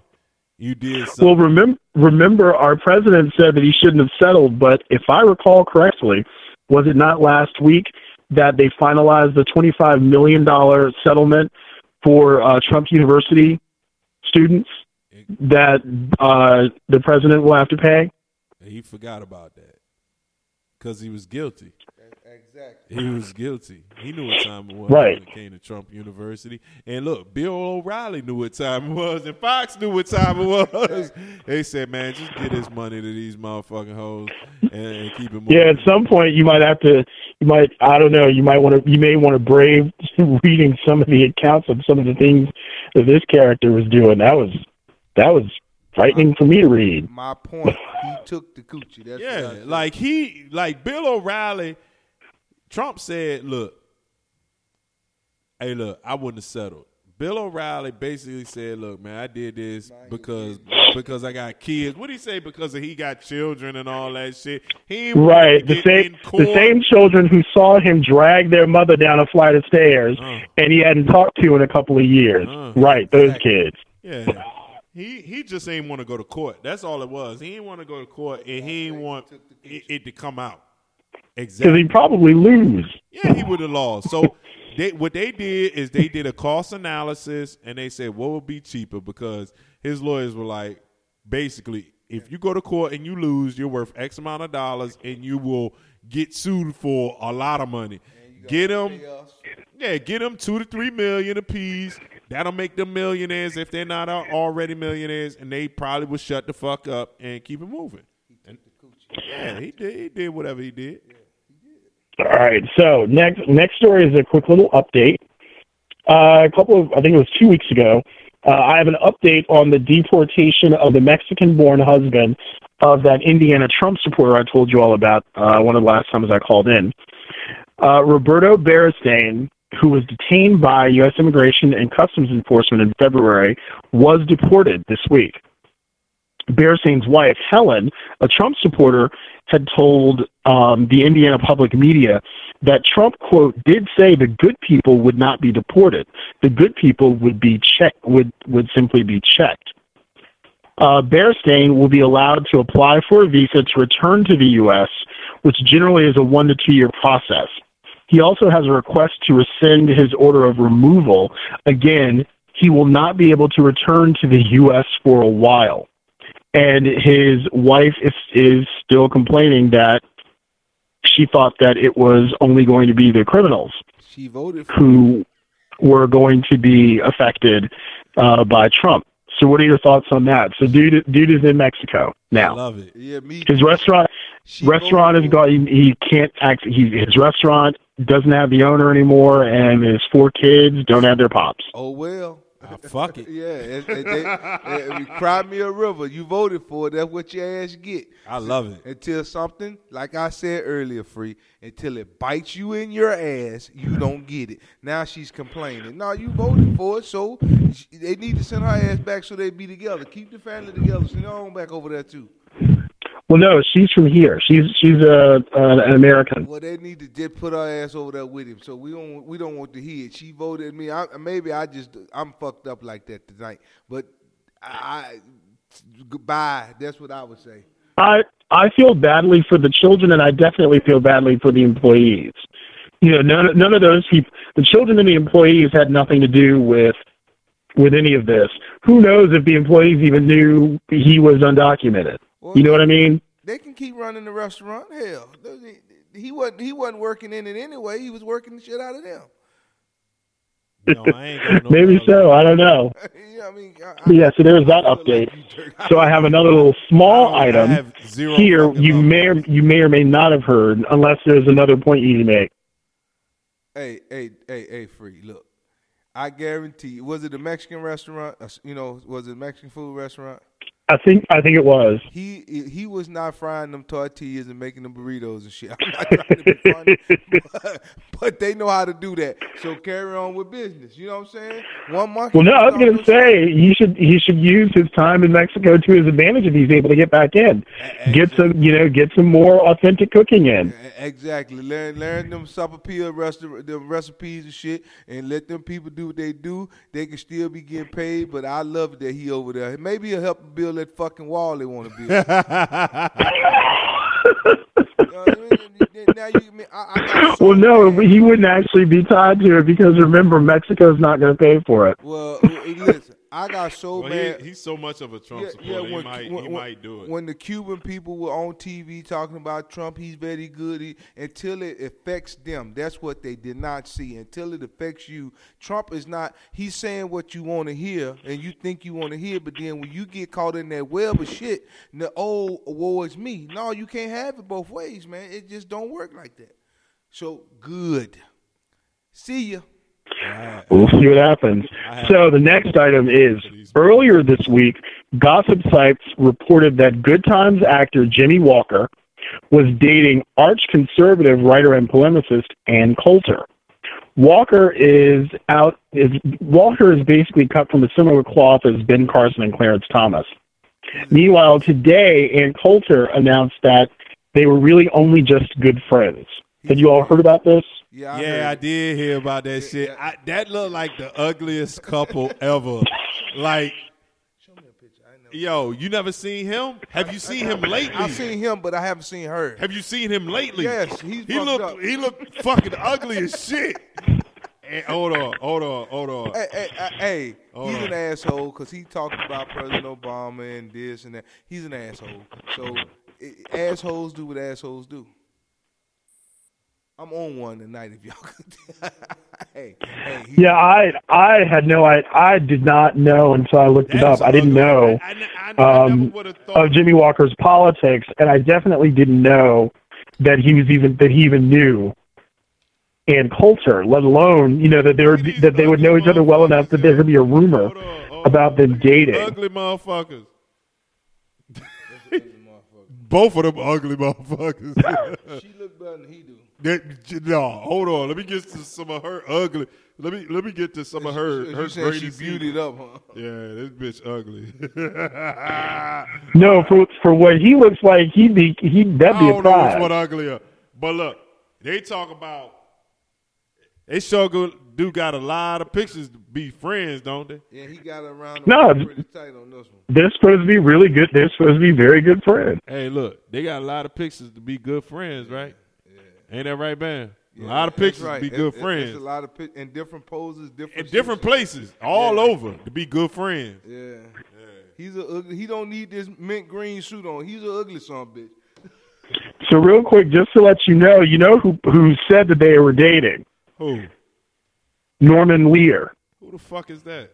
You did something. Well, remember, remember, our president said that he shouldn't have settled. But if I recall correctly, was it not last week that they finalized the twenty-five million dollar settlement for uh, Trump University students that uh, the president will have to pay? he forgot about that because he was guilty. Exactly. He was guilty. He knew what time it was Right. when it came to Trump University. And look, Bill O'Reilly knew what time it was, and Fox knew what time it was. they said, "Man, just get this money to these motherfucking hoes and, and keep it moving." Yeah, at some point you might have to. You might. I don't know. You might want to. You may want to brave <laughs> reading some of the accounts of some of the things that this character was doing. That was that was frightening for me to read. My point. He took the coochie. That's yeah, like he, like Bill O'Reilly. Trump said, "Look, hey, look, I wouldn't have settled." Bill O'Reilly basically said, "Look, man, I did this because because I got kids. What did he say? Because he got children and all that shit. He Right, the same the same children who saw him drag their mother down a flight of stairs, and he hadn't talked to in a couple of years. Uh, right, those kids. Yeah. He he just ain't want to go to court. That's all it was. He didn't want to go to court, and he didn't want it, it to come out. Exactly. Because Exactly. he'd probably lose. Yeah, he would have lost. So they what they did is they did a cost analysis and they said what would be cheaper because his lawyers were like, basically, if you go to court and you lose, you're worth X amount of dollars and you will get sued for a lot of money. Get them, yeah, get them two to three million apiece. That'll make them millionaires if they're not already millionaires, and they probably will shut the fuck up and keep it moving. And, yeah, he did. He did whatever he did. All right. So next next story is a quick little update. Uh, a couple of I think it was two weeks ago. Uh, I have an update on the deportation of the Mexican-born husband of that Indiana Trump supporter I told you all about uh, one of the last times I called in. Uh, Roberto Beristain, who was detained by U.S. Immigration and Customs Enforcement in February, was deported this week. Beristain's wife, Helen, a Trump supporter, had told um, the Indiana public media that Trump, quote, did say the good people would not be deported. The good people would be checked, would, would simply be checked. Uh, will be allowed to apply for a visa to return to the U.S., which generally is a one to two year process. He also has a request to rescind his order of removal. Again, he will not be able to return to the U.S. for a while. And his wife is, is still complaining that she thought that it was only going to be the criminals She voted who were going to be affected uh, by Trump. So, what are your thoughts on that? So, dude, dude is in Mexico now. Love it. Yeah, me. His restaurant restaurant is gone. He, he can't act. He, his restaurant doesn't have the owner anymore, and his four kids don't have their pops. Oh well. Ah, fuck it. yeah, it, it, they, it, cry me a river. You voted for it. That's what your ass get. I love it. Until something, like I said earlier, free. Until it bites you in your ass, you don't get it. Now she's complaining. Now you voted for it, so they need to send her ass back so they be together. Keep the family together. Send her on back over there too. Well, no, she's from here. She's she's a uh, an American. Well, they need to just put our ass over there with him. So we don't we don't want to hear it. She voted me. I, maybe I just I'm fucked up like that tonight. But I goodbye. That's what I would say. I I feel badly for the children, and I definitely feel badly for the employees. You know, none none of those people, the children and the employees, had nothing to do with with any of this. Who knows if the employees even knew he was undocumented? You know what I mean? They can keep running the restaurant. Hell, he wasn't he wasn't working in it anyway. He was working the shit out of them. <laughs> Maybe so. I don't know. <laughs> But yeah, so there's that update. So I have another little small item here. You may or you may or may not have heard, unless there's another point you need to make. Hey, hey, hey, hey, free. Look, I guarantee. Was it a Mexican restaurant? You know, was it a Mexican food restaurant? I think I think it was. He he was not frying them tortillas and making them burritos and shit. <laughs> I'm not trying to be funny, but, but they know how to do that. So carry on with business. You know what I'm saying? One month. Well, no, I was going to say he should he should use his time in Mexico to his advantage if he's able to get back in, get some you know get some more authentic cooking in. Exactly. Learn learn them sopapilla restaurant them recipes and shit, and let them people do what they do. They can still be getting paid, but I love that he over there. Maybe he'll help build that fucking wall they want to build. now you, I, I got so <laughs> Well, no, he wouldn't actually be tied to it because remember Mexico's not going to pay for it. Well, listen, I got so Well, mad. he, he's so much of a Trump Yeah, supporter. yeah, he when- might, when- he when- might do it. When the Cuban people were on TV talking about Trump, he's very good. He, until it affects them, that's what they did not see. Until it affects you, Trump is not. He's saying what you want to hear, and you think you want to hear, but then when you get caught in that web of shit, the old war is me. No, you can't have it both ways, man. It just don't work like that. So good. See ya. We'll see what happens. So the next item is earlier this week, gossip sites reported that Good Times actor Jimmie Walker was dating arch conservative writer and polemicist Ann Coulter. Walker is out is Walker is basically cut from a similar cloth as Ben Carson and Clarence Thomas. Meanwhile, today Ann Coulter announced that they were really only just good friends. Had you all heard about this? Yeah, I, did hear about that shit. I, that looked like the ugliest couple ever. Like, yo, you never seen him? Have you seen him lately? I've seen him, but I haven't seen her. Have you seen him lately? Yes, he's he looked up. he looked fucking ugly as shit. Hey, hold on, hold on, hold on. Hey, hey, hey, hey, Hold he's on. an asshole because he talked about President Obama and this and that. He's an asshole. So i- assholes do what assholes do. I'm on one tonight. If y'all could. <laughs> hey, hey. Yeah, I I had no I I did not know until I looked it up. I didn't know um, of Jimmie Walker's politics, and I definitely didn't know that he was even that he even knew Ann Coulter, let alone you know that they would that they would know each other well enough that there would be a rumor about them dating. Ugly motherfuckers. <laughs> Both of them ugly <laughs> motherfuckers. she look better than he do. That, no, hold on. Let me get to some of her ugly. Let me let me get to some of her. You her said she greatest beautied up, huh? Yeah, this bitch ugly. <laughs> No, for for what he looks like, he'd be he that'd be I a don't know which prize. one uglier. But look, they talk about they sure go, do got a lot of pictures to be friends, don't they? Yeah, he got around No, pretty tight on this one. they're supposed to be really good. They're supposed to be very good friends. Hey, look, they got a lot of pictures to be good friends, right? Yeah. Ain't that right, man? Yeah, a lot of pictures right. to be It- good it- friends. It's a lot of pic- in different poses, different in different places, all over, to be good friends. Yeah. He's a ugly. He don't need this mint green suit on. He's a ugly son of a bitch. So real quick, just to let you know, you know who who said that they were dating? Who? Norman Lear, Who the fuck is that?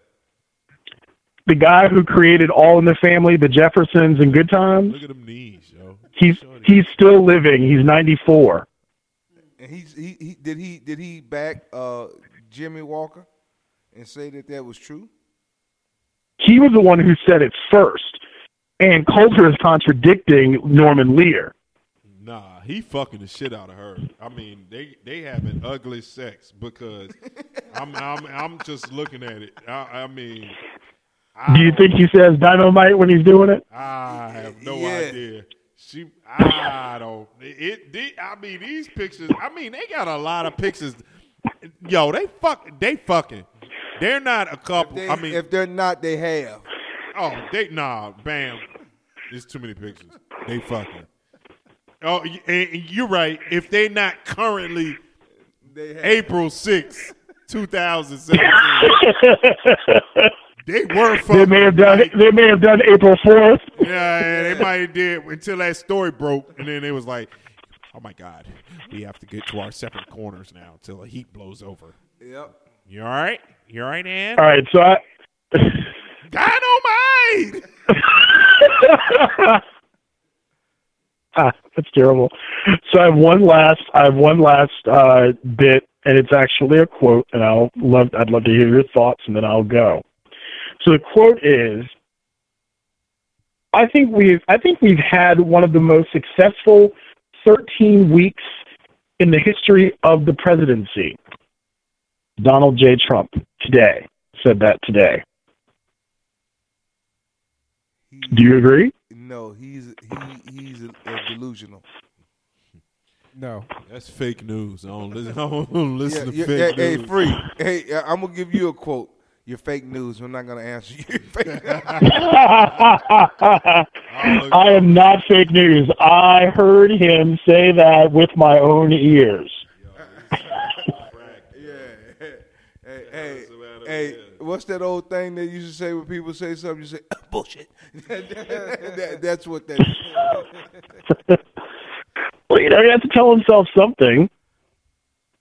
the guy who created All in the Family, the Jeffersons, and Good Times. Look at them knees, yo. He's he's still living. He's 94. And he's he, he did he did he back uh, Jimmie Walker and say that that was true? He was the one who said it first, and Coulter is contradicting Norman Lear. Nah, he fucking the shit out of her. I mean, they they having ugly sex because <laughs> I'm I'm I'm just looking at it. I, I mean, Do you think he says dynamite when he's doing it? I have no Yeah. idea. She, I don't. It, it. I mean, these pictures. I mean, they got a lot of pictures. Yo, they fuck. They fucking. They're not a couple. They- I mean, if they're not, they have. Oh, they nah, bam. There's too many pictures. They fucking. Oh, and and you're right. If they're not currently April 6th, 2017, <laughs> they were fucking. They may have done. They may have done April 4th. Yeah, and they might have did until that story broke, and then it was like, oh my god, we have to get to our separate corners now until the heat blows over. Yep. You all right? You all right, Ann? All right, so I. Dynamite! <laughs> <laughs> that's terrible. So I have one last. I have one last uh, bit, and it's actually a quote, and I'll love. I'd love to hear your thoughts, and then I'll go. So the quote is. I think we've I think we've had one of the most successful 13 weeks in the history of the presidency. Donald J. Trump today said that today. Do you agree? No, he's he, he's a, a delusional. No, that's fake news. I don't listen. <laughs> I don't listen Yeah, to yeah, fake hey, news. hey, free. Hey, I'm gonna give you a quote. You're fake news. I'm not gonna answer you. <laughs> <laughs> I am not fake news. I heard him say that with my own ears. hey, hey, hey, what's that old thing that you used to say when people say something? You say <laughs> bullshit. That- that's what that. Is. <laughs> Well, you know, he has to tell himself something.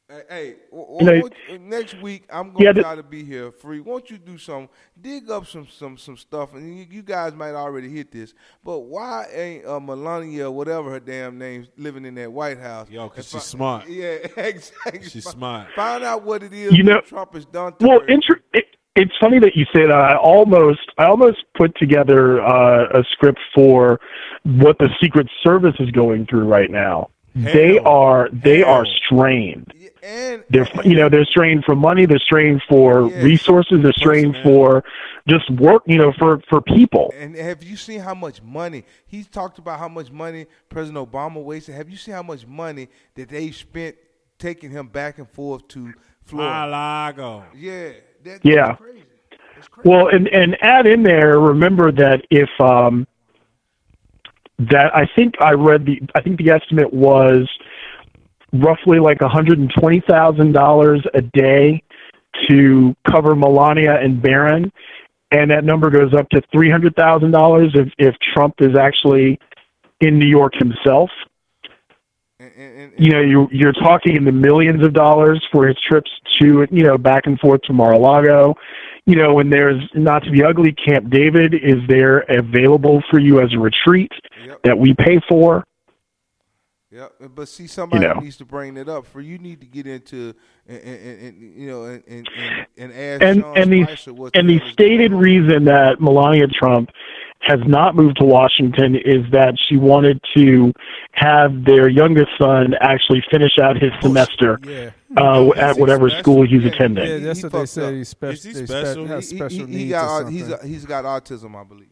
Hey, hey You know, w- w- next week I'm Yeah, gonna the- try to be here free. Won't you do some dig up some some some stuff? And you, you guys might already hit this, but why ain't uh, Melania, whatever her damn name, living in that White House? Yo, 'cause because she's fi- smart. Yeah, <laughs> exactly. She's Fi- smart. Find out what it is You know- that Trump has done to Well, her. inter- it, it's funny that you say that. I almost, I almost put together uh, a script for what the Secret Service is going through right now. they are, they are strained. And, they're, you know, they're strained for money. They're strained for resources. They're strained for just work. You know, for for people. And have you seen how much money he's talked about? How much money President Obama wasted? Have you seen how much money that they spent taking him back and forth to Florida? Mar-a-Lago. Yeah, that, Yeah. that's crazy. Well, and and add in there. Remember that if um, that I think I read the I think the estimate was roughly like one hundred and twenty thousand dollars a day to cover Melania and Barron, and that number goes up to three hundred thousand dollars if if Trump is actually in New York himself. And, and, and, You know, you're you're talking in the millions of dollars for his trips to you know back and forth to Mar-a-Lago. You know, when there's not to be ugly, Camp David is there available for you as a retreat that we pay for. Yeah, but see, somebody know. needs to bring that up. For you need to get into and, and, and, you know and and, and, ask and Sean and the what and the the hell is stated reason that Melania Trump has not moved to Washington is that she wanted to have their youngest son actually finish out his semester uh, at whatever school he's attending. Yeah, that's what they say. He's special. Is he special? He- special he, he needs got or he's something. he's got autism, I believe.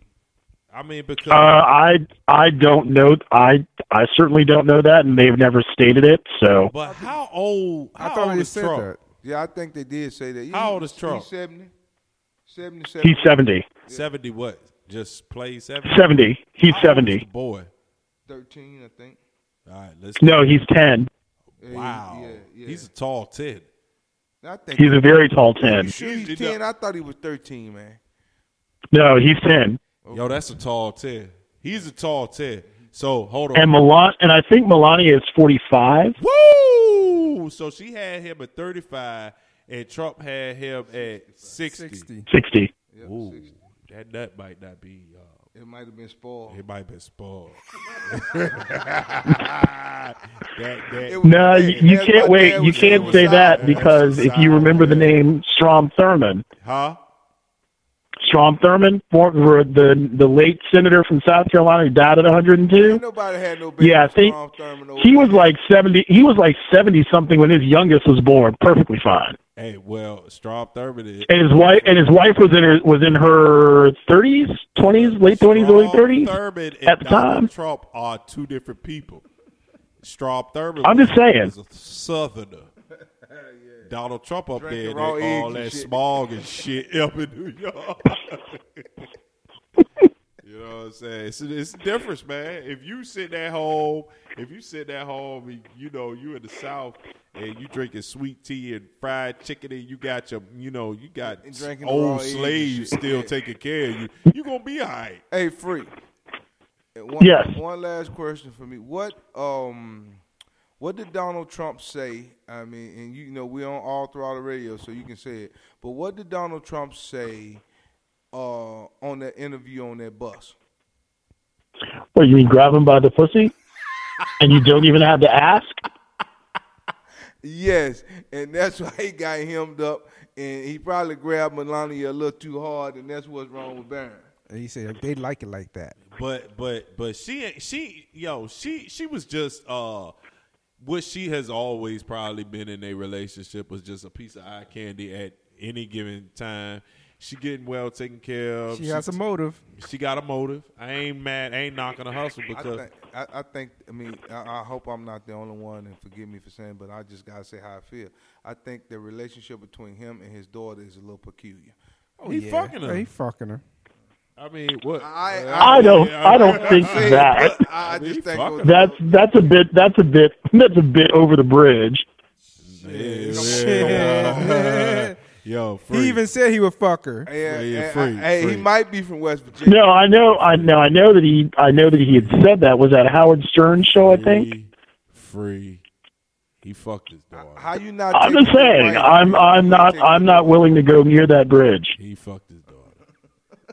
I mean, because Uh, I I don't know. I I certainly don't know that, and they've never stated it. So But how old? How thought old they is said Trump? that. Yeah, I think they did say that. How old is Trump? He's 70. 70, he's seventy. Seventy what? Just play seventy. Seventy. He's How seventy. the boy. 13, I think. All right, let's. No, he's ten. Wow. Yeah, yeah. He's a tall ten. I think He's a very tall 10. You he's 10? I thought he was 13, man. No, he's ten. Yo, that's a tall ten. He's a tall ten. So hold on. And Milan and I think Melania is forty five. Woo! So she had him at 35, and Trump had him at 60. 60. Ooh, that nut might not be. Uh, It might have been spoiled. it might have been spoiled. <laughs> that, that, No, you, you can't wait. You can't say that because if you remember the name Strom Thurmond, Huh? Strom Thurmond, former the the late senator from South Carolina who died at 102. Nobody had no business. Yeah, I think he was like 70. He was like 70 something when his youngest was born. Perfectly fine. Hey, well, Strom Thurmond is. And his wife and his wife was in her was in her 30s, 20s, late 20s, early 30s Thurmond and at the Donald time. Trump are two different people. Strom Thurmond. I'm was- just saying. was a Southerner. Donald Trump up Drinking there, raw they, all that shit. smog and shit <laughs> up in New York. <laughs> you know what I'm saying? It's, it's a difference, man. If you sit at home, if you sit at home, and, you know you in the South and you drinking sweet tea and fried chicken, and you got your, you know, you got drinking old eggs slaves still taking care of you. You gonna be all right. Hey, free. One, Yes. One last question for me. What um, what did Donald Trump say? I mean, and you know we're on all throughout the radio, so you can say it. But what did Donald Trump say uh, on that interview on that bus? What you mean, grab him by the pussy, and you don't even have to ask? Yes, and that's <laughs> why he got hemmed up, and he probably grabbed Melania a little too hard, and that's what's wrong with Barron. And he said they like it like that. But but but she ain't- she yo she she was just uh what she has always probably been in a relationship was just a piece of eye candy at any given time. She getting well taken care of. She has a motive. She got a motive. I ain't mad. I ain't knocking her hustle I because think, I, I think, I mean, I, I hope I'm not the only one, and forgive me for saying, but I just gotta say how I feel. I think the relationship between him and his daughter is a little peculiar. Oh, he fucking her. Yeah, he fucking her. I mean, what? I, I don't. I don't think say it, that. but I just think That's that's a bit. That's a bit. That's a bit over the bridge. Shit. Yo, He even said he would fuck her. Yeah, Yeah, free, I- hey, he might be from West Virginia. No, I know. I know. I know that he. I know that he had said that. Was that Howard Stern show? I think. free, free. He fucked his daughter. How you not? I'm just saying. wife- I'm. I'm not. I'm not willing to go near that bridge. He fucked his daughter.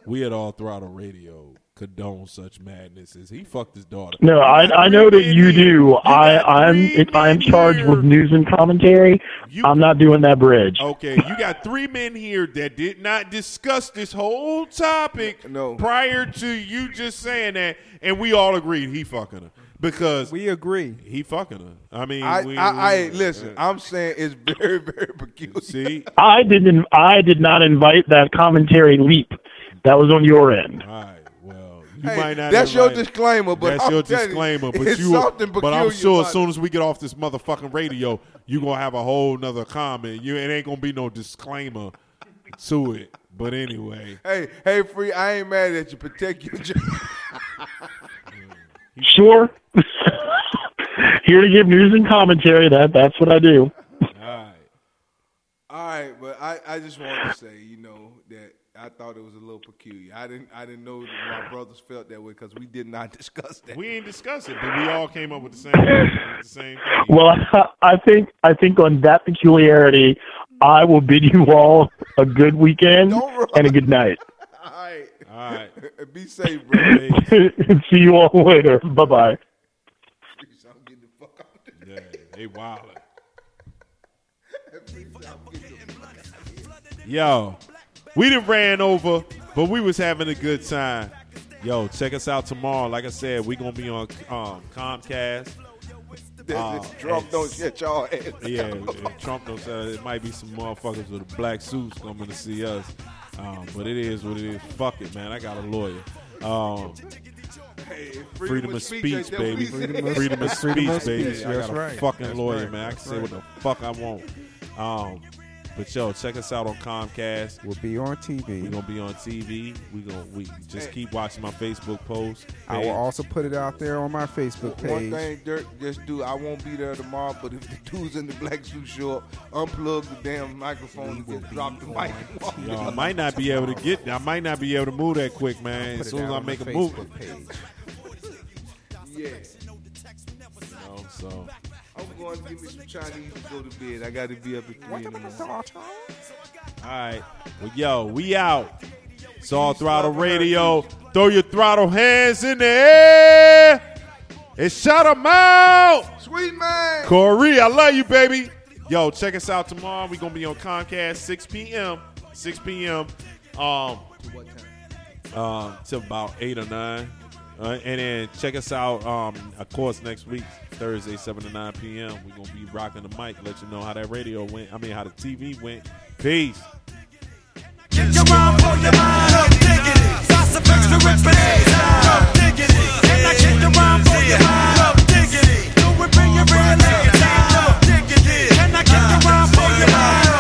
We at all throughout the radio condone such madnesses. He fucked his daughter. No, I. I know that you do. I. I'm. If I'm charged with news and commentary, I'm not doing that bridge. Okay, you got three men here that did not discuss this whole topic no. prior to you just saying that, and we all agreed he fucking her because we agree he fucking her. I mean, I, we, I, I we- listen. Uh, I'm saying it's very, very peculiar. See, I didn't. I did not invite that commentary leap. That was on your end. all right, well, you Hey, might not. that's your invite- disclaimer, but that's I'm your telling you, disclaimer. But it's you, something but I'm sure as soon as we get off this motherfucking radio, you are gonna have a whole nother comment. You it ain't gonna be no disclaimer to it. But anyway, Hey, hey, free. I ain't mad at you. Protect your job. <laughs> Sure. <laughs> Here to give news and commentary. That. That's what I do. All right, all right, but I, I just wanted to say, you know, that I thought it was a little peculiar. I didn't. I didn't know that my brothers felt that way because we did not <laughs> discuss that. We ain't discuss it, but we all came up with the same, the same thing. Well, I think I think on that peculiarity, I will bid you all a good weekend and a good night. <laughs> All right. All right. <laughs> Be safe, bro. See you all later. Bye bye. Yeah, they wildin'. Yo, we done ran over, but we was having a good time. Yo, check us out tomorrow. Like I said, we gonna be on um, Comcast. Uh, Trump don't shut y'all ass <laughs> Yeah, if Trump don't shut. It might be some motherfuckers with black suits coming to see us. Um, but it is what it is. Fuck it, man. I got a lawyer. Um, freedom, of speech, ain't that baby. Freedom, said? freedom of speech, baby. speech. I got a right. fucking That's lawyer, right. man. I can That's say what the fuck I want. Um, but yo, check us out on Comcast. We'll be on TV. We're gonna be on TV. We gonna we just keep watching my Facebook posts. I will also put it out there on my Facebook page. One thing, Dirk, just do. I won't be there tomorrow, but if the dudes in the black suit show up, unplug the damn microphone and just drop the mic. Yo, I might not be able to get. I might not be able to move that quick, man. As soon as I make my a move, Facebook page. <laughs> Yeah. you know, so I'm going to give me some Chinese to go to bed. I got to be up at three in the morning. all right. Well, yo, we out. It's all throttle radio. Throw your throttle hands in the air and shout them out. Sweet man. Corey, I love you, baby. Yo, check us out tomorrow. We're gonna be on Comcast 6 p.m. 6 p.m. Um, um, to about eight or nine. Uh, and then check us out, um, of course, next week, Thursday, 7 to 9 p.m. We're going to be rocking the mic, let you know how that radio went. I mean, how the TV went. Peace. Can I get for your mind?